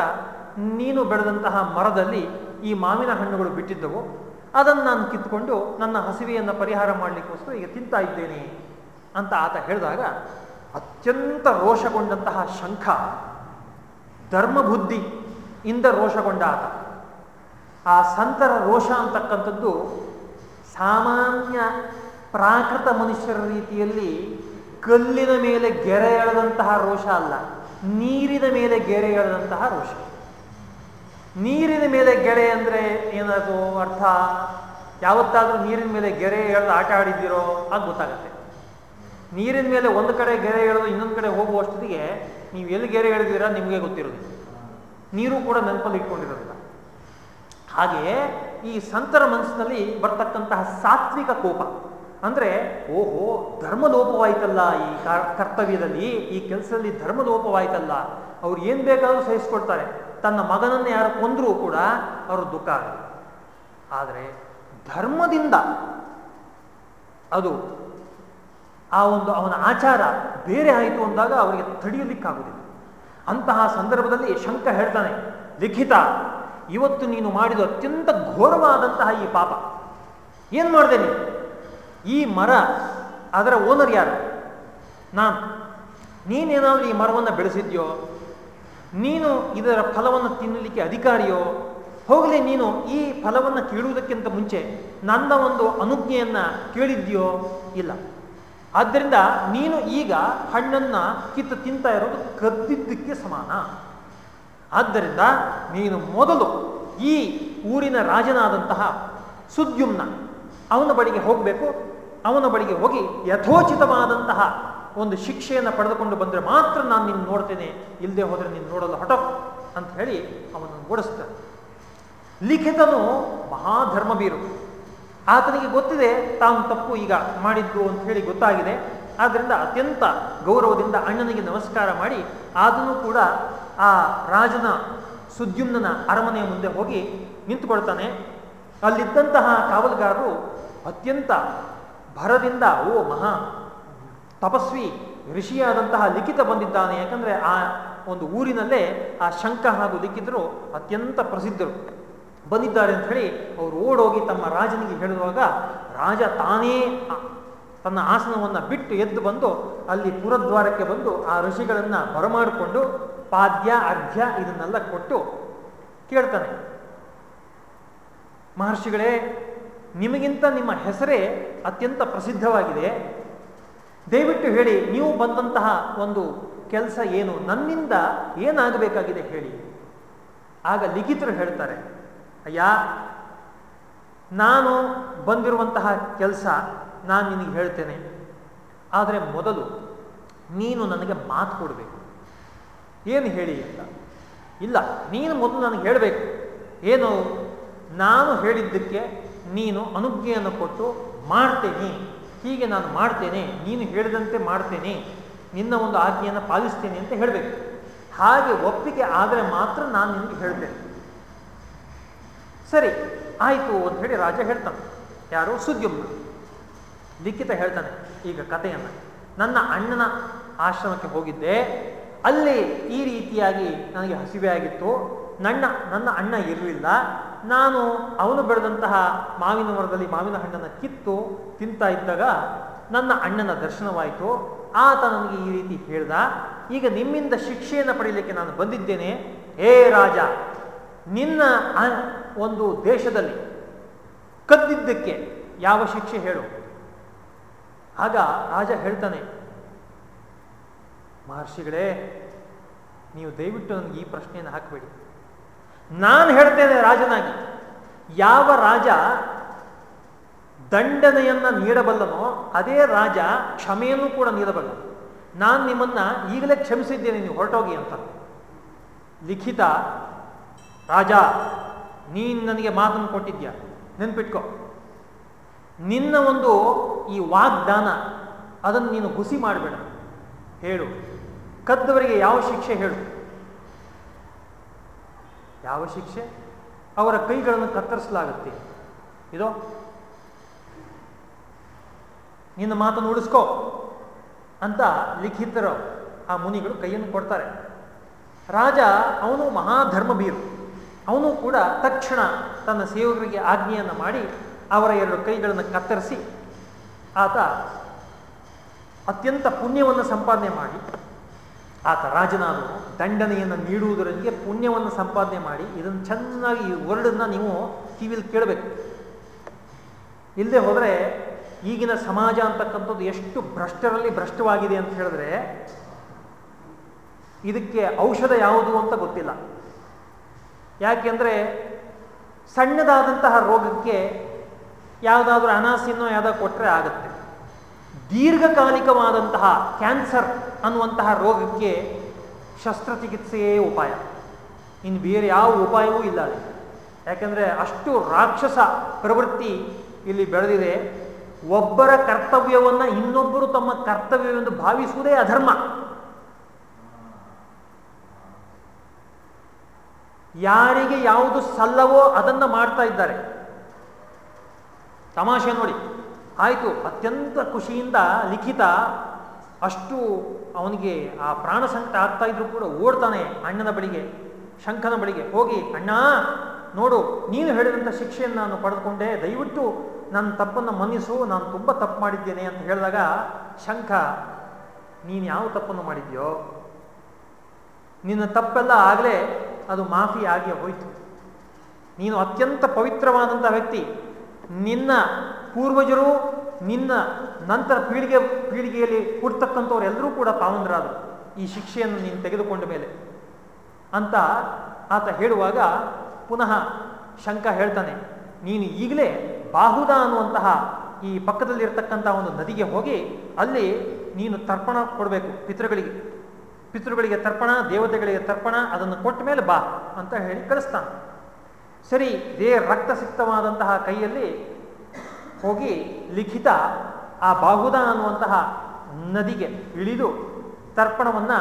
ನೀನು ಬೆಳೆದಂತಹ ಮರದಲ್ಲಿ ಈ ಮಾವಿನ ಹಣ್ಣುಗಳು ಬಿಟ್ಟಿದ್ದವು. ಅದನ್ನು ನಾನು ಕಿತ್ಕೊಂಡು ನನ್ನ ಹಸಿವೆಯನ್ನು ಪರಿಹಾರ ಮಾಡಲಿಕ್ಕೋಸ್ಕರ ಈಗ ತಿಂತಾ ಇದ್ದೇನೆ ಅಂತ ಆತ ಹೇಳಿದಾಗ ಅತ್ಯಂತ ರೋಷಗೊಂಡಂತಹ ಶಂಖ, ಧರ್ಮಬುದ್ಧಿ ಇಂದ ರೋಷಗೊಂಡ ಆತ. ಆ ಸಂತರ ರೋಷ ಅಂತಕ್ಕಂಥದ್ದು ಸಾಮಾನ್ಯ ಪ್ರಾಕೃತ ಮನುಷ್ಯರ ರೀತಿಯಲ್ಲಿ ಕಲ್ಲಿನ ಮೇಲೆ ಗೆರೆ ಎಳೆದಂತಹ ರೋಷ ಅಲ್ಲ, ನೀರಿನ ಮೇಲೆ ಗೆರೆ ಎಳೆದಂತಹ ರೋಷ. ನೀರಿನ ಮೇಲೆ ಗೆರೆ ಅಂದರೆ ಏನದು ಅರ್ಥ? ಯಾವತ್ತಾದರೂ ನೀರಿನ ಮೇಲೆ ಗೆರೆ ಎಳೆದು ಆಟ ಆಡಿದ್ದೀರೋ ಅದು ಗೊತ್ತಾಗುತ್ತೆ. ನೀರಿನ ಮೇಲೆ ಒಂದು ಕಡೆ ಗೆರೆ ಎಳೆದು ಇನ್ನೊಂದು ಕಡೆ ಹೋಗುವಷ್ಟೊತ್ತಿಗೆ ನೀವು ಎಲ್ಲಿ ಗೆರೆ ಎಳೆದೀರ ನಿಮಗೆ ಗೊತ್ತಿರೋದು. ನೀರು ಕೂಡ ನೆನಪಲ್ಲಿ ಇಟ್ಕೊಂಡಿರೋದಿಲ್ಲ. ಹಾಗೆಯೇ ಈ ಸಂತರ ಮನಸ್ಸಿನಲ್ಲಿ ಬರ್ತಕ್ಕಂತಹ ಸಾತ್ವಿಕ ಕೋಪ. ಅಂದ್ರೆ, ಓಹೋ ಧರ್ಮ ಲೋಪವಾಯ್ತಲ್ಲ ಈ ಕರ್ತವ್ಯದಲ್ಲಿ, ಈ ಕೆಲಸದಲ್ಲಿ ಧರ್ಮ ಲೋಪವಾಯ್ತಲ್ಲ ಅವ್ರು ಏನು ಬೇಕಾದರೂ ಸಹಿಸ್ಕೊಡ್ತಾರೆ. ತನ್ನ ಮಗನನ್ನು ಯಾರು ಕೊಂದರೂ ಕೂಡ ಅವರು ದುಃಖ ಆದರೆ, ಧರ್ಮದಿಂದ ಅದು ಆ ಒಂದು ಅವನ ಆಚಾರ ಬೇರೆ ಆಯಿತು ಅಂದಾಗ ಅವರಿಗೆ ತಡೆಯಲಿಕ್ಕಾಗುವುದಿಲ್ಲ. ಅಂತಹ ಸಂದರ್ಭದಲ್ಲಿ ಶಂಕ ಹೇಳ್ತಾನೆ, ಲಿಖಿತ, ಇವತ್ತು ನೀನು ಮಾಡಿದ ಅತ್ಯಂತ ಘೋರವಾದಂತಹ ಈ ಪಾಪ. ಏನು ಮಾಡಿದೆ ನೀನು? ಈ ಮರ ಅದರ ಓನರ್ ಯಾರು? ನಾನು. ನೀನೇನಾದರೂ ಈ ಮರವನ್ನು ಬೆಳೆಸಿದ್ಯೋ? ನೀನು ಇದರ ಫಲವನ್ನು ತಿನ್ನಲಿಕ್ಕೆ ಅಧಿಕಾರಿಯೋ? ಹೋಗಲಿ ನೀನು ಈ ಫಲವನ್ನು ಕೇಳುವುದಕ್ಕಿಂತ ಮುಂಚೆ ನನ್ನ ಒಂದು ಅನುಜ್ಞೆಯನ್ನು ಕೇಳಿದ್ಯೋ? ಇಲ್ಲ. ಆದ್ದರಿಂದ ನೀನು ಈಗ ಹಣ್ಣನ್ನು ಕಿತ್ತು ತಿಂತಾ ಇರೋದು ಕದ್ದಿದ್ದಕ್ಕೆ ಸಮಾನ. ಆದ್ದರಿಂದ ನೀನು ಮೊದಲು ಈ ಊರಿನ ರಾಜನಾದಂತಹ ಸುದ್ಯುಮ್ನ ಅವನ ಬಳಿಗೆ ಹೋಗಬೇಕು. ಅವನ ಬಳಿಗೆ ಹೋಗಿ, ಯಥೋಚಿತವಾದಂತಹ ಒಂದು ಶಿಕ್ಷೆಯನ್ನು ಪಡೆದುಕೊಂಡು ಬಂದರೆ ಮಾತ್ರ ನಾನು ನಿನ್ನ ನೋಡ್ತೇನೆ. ಇಲ್ಲದೆ ಹೋದರೆ ನೀನು ನೋಡಲು ಹೊಟ, ಅಂತ ಹೇಳಿ ಅವನನ್ನು ಓಡಿಸ್ತಾನೆ. ಲಿಖಿತನು ಮಹಾಧರ್ಮಬೀರು ಆತನಿಗೆ ಗೊತ್ತಿದೆ, ತಾನು ತಪ್ಪು ಈಗ ಮಾಡಿದ್ದು ಅಂತ ಹೇಳಿ ಗೊತ್ತಾಗಿದೆ. ಆದ್ದರಿಂದ ಅತ್ಯಂತ ಗೌರವದಿಂದ ಅಣ್ಣನಿಗೆ ನಮಸ್ಕಾರ ಮಾಡಿ ಆದನು ಕೂಡ ಆ ರಾಜನ ಸುದ್ಯುಮ್ನ ಅರಮನೆಯ ಮುಂದೆ ಹೋಗಿ ನಿಂತುಕೊಳ್ತಾನೆ. ಅಲ್ಲಿದ್ದಂತಹ ಕಾವಲುಗಾರರು ಅತ್ಯಂತ ಭರದಿಂದ, ಓ ಮಹಾ, ತಪಸ್ವಿ ಋಷಿಯಾದಂತಹ ಲಿಖಿತ ಬಂದಿದ್ದಾನೆ. ಯಾಕಂದ್ರೆ ಆ ಒಂದು ಊರಿನಲ್ಲೇ ಆ ಶಂಕ ಹಾಗೂ ಲಿಖಿತರು ಅತ್ಯಂತ ಪ್ರಸಿದ್ಧರು. ಬಂದಿದ್ದಾರೆ ಅಂತ ಹೇಳಿ ಅವರು ಓಡೋಗಿ ತಮ್ಮ ರಾಜನಿಗೆ ಹೇಳುವಾಗ ರಾಜ ತಾನೇ ತನ್ನ ಆಸನವನ್ನು ಬಿಟ್ಟು ಎದ್ದು ಬಂದು ಅಲ್ಲಿ ಪುರದ್ವಾರಕ್ಕೆ ಬಂದು ಆ ಋಷಿಗಳನ್ನು ಬರಮಾಡಿಕೊಂಡು ಪಾದ್ಯ, ಅರ್ಘ್ಯ ಇದನ್ನೆಲ್ಲ ಕೊಟ್ಟು ಕೇಳ್ತಾನೆ. ಮಹರ್ಷಿಗಳೇ ನಿಮಗಿಂತ ನಿಮ್ಮ ಹೆಸರೇ ಅತ್ಯಂತ ಪ್ರಸಿದ್ಧವಾಗಿದೆ. ದಯವಿಟ್ಟು ಹೇಳಿ, ನೀವು ಬಂದಂತಹ ಒಂದು ಕೆಲಸ ಏನು? ನನ್ನಿಂದ ಏನಾಗಬೇಕಾಗಿದೆ ಹೇಳಿ. ಆಗ ಲಿಖಿತರು ಹೇಳ್ತಾರೆ, ಅಯ್ಯ, ನಾನು ಬಂದಿರುವಂತಹ ಕೆಲಸ ನಾನು ನಿನಗೆ ಹೇಳ್ತೇನೆ. ಆದರೆ ಮೊದಲು ನೀನು ನನಗೆ ಮಾತು ಕೊಡಬೇಕು. ಏನು ಹೇಳಿ ಅಂತ. ಇಲ್ಲ, ನೀನು ಮೊದಲು ನನಗೆ ಹೇಳಬೇಕು. ಏನು? ನಾನು ಹೇಳಿದ್ದಕ್ಕೆ ನೀನು ಅನುಜ್ಞೆಯನ್ನು ಕೊಟ್ಟು ಮಾಡ್ತೇನೆ. ಹೀಗೆ ನಾನು ಮಾಡ್ತೇನೆ. ನೀನು ಹೇಳಿದಂತೆ ಮಾಡ್ತೇನೆ. ನಿನ್ನ ಒಂದು ಆಜ್ಞೆಯನ್ನು ಪಾಲಿಸ್ತೇನೆ ಅಂತ ಹೇಳಬೇಕು. ಹಾಗೆ ಒಪ್ಪಿಗೆ ಆದರೆ ಮಾತ್ರ ನಾನು ನಿನಗೆ ಹೇಳ್ತೇನೆ. ಸರಿ, ಆಯಿತು ಅಂತ ಹೇಳಿ ರಾಜ ಹೇಳ್ತಾನೆ. ಯಾರು ಸುದ್ಯುಮ್ನ ಲಿಖಿತ ಹೇಳ್ತಾನೆ ಈಗ ಕಥೆಯನ್ನು. ನನ್ನ ಅಣ್ಣನ ಆಶ್ರಮಕ್ಕೆ ಹೋಗಿದ್ದೆ. ಅಲ್ಲಿ ಈ ರೀತಿಯಾಗಿ ನನಗೆ ಹಸಿವೆ ಆಗಿತ್ತು. ನನ್ನ ನನ್ನ ಅಣ್ಣ ಇರಲಿಲ್ಲ. ನಾನು ಅವನು ಬೆಳೆದಂತಹ ಮಾವಿನ ಮರದಲ್ಲಿ ಮಾವಿನ ಹಣ್ಣನ್ನು ಕಿತ್ತು ತಿಂತಾ ಇದ್ದಾಗ ನನ್ನ ಅಣ್ಣನ ದರ್ಶನವಾಯಿತು. ಆತ ನನಗೆ ಈ ರೀತಿ ಹೇಳ್ದ, ಈಗ ನಿಮ್ಮಿಂದ ಶಿಕ್ಷೆಯನ್ನು ಪಡೆಯಲಿಕ್ಕೆ ನಾನು ಬಂದಿದ್ದೇನೆ. ಹೇ ರಾಜ, ನಿನ್ನ ಒಂದು ದೇಶದಲ್ಲಿ ಕದ್ದಿದ್ದಕ್ಕೆ ಯಾವ ಶಿಕ್ಷೆ ಹೇಳು. ಆಗ ರಾಜ ಹೇಳ್ತಾನೆ, ಮಹರ್ಷಿಗಳೇ, ನೀವು ದಯವಿಟ್ಟು ನನಗೆ ಈ ಪ್ರಶ್ನೆಯನ್ನು ಹಾಕಬೇಡಿ. ನಾನು ಹೇಳ್ತೇನೆ ರಾಜನಾಗಿ, ಯಾವ ರಾಜ ದಂಡನೆಯನ್ನ ನೀಡಬಲ್ಲನೋ ಅದೇ ರಾಜ ಕ್ಷಮೆಯನ್ನು ಕೂಡ ನೀಡಬಲ್ಲ ನಾನು ನಿಮ್ಮನ್ನ ಈಗಲೇ ಕ್ಷಮಿಸಿದ್ದೇನೆ, ನೀವು ಹೊರಟೋಗಿ ಅಂತ. ಲಿಖಿತ, ರಾಜ, ನೀನು ನನಗೆ ಮಾತನ್ನು ಕೊಟ್ಟಿದ್ಯಾ? ನೆನ್ಪಿಟ್ಕೋ. ನಿನ್ನ ಒಂದು ಈ ವಾಗ್ದಾನ, ಅದನ್ನು ನೀನು ಹುಸಿ ಮಾಡಬೇಡ. ಹೇಳು. ಕದ್ದವರಿಗೆ ಯಾವ ಶಿಕ್ಷೆ ಹೇಳು. ಯಾವ ಶಿಕ್ಷೆ? ಅವರ ಕೈಗಳನ್ನು ಕತ್ತರಿಸಲಾಗುತ್ತೆ. ಇದು? ನಿನ್ನ ಮಾತನ್ನು ಉಳಿಸ್ಕೋ ಅಂತ ಲಿಖಿತರು ಆ ಮುನಿಗಳು ಕೈಯನ್ನು ಕೊಡ್ತಾರೆ. ರಾಜ, ಅವನು ಮಹಾಧರ್ಮಬೀರು ಅವನು ಕೂಡ ತಕ್ಷಣ ತನ್ನ ಸೇವಕರಿಗೆ ಆಜ್ಞೆಯನ್ನು ಮಾಡಿ ಅವರ ಎರಡು ಕೈಗಳನ್ನು ಕತ್ತರಿಸಿ ಆತ ಅತ್ಯಂತ ಪುಣ್ಯವನ್ನು ಸಂಪಾದನೆ ಮಾಡಿ ಆತ ರಾಜನಾದನು. ದಂಡನೆಯನ್ನು ನೀಡುವುದರೊಂದಿಗೆ ಪುಣ್ಯವನ್ನು ಸಂಪಾದನೆ ಮಾಡಿ, ಇದನ್ನು ಚೆನ್ನಾಗಿ ಈ ವರ್ಡನ್ನು ನೀವು ಕಿವಿಲಿ ಕೇಳಬೇಕು. ಇಲ್ಲದೆ ಹೋದರೆ ಈಗಿನ ಸಮಾಜ ಅಂತಕ್ಕಂಥದ್ದು ಎಷ್ಟು ಭ್ರಷ್ಟರಲ್ಲಿ ಭ್ರಷ್ಟವಾಗಿದೆ ಅಂತ ಹೇಳಿದ್ರೆ, ಇದಕ್ಕೆ ಔಷಧ ಯಾವುದು ಅಂತ ಗೊತ್ತಿಲ್ಲ. ಯಾಕೆಂದರೆ ಸಣ್ಣದಾದಂತಹ ರೋಗಕ್ಕೆ ಯಾವುದಾದ್ರೂ ಅನಾಸಿನೋ ಯಾವುದೋ ಕೊಟ್ಟರೆ ಆಗುತ್ತೆ. ದೀರ್ಘಕಾಲಿಕವಾದಂತಹ ಕ್ಯಾನ್ಸರ್ ಅನ್ನುವಂತಹ ರೋಗಕ್ಕೆ ಶಸ್ತ್ರಚಿಕಿತ್ಸೆಯೇ ಉಪಾಯ. ಇನ್ನು ಬೇರೆ ಯಾವ ಉಪಾಯವೂ ಇಲ್ಲ ಅಲ್ಲಿ. ಯಾಕೆಂದರೆ ಅಷ್ಟು ರಾಕ್ಷಸ ಪ್ರವೃತ್ತಿ ಇಲ್ಲಿ ಬೆಳೆದಿದೆ. ಒಬ್ಬರ ಕರ್ತವ್ಯವನ್ನು ಇನ್ನೊಬ್ಬರು ತಮ್ಮ ಕರ್ತವ್ಯವೆಂದು ಭಾವಿಸುವುದೇ ಅಧರ್ಮ. ಯಾರಿಗೆ ಯಾವುದು ಸಲ್ಲವೋ ಅದನ್ನು ಮಾಡ್ತಾ ಇದ್ದಾರೆ. ತಮಾಷೆ ನೋಡಿ. ಆಯಿತು, ಅತ್ಯಂತ ಖುಷಿಯಿಂದ ಲಿಖಿತ, ಅಷ್ಟು ಅವನಿಗೆ ಆ ಪ್ರಾಣ ಸಂಕಟ ಆಗ್ತಾ ಇದ್ರು ಕೂಡ ಓಡ್ತಾನೆ ಅಣ್ಣನ ಬಳಿಗೆ, ಶಂಖನ ಬಳಿಗೆ. ಹೋಗಿ, ಅಣ್ಣ, ನೋಡು, ನೀನು ಹೇಳಿದಂಥ ಶಿಕ್ಷೆಯನ್ನು ನಾನು ಪಡೆದುಕೊಂಡೆ. ದಯವಿಟ್ಟು ನನ್ನ ತಪ್ಪನ್ನು ಮನ್ನಿಸು. ನಾನು ತುಂಬ ತಪ್ಪು ಮಾಡಿದ್ದೇನೆ ಅಂತ ಹೇಳಿದಾಗ, ಶಂಖ, ನೀನು ಯಾವ ತಪ್ಪನ್ನು ಮಾಡಿದ್ಯೋ, ನಿನ್ನ ತಪ್ಪೆಲ್ಲ ಆಗಲೇ ಅದು ಮಾಫಿ ಆಗಿ ಹೋಯಿತು. ನೀನು ಅತ್ಯಂತ ಪವಿತ್ರವಾದಂಥ ವ್ಯಕ್ತಿ. ನಿನ್ನ ಪೂರ್ವಜರು ನಿನ್ನ ನಂತರ ಪೀಳಿಗೆ, ಪೀಳಿಗೆಯಲ್ಲಿ ಹುಡ್ತಕ್ಕಂಥವ್ರೆಲ್ಲರೂ ಕೂಡ ಪಾವಂದ್ರಾದರು ಈ ಶಿಕ್ಷೆಯನ್ನು ನೀನು ತೆಗೆದುಕೊಂಡ ಮೇಲೆ. ಅಂತ ಆತ ಹೇಳುವಾಗ ಪುನಃ ಶಂಕ ಹೇಳ್ತಾನೆ, ನೀನು ಈಗಲೇ ಬಾಹುದ ಅನ್ನುವಂತಹ ಈ ಪಕ್ಕದಲ್ಲಿರ್ತಕ್ಕಂಥ ಒಂದು ನದಿಗೆ ಹೋಗಿ ಅಲ್ಲಿ ನೀನು ತರ್ಪಣ ಕೊಡಬೇಕು ಪಿತೃಗಳಿಗೆ. ಪಿತೃಗಳಿಗೆ ತರ್ಪಣ, ದೇವತೆಗಳಿಗೆ ತರ್ಪಣ, ಅದನ್ನು ಕೊಟ್ಟ ಮೇಲೆ ಬಾ ಅಂತ ಹೇಳಿ ಕಲಿಸ್ತಾನೆ ಸರಿ ದೇ ರಕ್ತಸಿಕ್ತವಾದಂತಹ ಕೈಯಲ್ಲಿ ಹೋಗಿ ಲಿಖಿತ ಆ ಬಾಹುದ ಅನ್ನುವಂತಹ ನದಿಗೆ ಇಳಿದು ತರ್ಪಣವನ್ನು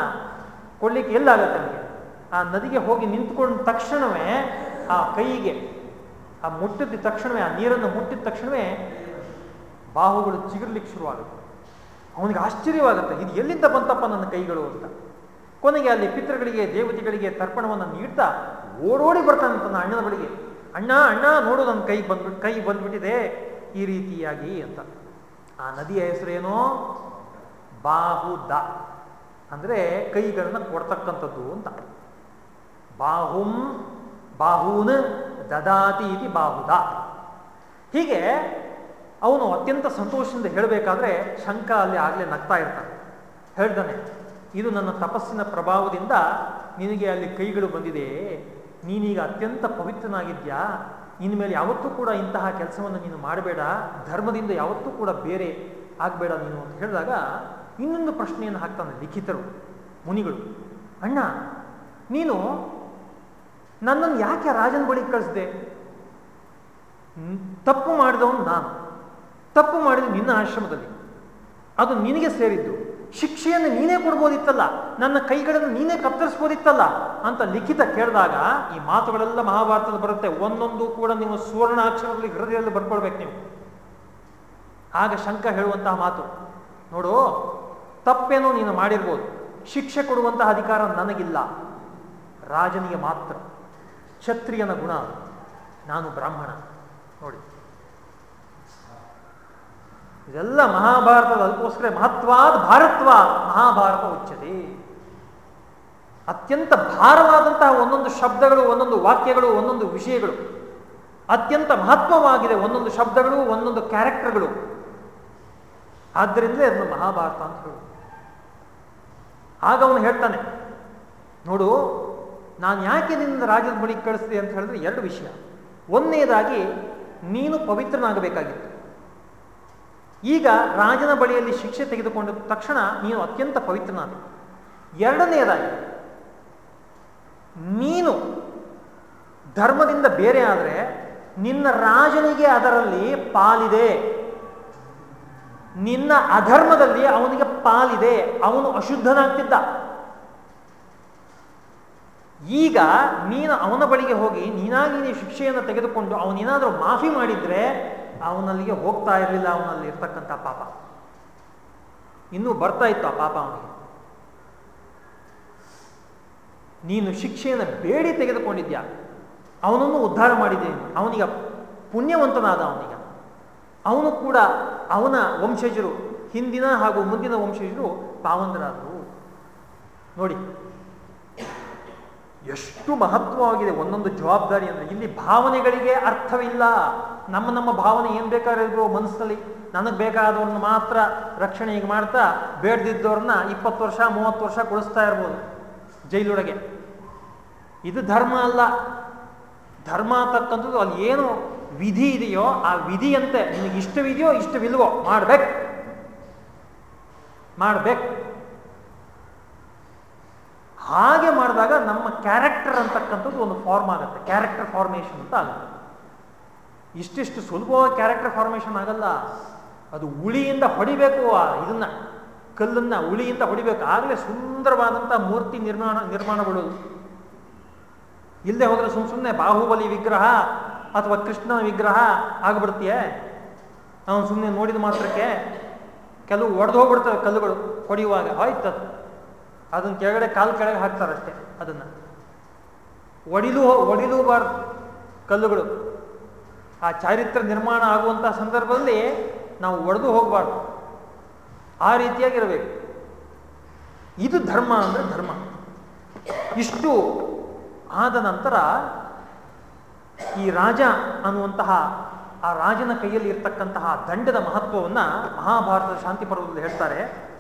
ಕೊಡ್ಲಿಕ್ಕೆ ಎಲ್ಲಾಗುತ್ತೆ ನಮಗೆ. ಆ ನದಿಗೆ ಹೋಗಿ ನಿಂತ್ಕೊಂಡ ತಕ್ಷಣವೇ ಆ ಕೈಗೆ ಆ ಮುಟ್ಟಿದ ತಕ್ಷಣವೇ, ಆ ನೀರನ್ನು ಮುಟ್ಟಿದ ತಕ್ಷಣವೇ ಬಾಹುಗಳು ಚಿಗುರ್ಲಿಕ್ಕೆ ಶುರುವಾಗುತ್ತೆ. ಅವನಿಗೆ ಆಶ್ಚರ್ಯವಾಗುತ್ತೆ, ಇದು ಎಲ್ಲಿಂದ ಬಂತಪ್ಪ ನನ್ನ ಕೈಗಳು ಅಂತ. ಕೊನೆಗೆ ಅಲ್ಲಿ ಪಿತೃಗಳಿಗೆ, ದೇವತೆಗಳಿಗೆ ತರ್ಪಣವನ್ನು ನೀಡ್ತಾ ಓಡೋಡಿ ಬರ್ತಾನೆ ನನ್ನ ಅಣ್ಣನ ಬಳಿಗೆ. ಅಣ್ಣ ಅಣ್ಣ, ನೋಡು ನನ್ನ ಕೈ ಬಂದ್ಬಿಟ್ಟು ಕೈ ಬಂದ್ಬಿಟ್ಟಿದೆ. ಈ ರೀತಿಯಾಗಿ ಅಂತ. ಆ ನದಿಯ ಹೆಸರೇನು? ಬಾಹುದ. ಅಂದರೆ ಕೈಗಳನ್ನು ಕೊಡ್ತಕ್ಕಂಥದ್ದು ಅಂತ. ಬಾಹುಂ ಬಾಹೂನ್ ದದಾತಿ ಇತಿ ಬಾಹುದ. ಹೀಗೆ ಅವನು ಅತ್ಯಂತ ಸಂತೋಷದಿಂದ ಹೇಳಬೇಕಾದ್ರೆ ಶಂಕ ಅಲ್ಲಿ ಆಗಲೇ ನಗ್ತಾ ಇರ್ತಾನೆ. ಹೇಳ್ತಾನೆ ಇದು ನನ್ನ ತಪಸ್ಸಿನ ಪ್ರಭಾವದಿಂದ ನಿನಗೆ ಅಲ್ಲಿ ಕೈಗಳು ಬಂದಿದೆ. ನೀನೀಗ ಅತ್ಯಂತ ಪವಿತ್ರನಾಗಿದ್ಯಾ? ಇನ್ಮೇಲೆ ಯಾವತ್ತೂ ಕೂಡ ಇಂತಹ ಕೆಲಸವನ್ನು ನೀನು ಮಾಡಬೇಡ, ಧರ್ಮದಿಂದ ಯಾವತ್ತೂ ಕೂಡ ಬೇರೆ ಆಗಬೇಡ ನೀನು ಅಂತ ಹೇಳಿದಾಗ ಇನ್ನೊಂದು ಪ್ರಶ್ನೆಯನ್ನು ಹಾಕ್ತಾನೆ ಲಿಖಿತರು, ಮುನಿಗಳು. ಅಣ್ಣ, ನೀನು ನನ್ನನ್ನು ಯಾಕೆ ರಾಜನ ಬಳಿ ಕಳಿಸ್ದೆ? ತಪ್ಪು ಮಾಡಿದವನು ನಾನು. ತಪ್ಪು ಮಾಡಿದ ನಿನ್ನ ಆಶ್ರಮದಲ್ಲಿ. ಅದು ನಿನಗೆ ಸೇರಿದ್ದು. ಶಿಕ್ಷೆಯನ್ನು ನೀನೇ ಕೊಡ್ಬೋದಿತ್ತಲ್ಲ, ನನ್ನ ಕೈಗಳನ್ನು ನೀನೇ ಕತ್ತರಿಸ್ಬೋದಿತ್ತಲ್ಲ ಅಂತ ಲಿಖಿತ ಕೇಳಿದಾಗ ಈ ಮಾತುಗಳೆಲ್ಲ ಮಹಾಭಾರತದ ಬರುತ್ತೆ. ಒಂದೊಂದು ಕೂಡ ನೀವು ಸುವರ್ಣಾಕ್ಷರದಲ್ಲಿ ಹೃದಯದಲ್ಲಿ ಬರ್ಕೊಳ್ಬೇಕು ನೀವು. ಆಗ ಶಂಕ ಹೇಳುವಂತಹ ಮಾತು, ನೋಡು, ತಪ್ಪೇನೋ ನೀನು ಮಾಡಿರ್ಬೋದು. ಶಿಕ್ಷೆ ಕೊಡುವಂತಹ ಅಧಿಕಾರ ನನಗಿಲ್ಲ. ರಾಜನಿಗೆ ಮಾತ್ರ, ಕ್ಷತ್ರಿಯನ ಗುಣ, ನಾನು ಬ್ರಾಹ್ಮಣ. ನೋಡಿ. ಇದೆಲ್ಲ ಮಹಾಭಾರತದ ಅದಕ್ಕೋಸ್ಕರ ಮಹತ್ವಾದ ಭಾರತ್ವ, ಮಹಾಭಾರತ ಉಚ್ಚತೆ. ಅತ್ಯಂತ ಭಾರವಾದಂತಹ ಒಂದೊಂದು ಶಬ್ದಗಳು, ಒಂದೊಂದು ವಾಕ್ಯಗಳು, ಒಂದೊಂದು ವಿಷಯಗಳು. ಅತ್ಯಂತ ಮಹತ್ವವಾಗಿದೆ ಒಂದೊಂದು ಶಬ್ದಗಳು, ಒಂದೊಂದು ಕ್ಯಾರೆಕ್ಟರ್ಗಳು. ಆದ್ದರಿಂದಲೇ ಅದನ್ನು ಮಹಾಭಾರತ ಅಂತ ಹೇಳು ಆಗ ಅವನು ಹೇಳ್ತಾನೆ, ನೋಡು, ನಾನು ಯಾಕೆ ನಿನ್ನ ರಾಜದ ಬಳಿ ಕಳಿಸಿದೆ ಅಂತ ಹೇಳಿದ್ರೆ ಎರಡು ವಿಷಯ. ಒಂದನೇದಾಗಿ, ನೀನು ಪವಿತ್ರನಾಗಬೇಕಾಗಿತ್ತು. ಈಗ ರಾಜನ ಬಳಿಯಲ್ಲಿ ಶಿಕ್ಷೆ ತೆಗೆದುಕೊಂಡ ತಕ್ಷಣ ನೀನು ಅತ್ಯಂತ ಪವಿತ್ರನಾದ. ಎರಡನೆಯದಾಗಿ, ನೀನು ಧರ್ಮದಿಂದ ಬೇರೆ ಆದರೆ ನಿನ್ನ ರಾಜನಿಗೆ ಅದರಲ್ಲಿ ಪಾಲಿದೆ. ನಿನ್ನ ಅಧರ್ಮದಲ್ಲಿ ಅವನಿಗೆ ಪಾಲಿದೆ. ಅವನು ಅಶುದ್ಧನಾಗ್ತಿದ್ದ. ಈಗ ನೀನು ಅವನ ಬಳಿಗೆ ಹೋಗಿ ನೀನಾಗಿ ನೀ ಶಿಕ್ಷೆಯನ್ನು ತೆಗೆದುಕೊಂಡು ಅವನೇನಾದರೂ ಮಾಫಿ ಮಾಡಿದ್ರೆ ಅವನಲ್ಲಿಗೆ ಹೋಗ್ತಾ ಇರಲಿಲ್ಲ, ಅವನಲ್ಲಿ ಇರ್ತಕ್ಕಂಥ ಪಾಪ. ಇನ್ನೂ ಬರ್ತಾ ಇತ್ತು ಆ ಪಾಪ ಅವನಿಗೆ. ನೀನು ಶಿಕ್ಷೆಯನ್ನು ಬೇಡಿ ತೆಗೆದುಕೊಂಡಿದ್ಯಾ? ಅವನನ್ನು ಉದ್ಧಾರ ಮಾಡಿದ್ದೇನೆ? ಅವನಿಗೆ ಪುಣ್ಯವಂತನಾದ ಅವನಿಗೆ. ಅವನು ಕೂಡ ಅವನ ವಂಶಜರು, ಹಿಂದಿನ ಹಾಗೂ ಮುಂದಿನ ವಂಶಜರು ಪಾವಂದರಾದರು. ನೋಡಿ ಎಷ್ಟು ಮಹತ್ವವಾಗಿದೆ ಒಂದೊಂದು ಜವಾಬ್ದಾರಿ ಅಂದರೆ ಇಲ್ಲಿ ಭಾವನೆಗಳಿಗೆ ಅರ್ಥವಿಲ್ಲ. ನಮ್ಮ ನಮ್ಮ ಭಾವನೆ ಏನು ಬೇಕಾದ್ರೂ ಮನಸ್ಸಲ್ಲಿ? ನನಗೆ ಬೇಕಾದವ್ರನ್ನ ಮಾತ್ರ ರಕ್ಷಣೆ ಈಗ ಮಾಡ್ತಾ ಬೇಡದಿದ್ದವ್ರನ್ನ ಇಪ್ಪತ್ತು ವರ್ಷ, ಮೂವತ್ತು ವರ್ಷ ಕೊಡಿಸ್ತಾ ಇರ್ಬೋದು ಜೈಲೊಳಗೆ. ಇದು ಧರ್ಮ ಅಲ್ಲ. ಧರ್ಮ ಅಂತಕ್ಕಂಥದ್ದು ಅಲ್ಲಿ ಏನು ವಿಧಿ ಇದೆಯೋ ಆ ವಿಧಿಯಂತೆ ನಿನಗೆ ಇಷ್ಟವಿದೆಯೋ ಇಷ್ಟವಿಲ್ವೋ ಮಾಡ್ಬೇಕು. ಮಾಡ್ಬೇಕು. ಹಾಗೆ ಮಾಡಿದಾಗ ನಮ್ಮ ಕ್ಯಾರೆಕ್ಟರ್ ಅಂತಕ್ಕಂಥದ್ದು ಒಂದು ಫಾರ್ಮ್ ಆಗುತ್ತೆ. ಕ್ಯಾರೆಕ್ಟರ್ ಫಾರ್ಮೇಷನ್ ಅಂತ ಆಗುತ್ತೆ. ಇಷ್ಟಿಷ್ಟು ಸುಲಭವಾಗಿ ಕ್ಯಾರೆಕ್ಟರ್ ಫಾರ್ಮೇಷನ್ ಆಗಲ್ಲ. ಅದು ಉಳಿಯಿಂದ ಹೊಡಿಬೇಕು ಇದನ್ನ, ಕಲ್ಲನ್ನ ಉಳಿಯಿಂದ ಹೊಡಿಬೇಕು. ಆಗಲೇ ಸುಂದರವಾದಂಥ ಮೂರ್ತಿ ನಿರ್ಮಾಣ ನಿರ್ಮಾಣಗೊಳ್ಳೋದು ಇಲ್ಲದೆ ಹೋದ್ರೆ ಸುಮ್ ಸುಮ್ಮನೆ ಬಾಹುಬಲಿ ವಿಗ್ರಹ ಅಥವಾ ಕೃಷ್ಣನ ವಿಗ್ರಹ ಆಗ್ಬಿಡ್ತೀಯೇ? ಅವನು ಸುಮ್ಮನೆ ನೋಡಿದ ಮಾತ್ರಕ್ಕೆ ಕೆಲವು ಒಡೆದು ಹೋಗ್ಬಿಡ್ತವೆ ಕಲ್ಲುಗಳು, ಹೊಡೆಯುವಾಗ. ಆಯ್ತದು ಅದನ್ನ ಕೆಳಗಡೆ ಕಾಲು ಕೆಳಗೆ ಹಾಕ್ತಾರಷ್ಟೇ ಅದನ್ನು. ಒಡಿಲು ಒಡಿಲೂಬಾರ್ದು ಕಲ್ಲುಗಳು. ಆ ಚಾರಿತ್ರ್ಯ ನಿರ್ಮಾಣ ಆಗುವಂಥ ಸಂದರ್ಭದಲ್ಲಿ ನಾವು ಒಡೆದು ಹೋಗಬಾರ್ದು. ಆ ರೀತಿಯಾಗಿರಬೇಕು. ಇದು ಧರ್ಮ ಅಂದರೆ ಧರ್ಮ. ಇಷ್ಟು ಆದ ನಂತರ ಈ ರಾಜ ಅನ್ನುವಂತಹ ಆ ರಾಜನ ಕೈಯಲ್ಲಿ ಇರ್ತಕ್ಕಂತಹ ದಂಡದ ಮಹತ್ವವನ್ನು ಮಹಾಭಾರತದ ಶಾಂತಿ ಪರ್ವದಲ್ಲಿ ಹೇಳ್ತಾರೆ.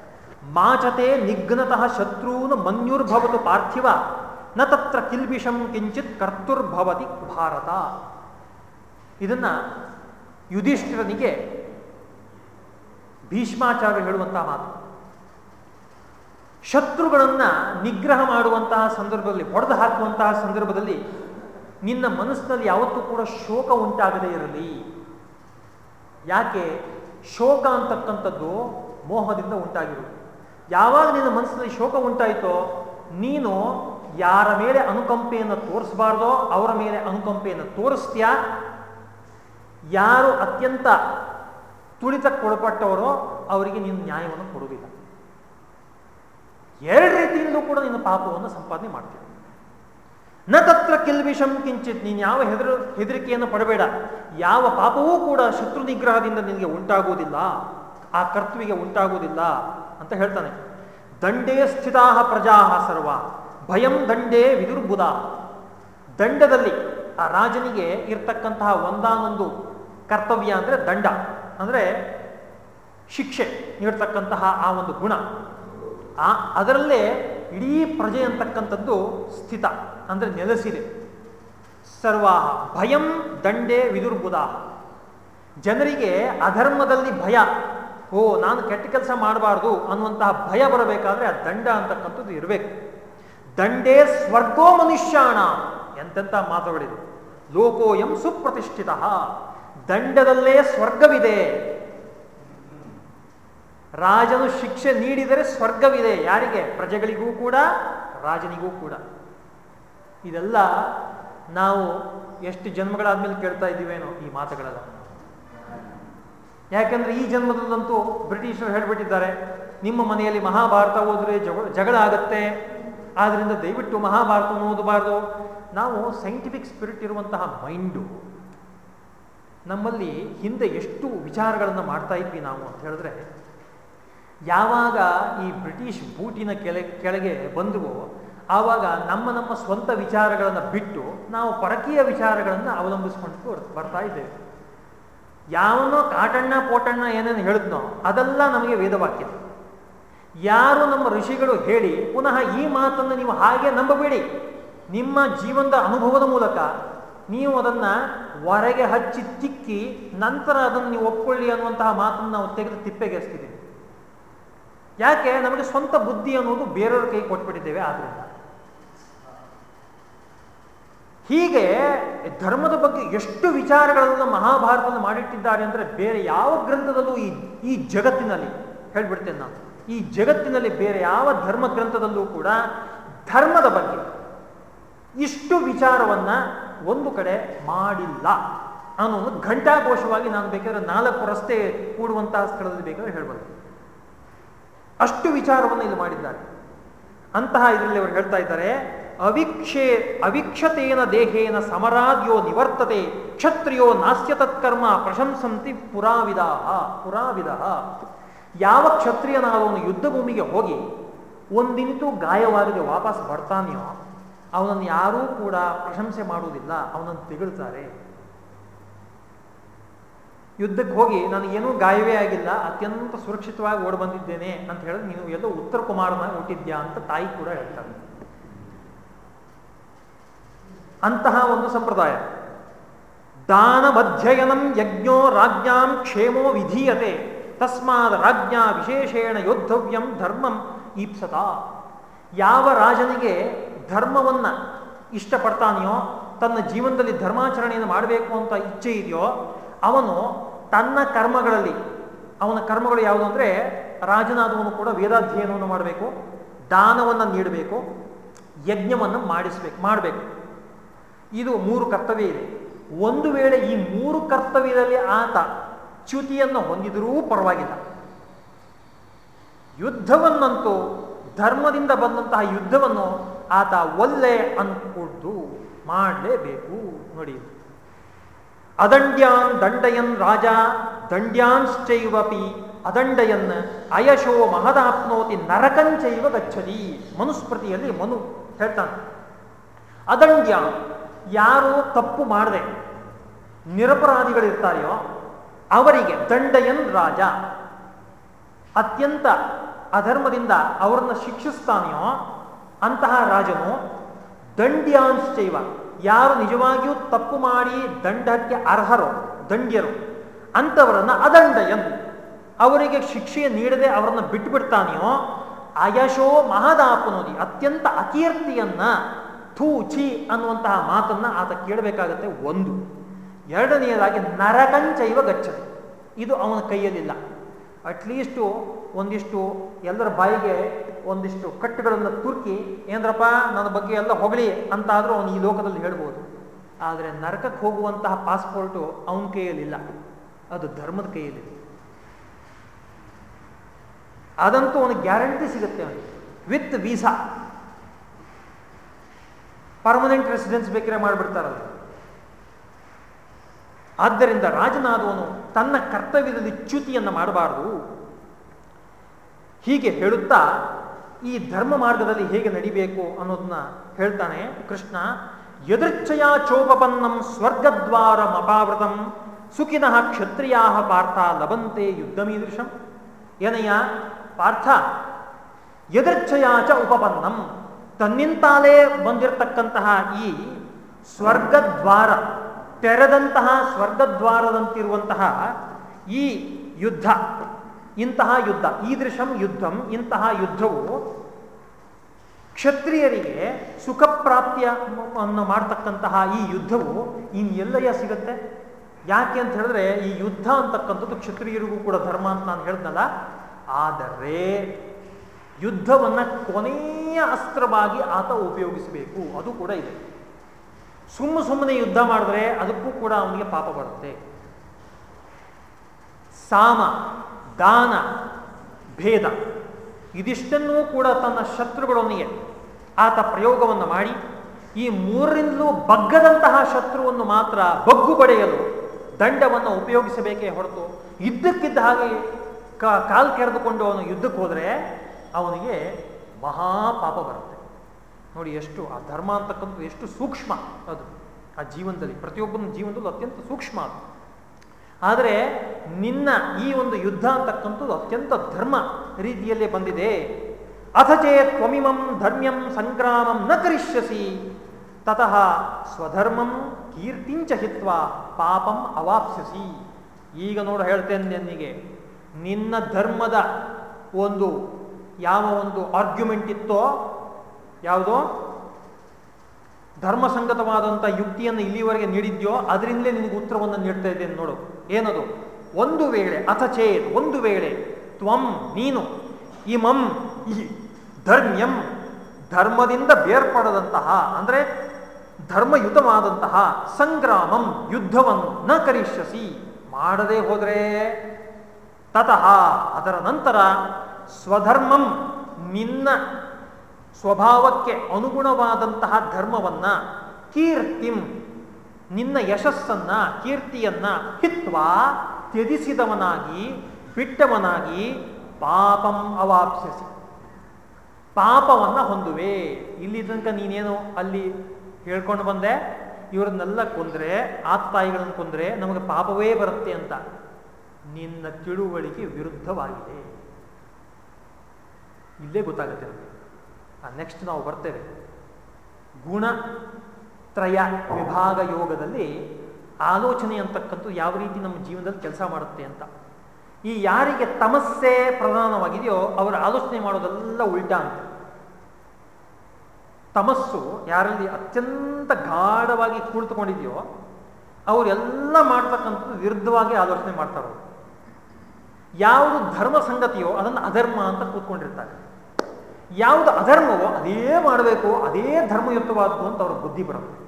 ಮಾಚತೆ ನಿಘ್ನತಃ ಶತ್ರೂನು ಮನ್ಯುರ್ಭವತು ಪಾರ್ಥಿವ, ನ ತತ್ರ ಕಿಲ್ಬಿಷಂ ಕಿಂಚಿತ್ ಕರ್ತುರ್ಭವತಿ ಭಾರತ. ಇದನ್ನ ಯುಧಿಷ್ಠಿರನಿಗೆ ಭೀಷ್ಮಾಚಾರ್ಯ ಹೇಳುವಂತಹ ಮಾತು. ಶತ್ರುಗಳನ್ನ ನಿಗ್ರಹ ಮಾಡುವಂತಹ ಸಂದರ್ಭದಲ್ಲಿ, ಹೊಡೆದು ಹಾಕುವಂತಹ ಸಂದರ್ಭದಲ್ಲಿ ನಿನ್ನ ಮನಸ್ಸಿನಲ್ಲಿ ಯಾವತ್ತೂ ಕೂಡ ಶೋಕ ಉಂಟಾಗದೇ ಇರಲಿ. ಯಾಕೆ? ಶೋಕ ಅಂತಕ್ಕಂಥದ್ದು ಮೋಹದಿಂದ ಉಂಟಾಗಿರುವುದು. ಯಾವಾಗ ನಿನ್ನ ಮನಸ್ಸಿನಲ್ಲಿ ಶೋಕ ಉಂಟಾಯಿತೋ, ನೀನು ಯಾರ ಮೇಲೆ ಅನುಕಂಪೆಯನ್ನು ತೋರಿಸಬಾರ್ದೋ, ಅವರ ಮೇಲೆ ಅನುಕಂಪೆಯನ್ನು ತೋರಿಸ್ತೀಯ? ಯಾರು ಅತ್ಯಂತ ತುಳಿತಕ್ಕೊಳಪಟ್ಟವರೋ ಅವರಿಗೆ ನೀನು ನ್ಯಾಯವನ್ನು ಕೊಡುವುದಿಲ್ಲ. ಎರಡು ರೀತಿಯಿಂದಲೂ ಕೂಡ ನಿನ್ನ ಪಾಪವನ್ನು ಸಂಪಾದನೆ ಮಾಡ್ತೀಯ. ನ ತತ್ರ ಕಿಲ್ವಿಷಂ ಕಿಂಚಿತ್, ನೀನು ಯಾವ ಹೆದರು, ಹೆದರಿಕೆಯನ್ನು ಪಡಬೇಡ. ಯಾವ ಪಾಪವೂ ಕೂಡ ಶತ್ರು ನಿಗ್ರಹದಿಂದ ನಿನಗೆ ಉಂಟಾಗುವುದಿಲ್ಲ. ಆ ಕರ್ತವಿಗೆ ಉಂಟಾಗುವುದಿಲ್ಲ ಅಂತ ಹೇಳ್ತಾನೆ. ದಂಡೇ ಸ್ಥಿತಾ ಪ್ರಜಾ ಸರ್ವ, ಭಯಂ ದಂಡೇ ವಿದುರ್ಬುಧ. ದಂಡದಲ್ಲಿ ಆ ರಾಜನಿಗೆ ಇರ್ತಕ್ಕಂತಹ ಒಂದಾನೊಂದು ಕರ್ತವ್ಯ ಅಂದರೆ ದಂಡ, ಅಂದರೆ ಶಿಕ್ಷೆ ನೀಡ್ತಕ್ಕಂತಹ ಆ ಒಂದು ಗುಣ. ಆ ಅದರಲ್ಲೇ ಇಡೀ ಪ್ರಜೆ ಅಂತಕ್ಕಂಥದ್ದು ಸ್ಥಿತ ಅಂದರೆ ನೆಲೆಸಿದೆ. ಸರ್ವಾಹ, ಭಯಂ ದಂಡೇ ವಿದುರ್ಬುಧ. ಜನರಿಗೆ ಅಧರ್ಮದಲ್ಲಿ ಭಯ ಓ, ನಾನು ಕೆಟ್ಟ ಕೆಲಸ ಮಾಡಬಾರ್ದು ಅನ್ನುವಂತಹ ಭಯ ಬರಬೇಕಾದ್ರೆ ಆ ದಂಡ ಅಂತಕ್ಕಂಥದ್ದು ಇರಬೇಕು. ದಂಡೇ ಸ್ವರ್ಗೋ ಮನುಷ್ಯಾಣ ಎಂತೆಂಥ ಮಾತುಗಳಿದೆ. ಲೋಕೋಯಂ ಸುಪ್ರತಿಷ್ಠಿತ. ದಂಡದಲ್ಲೇ ಸ್ವರ್ಗವಿದೆ. ರಾಜನು ಶಿಕ್ಷೆ ನೀಡಿದರೆ ಸ್ವರ್ಗವಿದೆ. ಯಾರಿಗೆ? ಪ್ರಜೆಗಳಿಗೂ ಕೂಡ, ರಾಜನಿಗೂ ಕೂಡ. ಇದೆಲ್ಲ ನಾವು ಎಷ್ಟು ಜನ್ಮಗಳಾದ್ಮೇಲೆ ಕೇಳ್ತಾ ಇದ್ದೀವೇನೋ ಈ ಮಾತುಗಳೆಲ್ಲ. ಯಾಕಂದ್ರೆ ಈ ಜನ್ಮದಲ್ಲಂತೂ ಬ್ರಿಟಿಷರು ಹೇಳ್ಬಿಟ್ಟಿದ್ದಾರೆ, ನಿಮ್ಮ ಮನೆಯಲ್ಲಿ ಮಹಾಭಾರತ ಓದ್ರೆ ಜಗಳ ಆಗತ್ತೆ. ಆದ್ರಿಂದ ದಯವಿಟ್ಟು ಮಹಾಭಾರತವನ್ನು ಓದಬಾರ್ದು. ನಾವು ಸೈಂಟಿಫಿಕ್ ಸ್ಪಿರಿಟ್ ಇರುವಂತಹ ಮೈಂಡು ನಮ್ಮಲ್ಲಿ ಹಿಂದೆ ಎಷ್ಟು ವಿಚಾರಗಳನ್ನು ಮಾಡ್ತಾ ಇದ್ವಿ ನಾವು ಅಂತ ಹೇಳಿದ್ರೆ, ಯಾವಾಗ ಈ ಬ್ರಿಟಿಷ್ ಬೂಟಿನ ಕೆಳ ಕೆಳಗೆ ಬಂದವೋ, ಆವಾಗ ನಮ್ಮ ನಮ್ಮ ಸ್ವಂತ ವಿಚಾರಗಳನ್ನು ಬಿಟ್ಟು ನಾವು ಪರಕೀಯ ವಿಚಾರಗಳನ್ನು ಅವಲಂಬಿಸ್ಕೊಂಡು ಬರ್ತಾ ಇದ್ದೇವೆ. ಯಾವನೋ ಕಾಟಣ್ಣ ಪೋಟಣ್ಣ ಏನೇನು ಹೇಳಿದ್ನೋ ಅದೆಲ್ಲ ನಮಗೆ ವೇದವಾಕ್ಯ. ಯಾರು ನಮ್ಮ ಋಷಿಗಳು ಹೇಳಿ ಪುನಃ ಈ ಮಾತನ್ನು ನೀವು ಹಾಗೆ ನಂಬಬೇಡಿ. ನಿಮ್ಮ ಜೀವನದ ಅನುಭವದ ಮೂಲಕ ನೀವು ಅದನ್ನು ಹೊರಗೆ ಹಚ್ಚಿ ತಿಕ್ಕಿ ನಂತರ ಅದನ್ನು ನೀವು ಒಪ್ಕೊಳ್ಳಿ ಅನ್ನುವಂತಹ ಮಾತನ್ನು ನಾವು ತೆಗೆದು ತಿಪ್ಪೆಗೆಸ್ತಿದ್ದೀವಿ ಯಾಕೆ? ನಮಗೆ ಸ್ವಂತ ಬುದ್ಧಿ ಅನ್ನೋದು ಬೇರೆಯವ್ರ ಕೈ ಕೊಟ್ಬಿಟ್ಟಿದ್ದೇವೆ ಆದ್ರಿಂದ. ಹೀಗೆ ಧರ್ಮದ ಬಗ್ಗೆ ಎಷ್ಟು ವಿಚಾರಗಳನ್ನು ಮಹಾಭಾರತದಲ್ಲಿ ಮಾಡಿಟ್ಟಿದ್ದಾರೆ ಅಂದರೆ ಬೇರೆ ಯಾವ ಗ್ರಂಥದಲ್ಲೂ ಈ ಈ ಜಗತ್ತಿನಲ್ಲಿ, ಹೇಳ್ಬಿಡ್ತೇನೆ ನಾನು, ಈ ಜಗತ್ತಿನಲ್ಲಿ ಬೇರೆ ಯಾವ ಧರ್ಮ ಗ್ರಂಥದಲ್ಲೂ ಕೂಡ ಧರ್ಮದ ಬಗ್ಗೆ ಇಷ್ಟು ವಿಚಾರವನ್ನ ಒಂದು ಕಡೆ ಮಾಡಿಲ್ಲ. ಅನ್ನೋದು ಘಂಟಾಘೋಷವಾಗಿ ನಾನು ಬೇಕಾದ್ರೆ ನಾಲ್ಕು ರಸ್ತೆ ಕೂಡುವಂತಹ ಸ್ಥಳದಲ್ಲಿ ಬೇಕಾದ್ರೆ ಹೇಳ್ಬೋದು. ಅಷ್ಟು ವಿಚಾರವನ್ನು ಇಲ್ಲಿ ಮಾಡಿದ್ದಾರೆ. ಅಂತಹ ಇದರಲ್ಲಿ ಅವರು ಹೇಳ್ತಾ ಇದ್ದಾರೆ ಅವಿಕ್ಷೇ ಅವಿಕ್ಷತೇನ ದೇಹೇನ ಸಮರಾದ್ಯೋ ನಿವರ್ತತೆ, ಕ್ಷತ್ರಿಯೋ ನಾಸ್ಯ ತತ್ಕರ್ಮ ಪ್ರಶಂಸಂತಿ ಪುರಾವಿದ ಪುರಾವಿದ. ಯಾವ ಕ್ಷತ್ರಿಯನಾದವನು ಯುದ್ಧ ಭೂಮಿಗೆ ಹೋಗಿ ಒಂದಿನಿತು ಗಾಯವಾಗದೆ ವಾಪಸ್ ಬರ್ತಾನೆಯೋ, ಅವನನ್ನು ಯಾರೂ ಕೂಡ ಪ್ರಶಂಸೆ ಮಾಡುವುದಿಲ್ಲ, ಅವನನ್ನು ತೆಗಳ್ತಾರೆ. ಯುದ್ಧಕ್ಕೆ ಹೋಗಿ, ನನಗೇನೂ ಗಾಯವೇ ಆಗಿಲ್ಲ, ಅತ್ಯಂತ ಸುರಕ್ಷಿತವಾಗಿ ಓಡ್ ಬಂದಿದ್ದೇನೆ ಅಂತ ಹೇಳಿದ್ರೆ ನೀನು ಎಲ್ಲೋ ಉತ್ತರ ಕುಮಾರನಾಗಿ ಹುಟ್ಟಿದ್ಯಾ ಅಂತ ತಾಯಿ ಕೂಡ ಹೇಳ್ತಾರೆ ಅಂತಹ ಒಂದು ಸಂಪ್ರದಾಯ. ದಾನಮಧ್ಯಯನಂ ಯಜ್ಞೋ ರಾಜ್ಞಾಂ ಕ್ಷೇಮೋ ವಿಧೀಯತೆ. ತಸ್ಮಾದ ರಾಜ್ಞಾ ವಿಶೇಷೇಣ ಯೋದ್ಧವ್ಯಂ ಧರ್ಮಂ ಈಪ್ಸತ. ಯಾವ ರಾಜನಿಗೆ ಧರ್ಮವನ್ನ ಇಷ್ಟಪಡ್ತಾನೆಯೋ, ತನ್ನ ಜೀವನದಲ್ಲಿ ಧರ್ಮಾಚರಣೆಯನ್ನು ಮಾಡಬೇಕು ಅಂತ ಇಚ್ಛೆ ಇದೆಯೋ, ಅವನು ತನ್ನ ಕರ್ಮಗಳಲ್ಲಿ, ಅವನ ಕರ್ಮಗಳು ಯಾವುದು ಅಂದರೆ ರಾಜನಾದವನು ಕೂಡ ವೇದಾಧ್ಯಯನವನ್ನು ಮಾಡಬೇಕು, ದಾನವನ್ನು ನೀಡಬೇಕು, ಯಜ್ಞವನ್ನು ಮಾಡಿಸ್ಬೇಕು, ಮಾಡಬೇಕು. ಇದು ಮೂರು ಕರ್ತವ್ಯ ಇದೆ. ಒಂದು ವೇಳೆ ಈ ಮೂರು ಕರ್ತವ್ಯದಲ್ಲಿ ಆತ ಚ್ಯುತಿಯನ್ನು ಹೊಂದಿದರೂ ಪರವಾಗಿಲ್ಲ. ಯುದ್ಧವನ್ನಂತೂ, ಧರ್ಮದಿಂದ ಬಂದಂತಹ ಯುದ್ಧವನ್ನು ಆತ ಒಲ್ಲೆ ಅನ್ಕೊಂಡು ಮಾಡಲೇಬೇಕು ನೋಡಿ. ಅದಂಡ್ಯಾನ್ ದಂಡಯನ್ ರಾಜ ದಂಡ್ಯಾಂಶ್ಚೈವಪಿ ಅದಂಡಯನ್ ಅಯಶೋ ಮಹದಾಪ್ನೋತಿ ನರಕಂಚೈವ ಗಚ್ಚದಿ ಮನುಸ್ಮೃತಿಯಲ್ಲಿ ಮನು ಹೇಳ್ತಾನೆ. ಅದಂಡ್ಯ ಯಾರು ತಪ್ಪು ಮಾಡದೆ ನಿರಪರಾಧಿಗಳಿರ್ತಾರೆಯೋ ಅವರಿಗೆ ದಂಡಯನ್ ರಾಜ. ಅತ್ಯಂತ ಅಧರ್ಮದಿಂದ ಅವರನ್ನು ಶಿಕ್ಷಿಸ್ತಾನೆಯೋ ಅಂತಹ ರಾಜನು ದಂಡ್ಯಾಂಶ್ಚೈವ. ಯಾರು ನಿಜವಾಗಿಯೂ ತಪ್ಪು ಮಾಡಿ ದಂಡಕ್ಕೆ ಅರ್ಹರು, ದಂಡ್ಯರು, ಅಂಥವರನ್ನು ಅದಂಡಯನ್. ಅವರಿಗೆ ಶಿಕ್ಷೆ ನೀಡದೆ ಅವರನ್ನು ಬಿಟ್ಟುಬಿಡ್ತಾನೆಯೋ ಅಯಶೋ ಮಹದಾಪನೋದಿ, ಅತ್ಯಂತ ಅಕೀರ್ತಿಯನ್ನ ಥೂಚಿ ಅನ್ನುವಂತಹ ಮಾತನ್ನ ಆತ ಕೇಳಬೇಕಾಗತ್ತೆ ಒಂದು. ಎರಡನೆಯದಾಗಿ ನರಕಂಚೈವ ಗಚ್ಚದೆ ಇದು ಅವನ ಕೈಯಲ್ಲಿಲ್ಲ. ಅಟ್ಲೀಸ್ಟು ಒಂದಿಷ್ಟು ಎಲ್ಲರ ಬಾಯಿಗೆ ಒಂದಿಷ್ಟು ಕಟ್ಟುಗಳನ್ನು ತುರ್ಕಿ, ಏನರಪ್ಪ, ನನ್ನ ಬಗ್ಗೆ ಎಲ್ಲ ಹೊಗಳಿ ಅಂತಾದರೂ ಅವನು ಈ ಲೋಕದಲ್ಲಿ ಹೇಳ್ಬೋದು. ಆದರೆ ನರಕಕ್ಕೆ ಹೋಗುವಂತಹ ಪಾಸ್ಪೋರ್ಟು ಅವನ ಕೈಯಲ್ಲಿಲ್ಲ. ಅದು ಧರ್ಮದ ಕೈಯಲ್ಲಿ ಅದಂತೂ ಅವನಿಗೆ ಗ್ಯಾರಂಟಿ ಸಿಗುತ್ತೆ ಅವನಿಗೆ. ವಿತ್ ವೀಸಾ ಪರ್ಮನೆಂಟ್ ರೆಸಿಡೆನ್ಸ್ ಬೇಕಿದ್ರೆ ಮಾಡಿಬಿಡ್ತಾರಲ್ಲ ಆದ್ದರಿಂದ ರಾಜನಾದವನು ತನ್ನ ಕರ್ತವ್ಯದಲ್ಲಿ ಚ್ಯುತಿಯನ್ನು ಮಾಡಬಾರದು. ಹೀಗೆ ಹೇಳುತ್ತಾ ಈ ಧರ್ಮ ಮಾರ್ಗದಲ್ಲಿ ಹೇಗೆ ನಡಿಬೇಕು ಅನ್ನೋದನ್ನ ಹೇಳ್ತಾನೆ ಕೃಷ್ಣ. ಯದೃಚ್ಛಯ ಚೋಪಪನ್ನಂ ಸ್ವರ್ಗದ್ವಾರ ಮಪಾವೃತಂ ಸುಖಿನಃ ಕ್ಷತ್ರಿಯಾ ಪಾರ್ಥ ಲಭಂತೆ ಯುದ್ಧಮೀದೃಶಂ. ಏನಯ್ಯ ಪಾರ್ಥ? ಯದೃಚ್ಛಯ ಚ ಉಪಪನ್ನಂ. ತನ್ನಿಂತಾಲೇ ಬಂದಿರತಕ್ಕಂತಹ ಈ ಸ್ವರ್ಗದ್ವಾರ, ತೆರೆದಂತಹ ಸ್ವರ್ಗದ್ವಾರದಂತಿರುವಂತಹ ಈ ಯುದ್ಧ, ಇಂತಹ ಯುದ್ಧ, ಈದೃಶಂ ಯುದ್ಧಂ, ಇಂತಹ ಯುದ್ಧವು ಕ್ಷತ್ರಿಯರಿಗೆ ಸುಖ ಪ್ರಾಪ್ತಿಯನ್ನು ಮಾಡ್ತಕ್ಕಂತಹ ಈ ಯುದ್ಧವು ಇನ್ನೆಲ್ಲಯ್ಯ ಸಿಗುತ್ತೆ? ಯಾಕೆ ಅಂತ ಹೇಳಿದ್ರೆ ಈ ಯುದ್ಧ ಅಂತಕ್ಕಂಥದ್ದು ಕ್ಷತ್ರಿಯರಿಗೂ ಕೂಡ ಧರ್ಮ ಅಂತ ನಾನು ಹೇಳಿದ್ನಲ್ಲ ಆದರೆ ಯುದ್ಧವನ್ನ ಕೊನೆಯ ಅಸ್ತ್ರವಾಗಿ ಆತ ಉಪಯೋಗಿಸಬೇಕು. ಅದು ಕೂಡ ಇದೆ. ಸುಮ್ಮ ಸುಮ್ಮನೆ ಯುದ್ಧ ಮಾಡಿದ್ರೆ ಅದಕ್ಕೂ ಕೂಡ ಅವನಿಗೆ ಪಾಪ ಬರುತ್ತೆ. ಸಾಮ, ದಾನ, ಭೇದ ಇದಿಷ್ಟನ್ನೂ ಕೂಡ ತನ್ನ ಶತ್ರುಗಳೊಂದಿಗೆ ಆತ ಪ್ರಯೋಗವನ್ನು ಮಾಡಿ, ಈ ಮೂರರಿಂದಲೂ ಬಗ್ಗದಂತಹ ಶತ್ರುವನ್ನು ಮಾತ್ರ ಬಗ್ಗು ಪಡೆಯಲು ದಂಡವನ್ನು ಉಪಯೋಗಿಸಬೇಕೇ ಹೊರತು ಇದ್ದಕ್ಕಿದ್ದ ಹಾಗೆ ಕಾಲ್ ಕೆರೆದುಕೊಂಡು ಅವನು ಯುದ್ಧಕ್ಕೆ ಹೋದರೆ ಅವನಿಗೆ ಮಹಾಪಾಪ ಬರುತ್ತೆ. ನೋಡಿ ಎಷ್ಟು, ಆ ಧರ್ಮ ಅಂತಕ್ಕಂಥದ್ದು ಎಷ್ಟು ಸೂಕ್ಷ್ಮ ಅದು. ಆ ಜೀವನದಲ್ಲಿ, ಪ್ರತಿಯೊಬ್ಬನ ಜೀವನದಲ್ಲೂ ಅತ್ಯಂತ ಸೂಕ್ಷ್ಮ ಅದು. ಆದರೆ ನಿನ್ನ ಈ ಒಂದು ಯುದ್ಧ ಅಂತಕ್ಕಂಥದ್ದು ಅತ್ಯಂತ ಧರ್ಮ ರೀತಿಯಲ್ಲೇ ಬಂದಿದೆ. ಅಥಚೇ ತ್ವಮಿಮಂ ಧರ್ಮ್ಯಂ ಸಂಗ್ರಾಮಂ ನ ಕರಿಷ್ಯಸಿ. ತತಃ ಸ್ವಧರ್ಮಂ ಕೀರ್ತಿಂಚ ಹಿತ್ವ ಪಾಪಂ ಅವಾಪ್ಸಿಸಿ ಈಗ ನೋಡು ಹೇಳ್ತೇನೆ ನಿನಗೆ, ನಿನ್ನ ಧರ್ಮದ ಒಂದು ಯಾವ ಒಂದು ಆರ್ಗ್ಯುಮೆಂಟ್ ಇತ್ತೋ, ಯಾವುದೋ ಧರ್ಮಸಂಗತವಾದಂಥ ಯುಕ್ತಿಯನ್ನು ಇಲ್ಲಿವರೆಗೆ ನೀಡಿದ್ಯೋ, ಅದರಿಂದಲೇ ನಿನಗೆ ಉತ್ತರವನ್ನು ನೀಡ್ತಾ ಇದ್ದೇನೆ ನೋಡು. ಏನದು? ಒಂದು ವೇಳೆ ಅಥಚೇತ್ ಒಂದು ವೇಳೆ, ತ್ವಂ, ನೀನು, ಇಮಂ ಈ ಧರ್ಮ್ಯಂ, ಧರ್ಮದಿಂದ ಬೇರ್ಪಡದಂತಹ, ಅಂದರೆ ಧರ್ಮಯುತವಾದಂತಹ, ಸಂಗ್ರಾಮಂ, ಯುದ್ಧವನ್ನು ನ ಕರಿಷ್ಯಸಿ, ಮಾಡದೇ ಹೋದರೆ, ತತಃ ಅದರ ನಂತರ ಸ್ವಧರ್ಮಂ ನಿನ್ನ ಸ್ವಭಾವಕ್ಕೆ ಅನುಗುಣವಾದಂತಹ ಧರ್ಮವನ್ನ ಕೀರ್ತಿಂ, ನಿನ್ನ ಯಶಸ್ಸನ್ನ, ಕೀರ್ತಿಯನ್ನ ಹಿತ್ವ ತ್ಯಜಿಸಿದವನಾಗಿ, ಬಿಟ್ಟವನಾಗಿ ಪಾಪಂ ಅವಾಪ್ಸಿಸಿ ಪಾಪವನ್ನ ಹೊಂದುವೆ. ಇಲ್ಲಿ ತನಕ ನೀನೇನು ಅಲ್ಲಿ ಹೇಳ್ಕೊಂಡು ಬಂದೆ? ಇವರನ್ನೆಲ್ಲ ಕೊಂದ್ರೆ ಆತ್ಮಾಯಿಗಳನ್ನು ಕೊಂದ್ರೆ ನಮಗೆ ಪಾಪವೇ ಬರುತ್ತೆ ಅಂತ. ನಿನ್ನ ತಿಳುವಳಿಕೆ ವಿರುದ್ಧವಾಗಿದೆ. ಇಲ್ಲೇ ಗೊತ್ತಾಗುತ್ತೆ ನಮಗೆ. ನೆಕ್ಸ್ಟ್ ನಾವು ಬರ್ತೇವೆ. ಗುಣತ್ರಯ ವಿಭಾಗ ಯೋಗದಲ್ಲಿ ಆಲೋಚನೆ ಅಂತಕ್ಕಂಥ ಯಾವ ರೀತಿ ನಮ್ಮ ಜೀವನದಲ್ಲಿ ಕೆಲಸ ಮಾಡುತ್ತೆ ಅಂತ. ಈ ಯಾರಿಗೆ ತಮಸ್ಸೆ ಪ್ರಧಾನವಾಗಿದೆಯೋ ಅವರ ಆಲೋಚನೆ ಮಾಡೋದೆಲ್ಲ ಉಲ್ಟಾ ಅಂತ. ತಮಸ್ಸು ಯಾರಲ್ಲಿ ಅತ್ಯಂತ ಗಾಢವಾಗಿ ಕುಳಿತುಕೊಂಡಿದೆಯೋ ಅವರೆಲ್ಲ ಮಾಡ್ತಕ್ಕಂಥದ್ದು ವಿರುದ್ಧವಾಗಿ ಆಲೋಚನೆ ಮಾಡ್ತಾರೆ ಯಾವುದು ಧರ್ಮ ಸಂಗತಿಯೋ ಅದನ್ನು ಅಧರ್ಮ ಅಂತ ಕೂತ್ಕೊಂಡಿರ್ತಾರೆ. ಯಾವುದು ಅಧರ್ಮವೋ ಅದೇ ಮಾಡಬೇಕು, ಅದೇ ಧರ್ಮಯುಕ್ತವಾದ್ದು ಅಂತ ಅವ್ರ ಬುದ್ಧಿ ಬರುತ್ತೆ.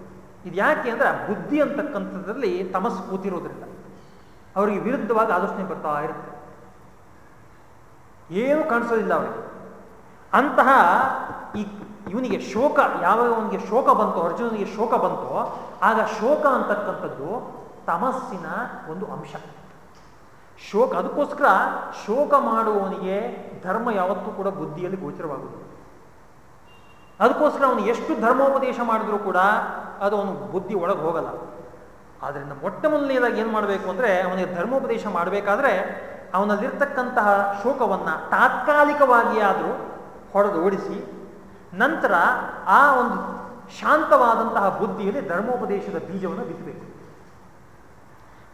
ಇದು ಯಾಕೆ ಅಂದ್ರೆ ಬುದ್ಧಿ ಅಂತಕ್ಕಂಥದ್ರಲ್ಲಿ ತಮಸ್ಸು ಕೂತಿರೋದ್ರಿಂದ. ಅವರಿಗೆ ವಿರುದ್ಧವಾಗಿ ಆಲೋಚನೆ ಬರ್ತಾ ಇರುತ್ತೆ. ಏನು ಕಾಣಿಸೋದಿಲ್ಲ ಅವರಿಗೆ. ಅಂತಹ ಈ ಇವನಿಗೆ ಶೋಕ ಯಾವಾಗ ಅವನಿಗೆ ಶೋಕ ಬಂತು, ಅರ್ಜುನನಿಗೆ ಶೋಕ ಬಂತು, ಆಗ ಶೋಕ ಅಂತಕ್ಕಂಥದ್ದು ತಮಸ್ಸಿನ ಒಂದು ಅಂಶ. ಶೋಕ, ಅದಕ್ಕೋಸ್ಕರ ಶೋಕ ಮಾಡುವವನಿಗೆ ಧರ್ಮ ಯಾವತ್ತೂ ಕೂಡ ಬುದ್ಧಿಯಲ್ಲಿ ಗೋಚರವಾಗುವುದು ಅದಕ್ಕೋಸ್ಕರ ಅವನು ಎಷ್ಟು ಧರ್ಮೋಪದೇಶ ಮಾಡಿದ್ರು ಕೂಡ ಅದು ಅವನು ಬುದ್ಧಿ ಒಳಗೆ ಹೋಗಲ್ಲ. ಆದ್ದರಿಂದ ಮೊಟ್ಟ ಮೊದಲನೇದಾಗಿ ಏನು ಮಾಡಬೇಕು ಅಂದರೆ ಅವನಿಗೆ ಧರ್ಮೋಪದೇಶ ಮಾಡಬೇಕಾದ್ರೆ ಅವನಲ್ಲಿರ್ತಕ್ಕಂತಹ ಶೋಕವನ್ನು ತಾತ್ಕಾಲಿಕವಾಗಿ ಆದರೂ ಹೊಡೆದು ಓಡಿಸಿ, ನಂತರ ಆ ಒಂದು ಶಾಂತವಾದಂತಹ ಬುದ್ಧಿಯಲ್ಲಿ ಧರ್ಮೋಪದೇಶದ ಬೀಜವನ್ನು ಬಿತ್ತಬೇಕು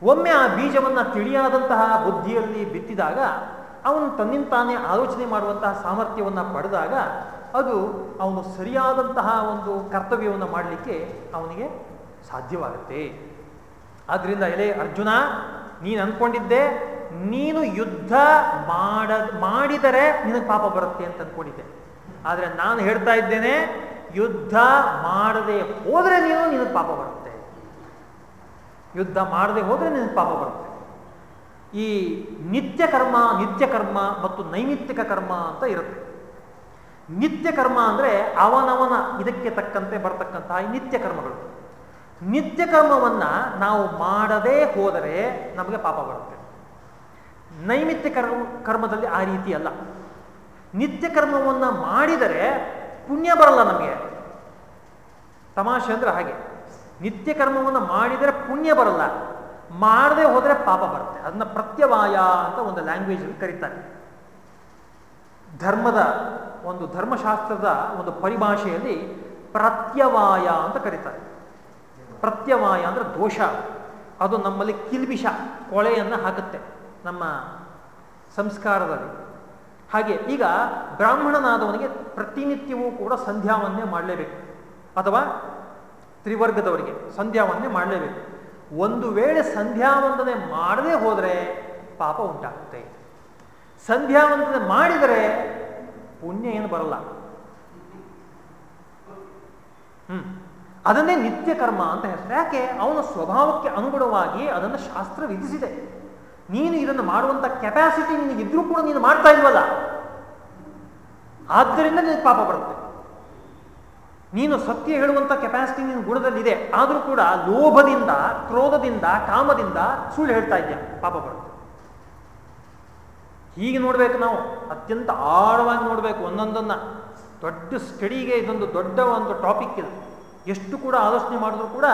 ಒಮ್ಮೆ ಆ ಬೀಜವನ್ನು ತಿಳಿಯಾದಂತಹ ಬುದ್ಧಿಯಲ್ಲಿ ಬಿತ್ತಿದಾಗ ಅವನು ತನ್ನಿಂತಾನೇ ಆಲೋಚನೆ ಮಾಡುವಂತಹ ಸಾಮರ್ಥ್ಯವನ್ನು ಪಡೆದಾಗ ಅದು ಅವನು ಸರಿಯಾದಂತಹ ಒಂದು ಕರ್ತವ್ಯವನ್ನು ಮಾಡಲಿಕ್ಕೆ ಅವನಿಗೆ ಸಾಧ್ಯವಾಗುತ್ತೆ. ಆದ್ದರಿಂದ ಎಲೆ ಅರ್ಜುನ, ನೀನು ಅಂದ್ಕೊಂಡಿದ್ದೆ ನೀನು ಯುದ್ಧ ಮಾಡ, ಮಾಡಿದರೆ ನಿನಗೆ ಪಾಪ ಬರುತ್ತೆ ಅಂತ ಅಂದ್ಕೊಂಡಿದ್ದೆ ಆದರೆ ನಾನು ಹೇಳ್ತಾ ಇದ್ದೇನೆ, ಯುದ್ಧ ಮಾಡದೆ ಹೋದರೆ ನೀನು ನಿನಗೆ ಪಾಪ ಬರುತ್ತೆ. ಯುದ್ಧ ಮಾಡದೆ ಹೋದರೆ ನಿನಗೆ ಪಾಪ ಬರುತ್ತೆ. ಈ ನಿತ್ಯ ಕರ್ಮ ನಿತ್ಯ ಕರ್ಮ ಮತ್ತು ನೈಮಿತ್ತಿಕ ಕರ್ಮ ಅಂತ ಇರುತ್ತೆ. ನಿತ್ಯ ಕರ್ಮ ಅಂದರೆ ಅವನವನ ಇದಕ್ಕೆ ತಕ್ಕಂತೆ ಬರ್ತಕ್ಕಂತಹ ನಿತ್ಯ ಕರ್ಮಗಳು. ನಿತ್ಯ ಕರ್ಮವನ್ನು ನಾವು ಮಾಡದೇ ಹೋದರೆ ನಮಗೆ ಪಾಪ ಬರುತ್ತೆ. ನೈಮಿತ್ಯ ಕರ್ಮ, ಕರ್ಮದಲ್ಲಿ ಆ ರೀತಿ ಅಲ್ಲ. ನಿತ್ಯ ಕರ್ಮವನ್ನು ಮಾಡಿದರೆ ಪುಣ್ಯ ಬರಲ್ಲ ನಮಗೆ. ತಮಾಷೆ ಅಂದರೆ ಹಾಗೆ. ನಿತ್ಯ ಕರ್ಮವನ್ನು ಮಾಡಿದರೆ ಪುಣ್ಯ ಬರಲ್ಲ, ಮಾಡದೆ ಹೋದರೆ ಪಾಪ ಬರುತ್ತೆ. ಅದನ್ನ ಪ್ರತ್ಯವಾಯ ಅಂತ ಒಂದು ಲ್ಯಾಂಗ್ವೇಜ್ ಕರೀತಾರೆ. ಧರ್ಮದ ಒಂದು ಧರ್ಮಶಾಸ್ತ್ರದ ಒಂದು ಪರಿಭಾಷೆಯಲ್ಲಿ ಪ್ರತ್ಯವಾಯ ಅಂತ ಕರೀತಾರೆ. ಪ್ರತ್ಯವಾಯ ಅಂದ್ರೆ ದೋಷ. ಅದು ನಮ್ಮಲ್ಲಿ ಕಿಲ್ಬಿಷ, ಕೊಳೆಯನ್ನು ಹಾಕುತ್ತೆ ನಮ್ಮ ಸಂಸ್ಕಾರದಲ್ಲಿ. ಹಾಗೆ ಈಗ ಬ್ರಾಹ್ಮಣನಾದವನಿಗೆ ಪ್ರತಿನಿತ್ಯವೂ ಕೂಡ ಸಂಧ್ಯಾವನ್ನೇ ಮಾಡಲೇಬೇಕು. ಅಥವಾ ತ್ರಿವರ್ಗದವರಿಗೆ ಸಂಧ್ಯಾವಂದನೆ ಮಾಡಲೇಬೇಕು. ಒಂದು ವೇಳೆ ಸಂಧ್ಯಾವಂದನೆ ಮಾಡದೇ ಹೋದರೆ ಪಾಪ ಉಂಟಾಗುತ್ತೆ. ಸಂಧ್ಯಾವಂದನೆ ಮಾಡಿದರೆ ಪುಣ್ಯ ಏನು ಬರಲ್ಲ. ಹ್ಮ್. ಅದನ್ನೇ ನಿತ್ಯ ಕರ್ಮ ಅಂತ ಹೇಳ್ತಾರೆ ಯಾಕೆ? ಅವನ ಸ್ವಭಾವಕ್ಕೆ ಅನುಗುಣವಾಗಿ ಅದನ್ನು ಶಾಸ್ತ್ರ ವಿಧಿಸಿದೆ. ನೀನು ಇದನ್ನು ಮಾಡುವಂತ ಕೆಪಾಸಿಟಿ ನಿನಗಿದ್ರೂ ಕೂಡ ನೀನು ಮಾಡ್ತಾ ಇಲ್ವಲ್ಲ? ಆದ್ದರಿಂದ ನಿನಗೆ ಪಾಪ ಬರುತ್ತೆ. ನೀನು ಸತ್ಯ ಹೇಳುವಂತ ಕೆಪಾಸಿಟಿ ನಿನ್ನ ಗುಣದಲ್ಲಿದೆ. ಆದರೂ ಕೂಡ ಲೋಭದಿಂದ, ಕ್ರೋಧದಿಂದ, ಕಾಮದಿಂದ ಸುಳ್ಳು ಹೇಳ್ತಾ ಇದೆಯಾ? ಪಾಪ ಬರುತ್ತೆ. ಹೀಗೆ ನೋಡ್ಬೇಕು ನಾವು. ಅತ್ಯಂತ ಆಳವಾಗಿ ನೋಡ್ಬೇಕು ಒಂದೊಂದನ್ನ. ದೊಡ್ಡ ಸ್ಟಡಿಗೆ ಇದೊಂದು ದೊಡ್ಡ ಒಂದು ಟಾಪಿಕ್ ಇದು. ಎಷ್ಟು ಕೂಡ ಆಲೋಚನೆ ಮಾಡಿದ್ರು ಕೂಡ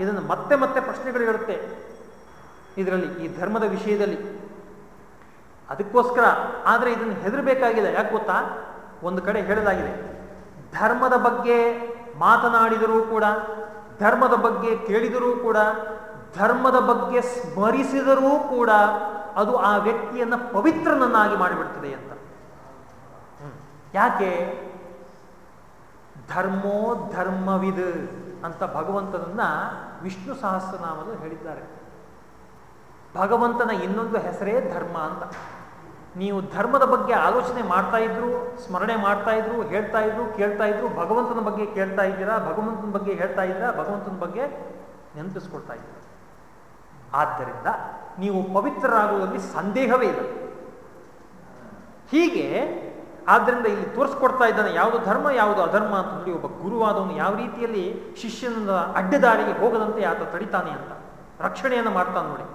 ಇದನ್ನು ಮತ್ತೆ ಮತ್ತೆ ಪ್ರಶ್ನೆಗಳು ಇರುತ್ತೆ ಇದರಲ್ಲಿ, ಈ ಧರ್ಮದ ವಿಷಯದಲ್ಲಿ. ಅದಕ್ಕೋಸ್ಕರ ಆದರೆ ಇದನ್ನು ಹೆದರಬೇಕಾಗಿದೆ. ಯಾಕೆ ಗೊತ್ತಾ? ಒಂದು ಕಡೆ ಹೇಳಲಾಗಿದೆ. ಧರ್ಮದ ಬಗ್ಗೆ ಮಾತನಾಡಿದರೂ ಕೂಡ, ಧರ್ಮದ ಬಗ್ಗೆ ಕೇಳಿದರೂ ಕೂಡ, ಧರ್ಮದ ಬಗ್ಗೆ ಸ್ಮರಿಸಿದರೂ ಕೂಡ ಅದು ಆ ವ್ಯಕ್ತಿಯನ್ನು ಪವಿತ್ರನನ್ನಾಗಿ ಮಾಡಿಬಿಡ್ತದೆ ಅಂತ. ಯಾಕೆ? ಧರ್ಮೋ ಧರ್ಮವಿದ್ ಅಂತ ಭಗವಂತನನ್ನ ವಿಷ್ಣು ಸಹಸ್ರನಾಮದಲ್ಲಿ ಹೇಳಿದ್ದಾರೆ. ಭಗವಂತನ ಇನ್ನೊಂದು ಹೆಸರೇ ಧರ್ಮ ಅಂತ. ನೀವು ಧರ್ಮದ ಬಗ್ಗೆ ಆಲೋಚನೆ ಮಾಡ್ತಾ ಇದ್ರು, ಸ್ಮರಣೆ ಮಾಡ್ತಾ ಇದ್ರು, ಹೇಳ್ತಾ ಇದ್ರು, ಕೇಳ್ತಾ ಇದ್ರು, ಭಗವಂತನ ಬಗ್ಗೆ ಕೇಳ್ತಾ ಇದ್ದೀರಾ, ಭಗವಂತನ ಬಗ್ಗೆ ಹೇಳ್ತಾ ಇದ್ದೀರಾ, ಭಗವಂತನ ಬಗ್ಗೆ ನೆನಪಿಸ್ಕೊಳ್ತಾ ಇದ್ದೀರಾ? ಆದ್ದರಿಂದ ನೀವು ಪವಿತ್ರರಾಗುವುದರಲ್ಲಿ ಸಂದೇಹವೇ ಇಲ್ಲ. ಹೀಗೆ ಆದ್ದರಿಂದ ಇಲ್ಲಿ ತೋರಿಸ್ಕೊಡ್ತಾ ಇದ್ದಾನೆ, ಯಾವುದು ಧರ್ಮ, ಯಾವುದು ಅಧರ್ಮ ಅಂತ ಹೇಳಿ ಒಬ್ಬ ಗುರುವಾದವನು ಯಾವ ರೀತಿಯಲ್ಲಿ ಶಿಷ್ಯನ ಅಡ್ಡದಾರಿಗೆ ಹೋಗದಂತೆ ಆತ ತಡಿತಾನೆ ಅಂತ. ರಕ್ಷಣೆಯನ್ನು ಮಾಡ್ತಾನೆ ನೋಡಿ.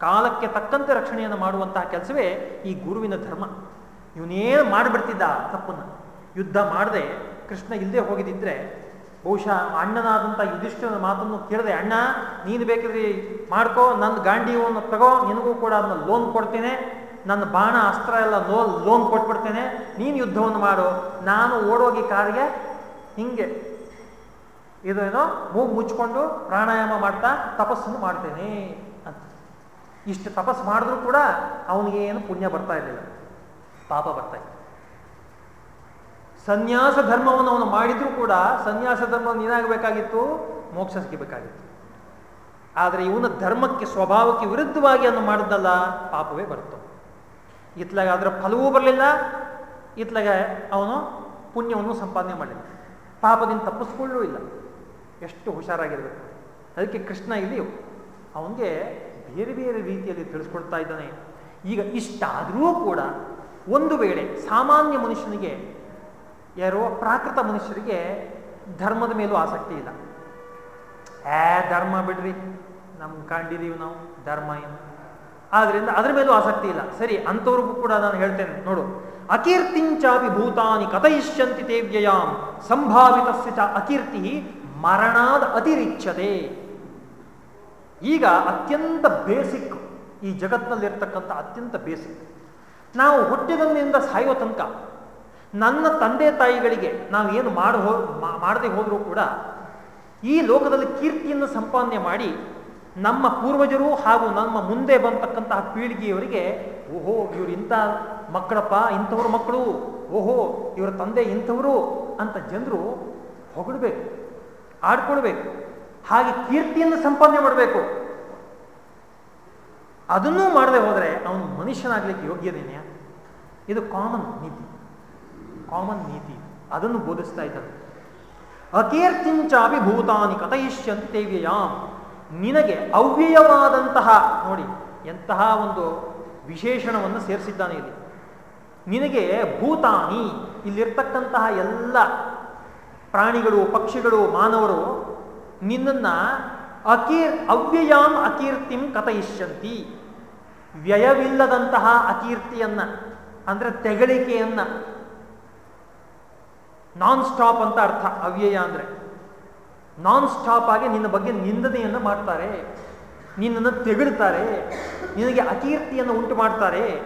ಕಾಲಕ್ಕೆ ತಕ್ಕಂತೆ ರಕ್ಷಣೆಯನ್ನು ಮಾಡುವಂತಹ ಕೆಲಸವೇ ಈ ಗುರುವಿನ ಧರ್ಮ. ಇವನೇನು ಮಾಡಿಬಿಡ್ತಿದ್ದ ತಪ್ಪನ್ನು? ಯುದ್ಧ ಮಾಡದೆ, ಕೃಷ್ಣ ಇಲ್ಲದೆ ಹೋಗಿದ್ದಿದ್ರೆ, ಬಹುಶಃ ಅಣ್ಣನಾದಂಥ ಯುಧಿಷ್ಠಿರನ ಮಾತನ್ನು ಕೇಳಿದೆ, ಅಣ್ಣ, ನೀನು ಬೇಕಿದ್ರೆ ಮಾಡ್ಕೋ ನನ್ನ ಗಾಂಡಿಯವನ್ನು ತಗೋ, ನಿನಗೂ ಕೂಡ ಅದನ್ನ ಲೋನ್ ಕೊಡ್ತೇನೆ. ನನ್ನ ಬಾಣ, ಅಸ್ತ್ರ ಎಲ್ಲ ಲೋನ್ ಲೋನ್ ಕೊಟ್ಬಿಡ್ತೇನೆ. ನೀನು ಯುದ್ಧವನ್ನು ಮಾಡು. ನಾನು ಓಡೋಗಿ ಕಾರಿಗೆ ಹಿಂಗೆ ಇದೇನೋ ಮೂಗು ಮುಚ್ಕೊಂಡು ಪ್ರಾಣಾಯಾಮ ಮಾಡ್ತಾ ತಪಸ್ಸನ್ನು ಮಾಡ್ತೇನೆ. ಇಷ್ಟು ತಪಸ್ಸು ಮಾಡಿದ್ರೂ ಕೂಡ ಅವನಿಗೆ ಏನು ಪುಣ್ಯ ಬರ್ತಾ ಇರಲಿಲ್ಲ. ಪಾಪ ಬರ್ತಾ ಇತ್ತು. ಸನ್ಯಾಸ ಧರ್ಮವನ್ನು ಅವನು ಮಾಡಿದ್ರೂ ಕೂಡ ಸನ್ಯಾಸ ಧರ್ಮವನ್ನು ಏನಾಗಬೇಕಾಗಿತ್ತು? ಮೋಕ್ಷ ಸಿಗಬೇಕಾಗಿತ್ತು. ಆದರೆ ಇವನ ಧರ್ಮಕ್ಕೆ ಸ್ವಭಾವಕ್ಕೆ ವಿರುದ್ಧವಾಗಿ ಅವನು ಮಾಡಿದ್ದಲ್ಲ, ಪಾಪವೇ ಬರುತ್ತೋ. ಇತ್ಲಾಗ ಅದರ ಫಲವೂ ಬರಲಿಲ್ಲ, ಇತ್ಲಾಗ ಅವನು ಪುಣ್ಯವನ್ನು ಸಂಪಾದನೆ ಮಾಡಲಿಲ್ಲ. ಪಾಪದಿಂದ ತಪ್ಪಿಸ್ಕೊಳ್ಳೂ ಇಲ್ಲ. ಎಷ್ಟು ಹುಷಾರಾಗಿರಬೇಕು. ಅದಕ್ಕೆ ಕೃಷ್ಣ ಇಲ್ಲಿ ಅವನಿಗೆ ಬೇರೆ ಬೇರೆ ರೀತಿಯಲ್ಲಿ ತಿಳಿಸ್ಕೊಡ್ತಾ ಇದ್ದಾನೆ. ಈಗ ಇಷ್ಟಾದರೂ ಕೂಡ ಒಂದು ವೇಳೆ ಸಾಮಾನ್ಯ ಮನುಷ್ಯನಿಗೆ, ಯಾರೋ ಪ್ರಾಕೃತ ಮನುಷ್ಯರಿಗೆ ಧರ್ಮದ ಮೇಲೂ ಆಸಕ್ತಿ ಇಲ್ಲ. ಏ, ಧರ್ಮ ಬಿಡ್ರಿ. ನಮ್ಗೆ ಕಂಡಿದೀವಿ ನಾವು, ಧರ್ಮ ಏನು? ಆದ್ರಿಂದ ಅದ್ರ ಮೇಲೂ ಆಸಕ್ತಿ ಇಲ್ಲ. ಸರಿ, ಅಂಥವ್ರಿಗೂ ಕೂಡ ನಾನು ಹೇಳ್ತೇನೆ, ನೋಡು. ಅಕೀರ್ತಿಂಚಾಪಿ ಭೂತಾನಿ ಕಥಯಿಷ್ಯಂತಿ ತೇವ್ಯಯಾಂ. ಸಂಭಾವಿತಸ್ಯ ಚ ಅಕೀರ್ತಿ ಮರಣಾದ ಅತಿರಿಚ್ಯತೆ. ಈಗ ಅತ್ಯಂತ ಬೇಸಿಕ್ ಈ ಜಗತ್ತಿನಲ್ಲಿರ್ತಕ್ಕಂಥ ಅತ್ಯಂತ ಬೇಸಿಕ್. ನಾವು ಹುಟ್ಟಿದಂದಿನಿಂದ ಸಾಯುವ ತನಕ ನನ್ನ ತಂದೆ ತಾಯಿಗಳಿಗೆ ನಾವು ಏನು ಮಾಡಿ ಹೋ ಮಾಡದೆ ಹೋದರೂ ಕೂಡ ಈ ಲೋಕದಲ್ಲಿ ಕೀರ್ತಿಯನ್ನು ಸಂಪಾದನೆ ಮಾಡಿ ನಮ್ಮ ಪೂರ್ವಜರು ಹಾಗೂ ನಮ್ಮ ಮುಂದೆ ಬಂತಕ್ಕಂತಹ ಪೀಳಿಗೆಯವರಿಗೆ, ಓಹೋ ಇವರು ಇಂಥ ಮಕ್ಕಳಪ್ಪ, ಇಂಥವ್ರ ಮಕ್ಕಳು, ಓಹೋ ಇವರ ತಂದೆ ಇಂಥವರು ಅಂತ ಜನರು ಹೊಗಳಬೇಕು, ಆಡ್ಕೊಳ್ಬೇಕು. ಹಾಗೆ ಕೀರ್ತಿಯನ್ನು ಸಂಪಾದನೆ ಮಾಡಬೇಕು. ಅದನ್ನೂ ಮಾಡದೆ ಹೋದರೆ ಅವನು ಮನುಷ್ಯನಾಗಲಿಕ್ಕೆ ಯೋಗ್ಯದೇನೆಯ ಇದು ಕಾಮನ್ ನೀತಿ. ಕಾಮನ್ ನೀತಿ. ಅದನ್ನು ಬೋಧಿಸ್ತಾ ಇದ್ದಾನೆ. ಅಕೀರ್ತಿಂಚಾಪಿ ಭೂತಾನಿ ಕಥಯಿಷ್ಯಂತೆ ತೇವ್ಯಯಾಮ್ ನಿನಗೆ ಅವ್ಯಯವಾದಂತಹ, ನೋಡಿ, ಎಂತಹ ಒಂದು ವಿಶೇಷಣವನ್ನು ಸೇರಿಸಿದ್ದಾನೆ ಇಲ್ಲಿ. ನಿನಗೆ ಭೂತಾನಿ, ಇಲ್ಲಿರ್ತಕ್ಕಂತಹ ಎಲ್ಲ ಪ್ರಾಣಿಗಳು, ಪಕ್ಷಿಗಳು, ಮಾನವರು ನಿನ್ನನ್ನ ಅಕೀರ್, ಅವ್ಯಯಾಮ್ ಅಕೀರ್ತಿಂ ಕಥಯಿಷ್ಯಂತಿ. ವ್ಯಯವಿಲ್ಲದಂತಹ ಅಕೀರ್ತಿಯನ್ನ, ಅಂದ್ರೆ ತೆಗಳಿಕೆಯನ್ನ. ನಾನ್ ಸ್ಟಾಪ್ ಅಂತ ಅರ್ಥ, ಅವ್ಯಯ ಅಂದ್ರೆ. ನಾನ್ ಸ್ಟಾಪ್ ಆಗಿ ನಿನ್ನ ಬಗ್ಗೆ ನಿಂದನೆಯನ್ನು ಮಾಡ್ತಾರೆ. ನಿನ್ನನ್ನು ತೆಗಳ್ತಾರೆ. ನಿನಗೆ ಅಕೀರ್ತಿಯನ್ನು ಉಂಟು ಮಾಡ್ತಾರೆ.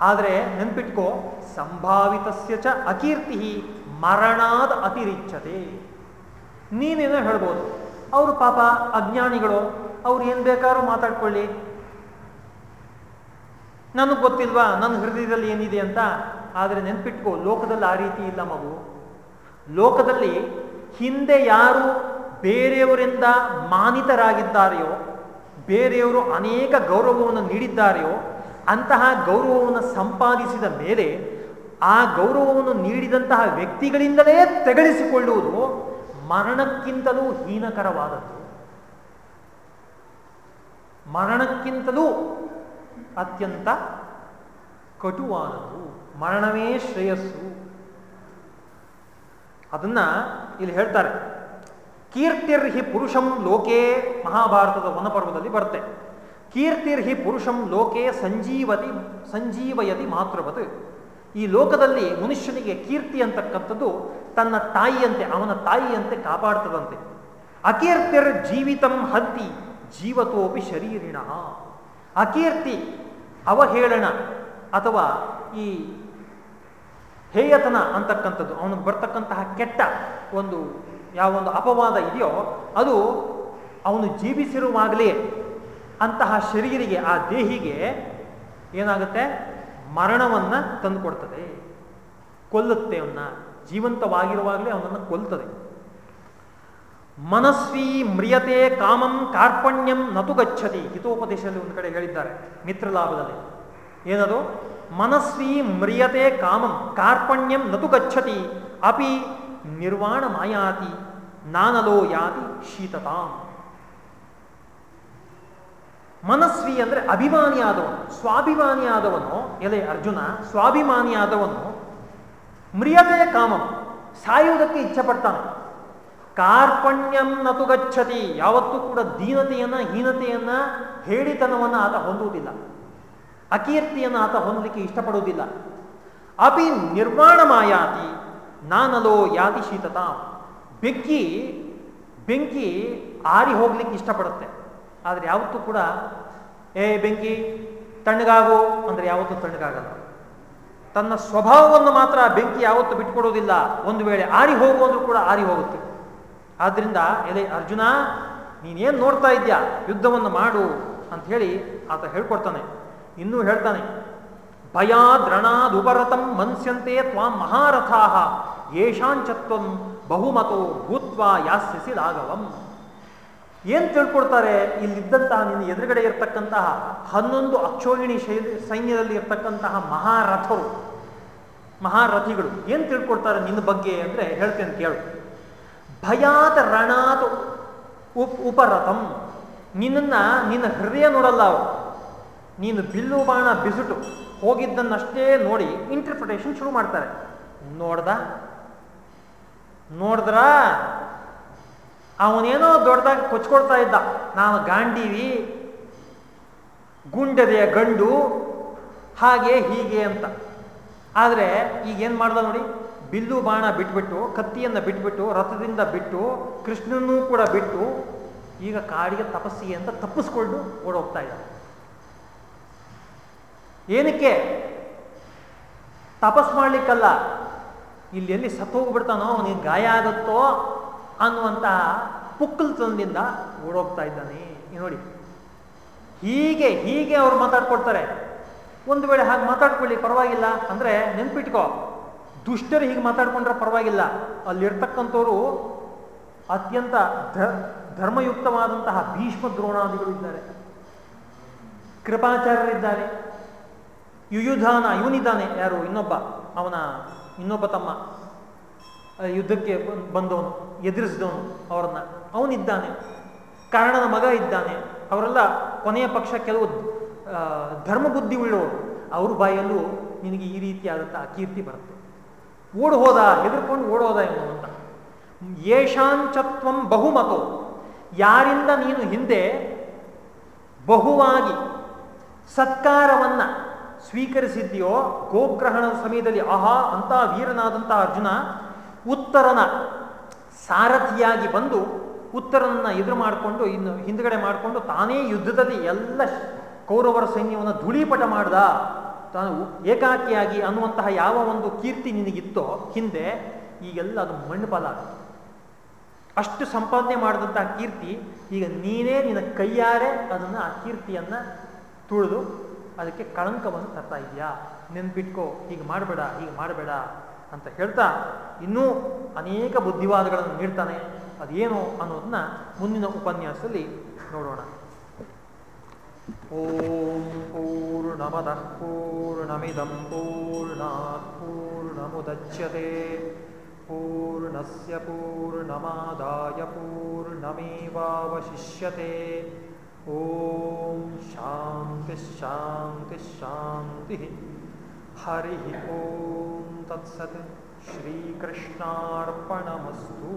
ಆದರೆ ನೆನ್ಪಿಟ್ಕೋ, ಸಂಭಾವಿತಸ್ಯ ಚ ಅಕೀರ್ತಿ ಮರಣಾದ ಅತಿರಿಚ್ಛತೆ ನೀನೇನೋ ಹೇಳ್ಬೋದು. ಅವರು ಪಾಪ ಅಜ್ಞಾನಿಗಳು, ಅವ್ರು ಏನು ಬೇಕಾದ್ರೂ ಮಾತಾಡ್ಕೊಳ್ಳಿ. ನನಗೆ ಗೊತ್ತಿಲ್ವಾ, ನನ್ನ ಹೃದಯದಲ್ಲಿ ಏನಿದೆ ಅಂತ? ಆದರೆ ನೆನ್ಪಿಟ್ಕೋ, ಲೋಕದಲ್ಲಿ ಆ ರೀತಿ ಇಲ್ಲ ಮಗು. ಲೋಕದಲ್ಲಿ ಹಿಂದೆ ಯಾರು ಬೇರೆಯವರಿಂದ ಮಾನಿತರಾಗಿದ್ದಾರೆಯೋ, ಬೇರೆಯವರು ಅನೇಕ ಗೌರವವನ್ನು ನೀಡಿದ್ದಾರೆಯೋ, ಅಂತಹ ಗೌರವವನ್ನು ಸಂಪಾದಿಸಿದ ಮೇಲೆ ಆ ಗೌರವವನ್ನು ನೀಡಿದಂತಹ ವ್ಯಕ್ತಿಗಳಿಂದಲೇ ತೆಗೆಳಿಸಿಕೊಳ್ಳುವುದು ಮರಣಕ್ಕಿಂತಲೂ ಹೀನಕರವಾದದ್ದು. ಮರಣಕ್ಕಿಂತಲೂ ಅತ್ಯಂತ ಕಟುವಾದದ್ದು. ಮರಣವೇ ಶ್ರೇಯಸ್ಸು. ಅದನ್ನ ಇಲ್ಲಿ ಹೇಳ್ತಾರೆ. ಕೀರ್ತಿರ್ಹಿ ಪುರುಷಂ ಲೋಕೇ ಮಹಾಭಾರತದ ವನಪರ್ವದಲ್ಲಿ ಬರುತ್ತೆ. ಕೀರ್ತಿರ್ಹಿ ಪುರುಷಂ ಲೋಕೆ ಸಂಜೀವತಿ, ಸಂಜೀವಯತಿ ಮಾತೃವತ್ ಈ ಲೋಕದಲ್ಲಿ ಮನುಷ್ಯನಿಗೆ ಕೀರ್ತಿ ಅಂತಕ್ಕಂಥದ್ದು ತನ್ನ ತಾಯಿಯಂತೆ, ಅವನ ತಾಯಿಯಂತೆ ಕಾಪಾಡ್ತದಂತೆ. ಅಕೀರ್ತಿರ್ ಜೀವಿತಂ ಹಂತಿ, ಜೀವತೋಪಿ ಶರೀರಿಣ. ಅಕೀರ್ತಿ, ಅವಹೇಳನ ಅಥವಾ ಈ ಹೇಯತನ ಅಂತಕ್ಕಂಥದ್ದು, ಅವನಿಗೆ ಬರ್ತಕ್ಕಂತಹ ಕೆಟ್ಟ ಒಂದು, ಯಾವ ಒಂದು ಅಪವಾದ ಇದೆಯೋ, ಅದು ಅವನು ಜೀವಿಸಿರುವಾಗಲೇ ಅಂತಹ ಶರೀರಿಗೆ, ಆ ದೇಹಿಗೆ ಏನಾಗುತ್ತೆ? ಮರಣವನ್ನು ತಂದುಕೊಡ್ತದೆ. ಕೊಲ್ಲುತ್ತೆ ಅವನ್ನ ಜೀವಂತವಾಗಿರುವಾಗಲೇ ಅವನನ್ನು ಕೊಲ್ತದೆ. ಮನಸ್ವಿ ಮ್ರಿಯತೆ ಕಾಮಂ ಕಾರ್ಪಣ್ಯಂ ನತು ಗಚ್ಚತಿ. ಹಿತೋಪದೇಶದಲ್ಲಿ ಒಂದು ಕಡೆ ಹೇಳಿದ್ದಾರೆ ಮಿತ್ರಲಾಭದಲ್ಲಿ ಏನದು? ಮನಸ್ವಿ ಮ್ರಿಯತೆ ಕಾಮಂ ಕಾರ್ಪಣ್ಯಂ ನತು ಗಚ್ಚತಿ. ಅಪಿ ನಿರ್ವಾಣ ಮಾಯಾತಿ, ನಾನಲೋ ಯಾತಿ ಶೀತತಾಂ. ಮನಸ್ವಿ ಅಂದರೆ ಅಭಿಮಾನಿಯಾದವನು, ಸ್ವಾಭಿಮಾನಿಯಾದವನು, ಎಲೆ ಅರ್ಜುನ, ಸ್ವಾಭಿಮಾನಿಯಾದವನು ಮ್ರಿಯತೆಯ ಕಾಮಂ. ಸಾಯುವುದಕ್ಕೆ ಇಚ್ಛೆ ಪಡ್ತಾನೆ ಕಾರ್ಪಣ್ಯಂ ನತು ಗಚ್ಚತಿ. ಯಾವತ್ತೂ ಕೂಡ ದೀನತೆಯನ್ನ, ಹೀನತೆಯನ್ನ, ಹೇಳಿತನವನ್ನು ಆತ ಹೊಂದುವುದಿಲ್ಲ. ಅಕೀರ್ತಿಯನ್ನು ಆತ ಹೊಂದಲಿಕ್ಕೆ ಇಷ್ಟಪಡುವುದಿಲ್ಲ. ಅಪಿ ನಿರ್ವಾಣ ಮಾಯಾತಿ ನಾನಲೋ ಯಾತಿ ಶೀತತ. ಬೆಂಕಿ ಬೆಂಕಿ ಆರಿ ಹೋಗ್ಲಿಕ್ಕೆ ಇಷ್ಟಪಡುತ್ತೆ. ಆದರೆ ಯಾವತ್ತೂ ಕೂಡ, ಏ ಬೆಂಕಿ, ತಣ್ಣಗಾಗು ಅಂದರೆ ಯಾವತ್ತೂ ತಣ್ಣಗಾಗಲ್ಲ. ತನ್ನ ಸ್ವಭಾವವನ್ನು ಮಾತ್ರ ಬೆಂಕಿ ಯಾವತ್ತೂ ಬಿಟ್ಕೊಡೋದಿಲ್ಲ ಒಂದು ವೇಳೆ ಆರಿ ಹೋಗುವಂದ್ರೂ ಕೂಡ ಆರಿ ಹೋಗುತ್ತೆ. ಆದ್ರಿಂದ, ಎಲೆ ಅರ್ಜುನ, ನೀನೇನು ನೋಡ್ತಾ ಇದೆಯಾ? ಯುದ್ಧವನ್ನು ಮಾಡು ಅಂತ ಹೇಳಿ ಆತ ಹೇಳ್ಕೊಡ್ತಾನೆ. ಇನ್ನೂ ಹೇಳ್ತಾನೆ ಭಯಾದ್ರಣಾದುಪರತಂ ಮನ್ಸ್ಯಂತೆ ತ್ವಾಂ ಮಹಾರಥಾ ಯೇಷಾಂಚತ್ವಂ ಬಹುಮತೋ ಭೂತ್ವಾ ಯಾಸ್ಯಸಿ ಲಾಘವಂ ಏನು ತಿಳ್ಕೊಡ್ತಾರೆ? ಇಲ್ಲಿದ್ದಂತಹ ನಿನ್ನ ಎದುರುಗಡೆ ಇರತಕ್ಕಂತಹ ಹನ್ನೊಂದು ಅಕ್ಷೋಹಿಣಿ ಸೈನ್ಯದಲ್ಲಿ ಇರ್ತಕ್ಕಂತಹ ಮಹಾರಥರು, ಮಹಾರಥಿಗಳು ಏನು ತಿಳ್ಕೊಡ್ತಾರೆ ನಿನ್ನ ಬಗ್ಗೆ ಅಂದರೆ ಹೇಳ್ತೇನೆ ಕೇಳು. ಭಯಾತ್ ರಣಾತ್ ಉಪ್, ಉಪರಥಂ. ನಿನ್ನ ನಿನ್ನ ಹೃದಯ ನೋಡಲ್ಲ ಅವರು. ನೀನು ಬಿಲ್ಲು ಬಾಣ ಬಿಸುಟು. ಹೋಗಿದ್ದನ್ನಷ್ಟೇ ನೋಡಿ ಇಂಟರ್ಪ್ರಿಟೇಷನ್ ಶುರು ಮಾಡ್ತಾರೆ. ನೋಡ್ದ? ನೋಡಿದ್ರ? ಅವನೇನೋ ದೊಡ್ಡದಾಗಿ ಕೊಚ್ಕೊಳ್ತಾ ಇದ್ದ. ನಾನು ಗಾಂಡೀವಿ, ಗುಂಡದೆಯ ಗಂಡು, ಹಾಗೆ ಹೀಗೆ ಅಂತ. ಆದರೆ ಈಗೇನು ಮಾಡ್ದ ನೋಡಿ, ಬಿಲ್ಲು ಬಾಣ ಬಿಟ್ಬಿಟ್ಟು, ಕತ್ತಿಯನ್ನು ಬಿಟ್ಬಿಟ್ಟು, ರಥದಿಂದ ಬಿಟ್ಟು ಕೃಷ್ಣನೂ ಕೂಡ ಬಿಟ್ಟು, ಈಗ ಕಾಡಿಗೆ ತಪಸ್ಸಿಗೆ ಅಂತ ತಪ್ಪಿಸ್ಕೊಂಡು ಓಡೋಗ್ತಾ ಇದ್ದ. ಏನಕ್ಕೆ? ತಪಸ್ ಮಾಡ್ಲಿಕ್ಕಲ್ಲ. ಇಲ್ಲಿ ಎಲ್ಲಿ ಸತ್ತು ಹೋಗ್ಬಿಡ್ತಾನೋ ಅವನಿಗೆ ಗಾಯ ಆಗುತ್ತೋ? ಅನ್ನುವಂತಹ ಪುಕ್ಕಲ್ತನದಿಂದ ಓಡೋಗ್ತಾ ಇದ್ದಾನೆ. ನೋಡಿ, ಹೀಗೆ ಹೀಗೆ ಅವ್ರು ಮಾತಾಡ್ಕೊಡ್ತಾರೆ ಒಂದು ವೇಳೆ ಹಾಗೆ ಮಾತಾಡ್ಕೊಳ್ಳಿ, ಪರವಾಗಿಲ್ಲ ಅಂದರೆ ನೆನ್ಪಿಟ್ಕೋ, ದುಷ್ಟರು ಹೀಗೆ ಮಾತಾಡ್ಕೊಂಡ್ರೆ ಪರವಾಗಿಲ್ಲ. ಅಲ್ಲಿರ್ತಕ್ಕಂಥವ್ರು ಅತ್ಯಂತ ಧರ್ಮಯುಕ್ತವಾದಂತಹ ಭೀಷ್ಮ ದ್ರೋಣಾದಿಗಳು ಇದ್ದಾರೆ. ಕೃಪಾಚಾರ್ಯರಿದ್ದಾರೆ. ಯುಯುಧಾನ, ಇವನಿದ್ದಾನೆ ಯಾರು? ಇನ್ನೊಬ್ಬ, ಅವನ, ಇನ್ನೊಬ್ಬ ತಮ್ಮ. ಯುದ್ಧಕ್ಕೆ ಬಂದವನು, ಎದುರಿಸಿದವನು ಅವರನ್ನ. ಅವನಿದ್ದಾನೆ. ಕಾರಣನ ಮಗ ಇದ್ದಾನೆ. ಅವರೆಲ್ಲ ಕೊನೆಯ ಪಕ್ಷ ಕೆಲವು ಧರ್ಮ ಬುದ್ಧಿ ಉಳ್ಳವರು ಅವ್ರ ಬಾಯಲ್ಲೂ ನಿನಗೆ ಈ ರೀತಿಯಾದಂಥ ಕೀರ್ತಿ ಬರುತ್ತೆ. ಓಡ್ ಹೋದ, ಹೆದರ್ಕೊಂಡು ಓಡೋದ ಇವನು ಅಂತ. ಬಹುಮತೋ. ಯಾರಿಂದ ನೀನು ಹಿಂದೆ ಬಹುವಾಗಿ ಸತ್ಕಾರವನ್ನ ಸ್ವೀಕರಿಸಿದ್ದೀಯೋ, ಗೋಗ್ರಹಣದ ಸಮಯದಲ್ಲಿ, ಆಹಾ ಅಂತ ವೀರನಾದಂಥ ಅರ್ಜುನ ಉತ್ತರನ ಸಾರಥಿಯಾಗಿ ಬಂದು ಉತ್ತರನನ್ನ ಎದುರು ಮಾಡಿಕೊಂಡು ಇನ್ನು ಹಿಂದ್ಗಡೆ ಮಾಡಿಕೊಂಡು ತಾನೇ ಯುದ್ಧದಲ್ಲಿ ಎಲ್ಲ ಕೌರವರ ಸೈನ್ಯವನ್ನು ಧೂಳೀಪಟ ಮಾಡ್ದ. ತಾನು ಏಕಾಕಿಯಾಗಿ ಅನ್ನುವಂತಹ ಯಾವ ಒಂದು ಕೀರ್ತಿ ನಿನಗಿತ್ತೋ ಹಿಂದೆ ಈಗೆಲ್ಲ ಅದು ಮಣ್ಣು ಪಾಲ ಅಷ್ಟು ಸಂಪಾದನೆ ಮಾಡಿದಂತಹ ಕೀರ್ತಿ ಈಗ ನೀನೇ ನಿನ್ನ ಕೈಯಾರೆ ಅದನ್ನು ಆ ಕೀರ್ತಿಯನ್ನು ತುಳಿದು ಅದಕ್ಕೆ ಕಳಂಕವನ್ನು ತರ್ತಾ ಇದೆಯಾ? ನೆನ್ಪಿಟ್ಕೋ, ಹೀಗೆ ಮಾಡಬೇಡ ಹೀಗೆ ಮಾಡಬೇಡ. ಅಂತ ಹೇಳ್ತಾ ಇನ್ನೂ ಅನೇಕ ಬುದ್ಧಿವಾದಗಳನ್ನು ನೀಡ್ತಾನೆ. ಅದೇನು ಅನ್ನೋದನ್ನ ಮುಂದಿನ ಉಪನ್ಯಾಸದಲ್ಲಿ ನೋಡೋಣ. ಓಂ ಪೂರ್ಣಮದಃ ಪೂರ್ಣಮಿದಂ ಪೂರ್ಣಾತ್ ಪೂರ್ಣಮುದಚ್ಯತೆ. ಪೂರ್ಣಸ್ಯ ಪೂರ್ಣಮಾದಾಯ ಪೂರ್ಣಮೇವಾವಶಿಷ್ಯತೆ. ಓಂ ಶಾಂತಿ ಶಾಂತಿ ಶಾಂತಿ. ಹರಿ ಓಂ ತತ್ಸತ್ ಶ್ರೀಕೃಷ್ಣಾರ್ಪಣಮಸ್ತು